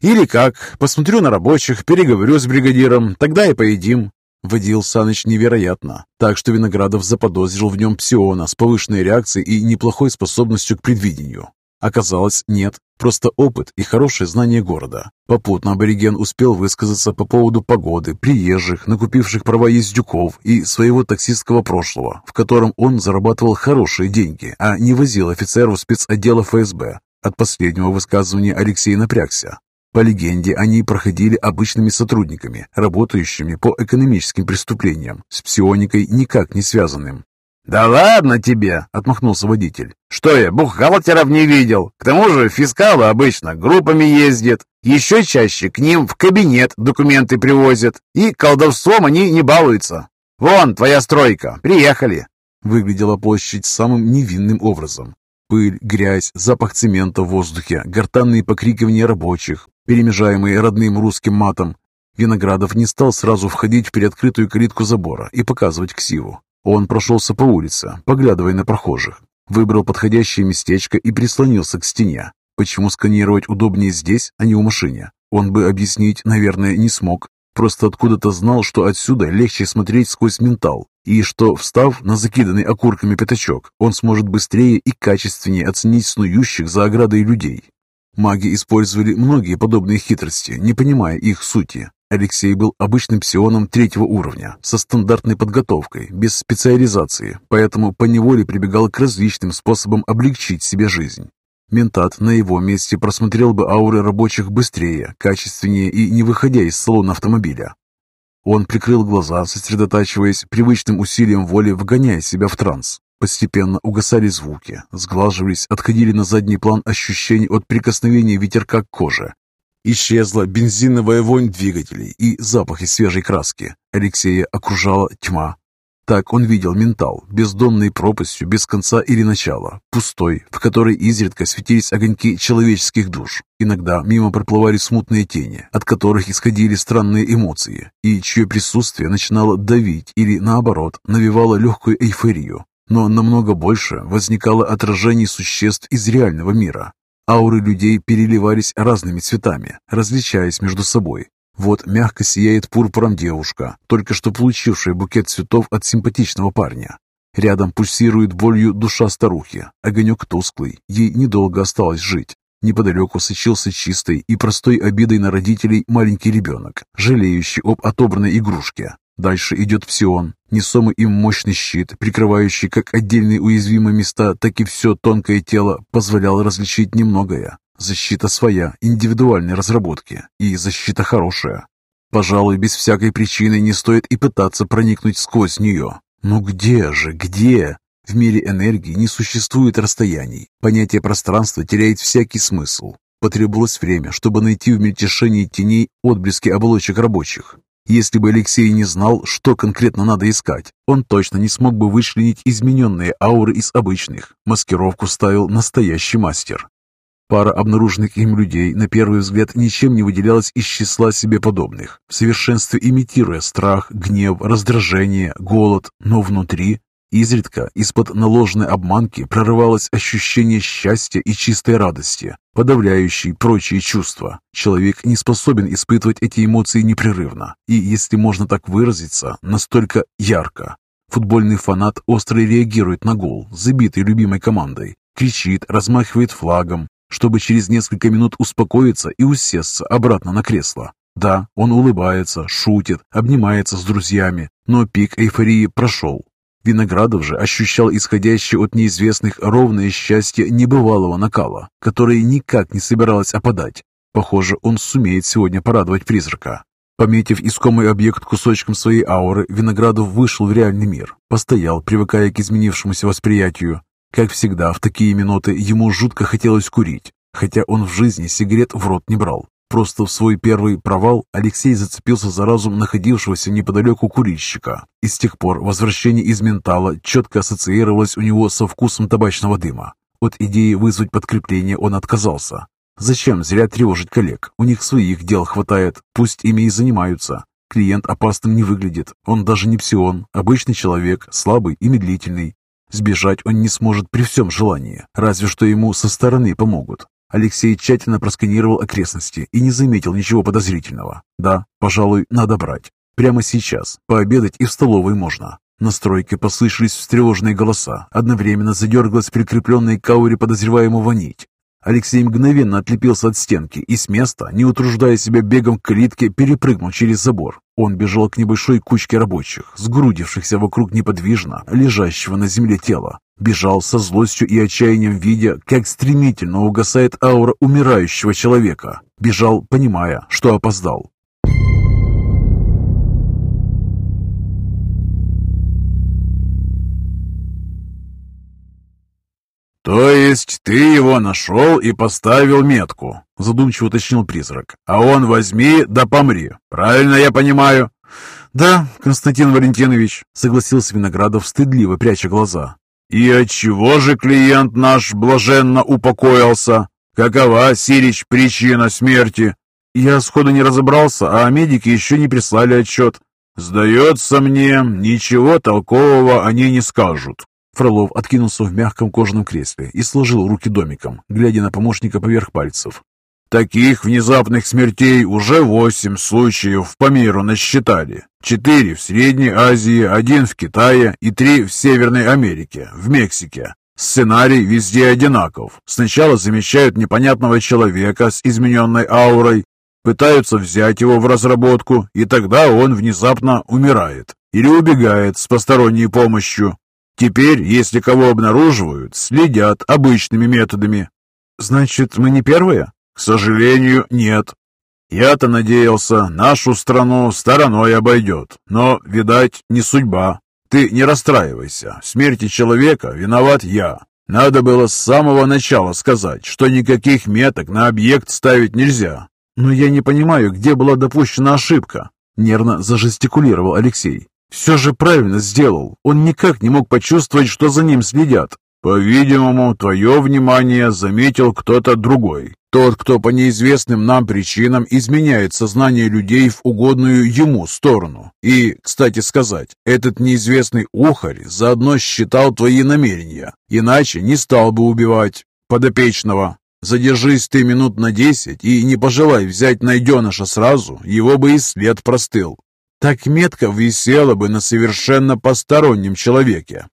Или как. Посмотрю на рабочих, переговорю с бригадиром, тогда и поедим. Водил Саныч невероятно, так что Виноградов заподозрил в нем псиона с повышенной реакцией и неплохой способностью к предвидению. Оказалось, нет, просто опыт и хорошее знание города. Попутно абориген успел высказаться по поводу погоды, приезжих, накупивших права ездюков и своего таксистского прошлого, в котором он зарабатывал хорошие деньги, а не возил офицеров спецотдела ФСБ. От последнего высказывания Алексей напрягся. По легенде, они проходили обычными сотрудниками, работающими по экономическим преступлениям, с псионикой никак не связанным. «Да ладно тебе!» — отмахнулся водитель. «Что я, бухгалтеров не видел? К тому же фискалы обычно группами ездят. Еще чаще к ним в кабинет документы привозят. И колдовством они не балуются. Вон твоя стройка. Приехали!» Выглядела площадь самым невинным образом. Пыль, грязь, запах цемента в воздухе, гортанные покрикивания рабочих, перемежаемые родным русским матом. Виноградов не стал сразу входить в приоткрытую калитку забора и показывать ксиву. Он прошелся по улице, поглядывая на прохожих. Выбрал подходящее местечко и прислонился к стене. Почему сканировать удобнее здесь, а не у машине? Он бы объяснить, наверное, не смог. Просто откуда-то знал, что отсюда легче смотреть сквозь ментал, и что, встав на закиданный окурками пятачок, он сможет быстрее и качественнее оценить снующих за оградой людей. Маги использовали многие подобные хитрости, не понимая их сути. Алексей был обычным псионом третьего уровня, со стандартной подготовкой, без специализации, поэтому поневоле прибегал к различным способам облегчить себе жизнь. Ментат на его месте просмотрел бы ауры рабочих быстрее, качественнее и не выходя из салона автомобиля. Он прикрыл глаза, сосредотачиваясь, привычным усилием воли вгоняя себя в транс. Постепенно угасали звуки, сглаживались, отходили на задний план ощущений от прикосновения ветерка к коже. Исчезла бензиновая вонь двигателей и запахи свежей краски. Алексея окружала тьма, так он видел ментал, бездонной пропастью без конца или начала, пустой, в которой изредка светились огоньки человеческих душ. Иногда мимо проплывали смутные тени, от которых исходили странные эмоции, и чье присутствие начинало давить или, наоборот, навевало легкую эйфорию. Но намного больше возникало отражений существ из реального мира. Ауры людей переливались разными цветами, различаясь между собой, вот мягко сияет пурпуром девушка, только что получившая букет цветов от симпатичного парня. Рядом пульсирует болью душа старухи, огонек тусклый, ей недолго осталось жить. Неподалеку сочился чистой и простой обидой на родителей маленький ребенок, жалеющий об отобранной игрушке. Дальше идет псион, несомый им мощный щит, прикрывающий как отдельные уязвимые места, так и все тонкое тело, позволял различить немногое. Защита своя, индивидуальной разработки, и защита хорошая. Пожалуй, без всякой причины не стоит и пытаться проникнуть сквозь нее. Но где же, где? В мире энергии не существует расстояний. Понятие пространства теряет всякий смысл. Потребовалось время, чтобы найти в мельтешении теней отблески оболочек рабочих. Если бы Алексей не знал, что конкретно надо искать, он точно не смог бы вычленить измененные ауры из обычных. Маскировку ставил настоящий мастер. Пара обнаруженных им людей на первый взгляд ничем не выделялась из числа себе подобных, в совершенстве имитируя страх, гнев, раздражение, голод, но внутри Изредка из-под наложенной обманки прорывалось ощущение счастья и чистой радости, подавляющей прочие чувства. Человек не способен испытывать эти эмоции непрерывно и, если можно так выразиться, настолько ярко. Футбольный фанат остро реагирует на гол, забитый любимой командой, кричит, размахивает флагом, чтобы через несколько минут успокоиться и усесться обратно на кресло. Да, он улыбается, шутит, обнимается с друзьями, но пик эйфории прошел. Виноградов же ощущал исходящее от неизвестных ровное счастье небывалого накала, которое никак не собиралось опадать. Похоже, он сумеет сегодня порадовать призрака. Пометив искомый объект кусочком своей ауры, Виноградов вышел в реальный мир, постоял, привыкая к изменившемуся восприятию, как всегда, в такие минуты ему жутко хотелось курить, хотя он в жизни сигарет в рот не брал. Просто в свой первый провал Алексей зацепился за разум находившегося неподалеку курильщика, и с тех пор возвращение из ментала четко ассоциировалось у него со вкусом табачного дыма. От идеи вызвать подкрепление он отказался. Зачем зря тревожить коллег? У них своих дел хватает, пусть ими и занимаются. Клиент опасным не выглядит, он даже не псион, обычный человек, слабый и медлительный, Сбежать он не сможет при всем желании, разве что ему со стороны помогут. Алексей тщательно просканировал окрестности и не заметил ничего подозрительного. Да, пожалуй, надо брать. Прямо сейчас. Пообедать и в столовой можно. На стройке послышались встревоженные голоса. Одновременно задергалась прикрепленная к ауре подозреваемого нить. Алексей мгновенно отлепился от стенки и с места, не утруждая себя бегом к калитке, перепрыгнул через забор. Он бежал к небольшой кучке рабочих, сгрудившихся вокруг неподвижно лежащего на земле тела. Бежал со злостью и отчаянием, видя, как стремительно угасает аура умирающего человека. Бежал, понимая, что опоздал. «То есть ты его нашел и поставил метку?» – задумчиво уточнил призрак. «А он возьми да помри. Правильно я понимаю?» «Да, Константин Валентинович», – согласился Виноградов, стыдливо пряча глаза. «И отчего же клиент наш блаженно упокоился? Какова, Сирич, причина смерти?» «Я сходу не разобрался, а медики еще не прислали отчет». «Сдается мне, ничего толкового они не скажут. Фролов откинулся в мягком кожаном кресле и сложил руки домиком, глядя на помощника поверх пальцев. Таких внезапных смертей уже восемь случаев по миру насчитали. Четыре в Средней Азии, один в Китае и три в Северной Америке, в Мексике. Сценарий везде одинаков. Сначала замечают непонятного человека с измененной аурой, пытаются взять его в разработку, и тогда он внезапно умирает или убегает с посторонней помощью. Теперь, если кого обнаруживают, следят обычными методами. Значит, мы не первые? К сожалению, нет. Я-то надеялся, нашу страну стороной обойдет, но, видать, не судьба. Ты не расстраивайся, в смерти человека виноват я. Надо было с самого начала сказать, что никаких меток на объект ставить нельзя. Но я не понимаю, где была допущена ошибка, нервно зажестикулировал Алексей. Все же правильно сделал. Он никак не мог почувствовать, что за ним следят. По-видимому, твое внимание заметил кто-то другой. Тот, кто по неизвестным нам причинам изменяет сознание людей в угодную ему сторону. И, кстати сказать, этот неизвестный ухарь заодно считал твои намерения, иначе не стал бы убивать подопечного. Задержись ты минут на десять и не пожелай взять найденыша сразу, его бы и след простыл. Так метка висела бы на совершенно постороннем человеке.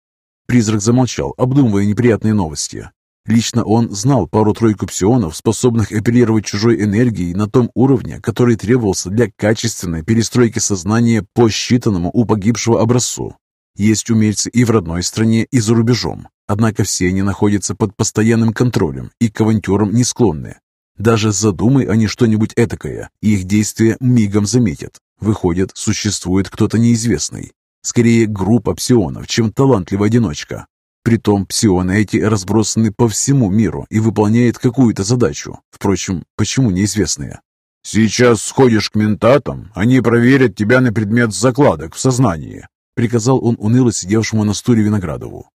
Призрак замолчал, обдумывая неприятные новости. Лично он знал пару-тройку псионов, способных оперировать чужой энергией на том уровне, который требовался для качественной перестройки сознания по считанному у погибшего образцу. Есть умельцы и в родной стране, и за рубежом. Однако все они находятся под постоянным контролем и к авантюрам не склонны. Даже задумай они что-нибудь этакое, их действия мигом заметят. Выходит, существует кто-то неизвестный. Скорее группа псионов, чем талантливый одиночка. Притом псионы эти разбросаны по всему миру и выполняют какую-то задачу. Впрочем, почему неизвестные? «Сейчас сходишь к ментатам, они проверят тебя на предмет закладок в сознании», приказал он уныло сидевшему на стуле Виноградову.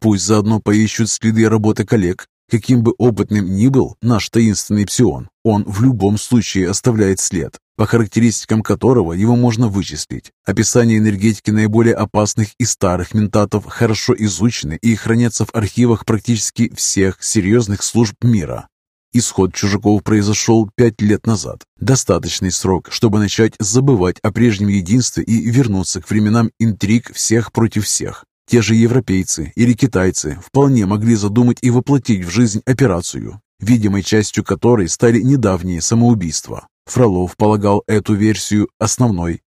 «Пусть заодно поищут следы работы коллег. Каким бы опытным ни был наш таинственный псион, он в любом случае оставляет след по характеристикам которого его можно вычислить. Описание энергетики наиболее опасных и старых ментатов хорошо изучены и хранятся в архивах практически всех серьезных служб мира. Исход чужаков произошел пять лет назад. Достаточный срок, чтобы начать забывать о прежнем единстве и вернуться к временам интриг всех против всех. Те же европейцы или китайцы вполне могли задумать и воплотить в жизнь операцию, видимой частью которой стали недавние самоубийства. Фролов полагал эту версию основной.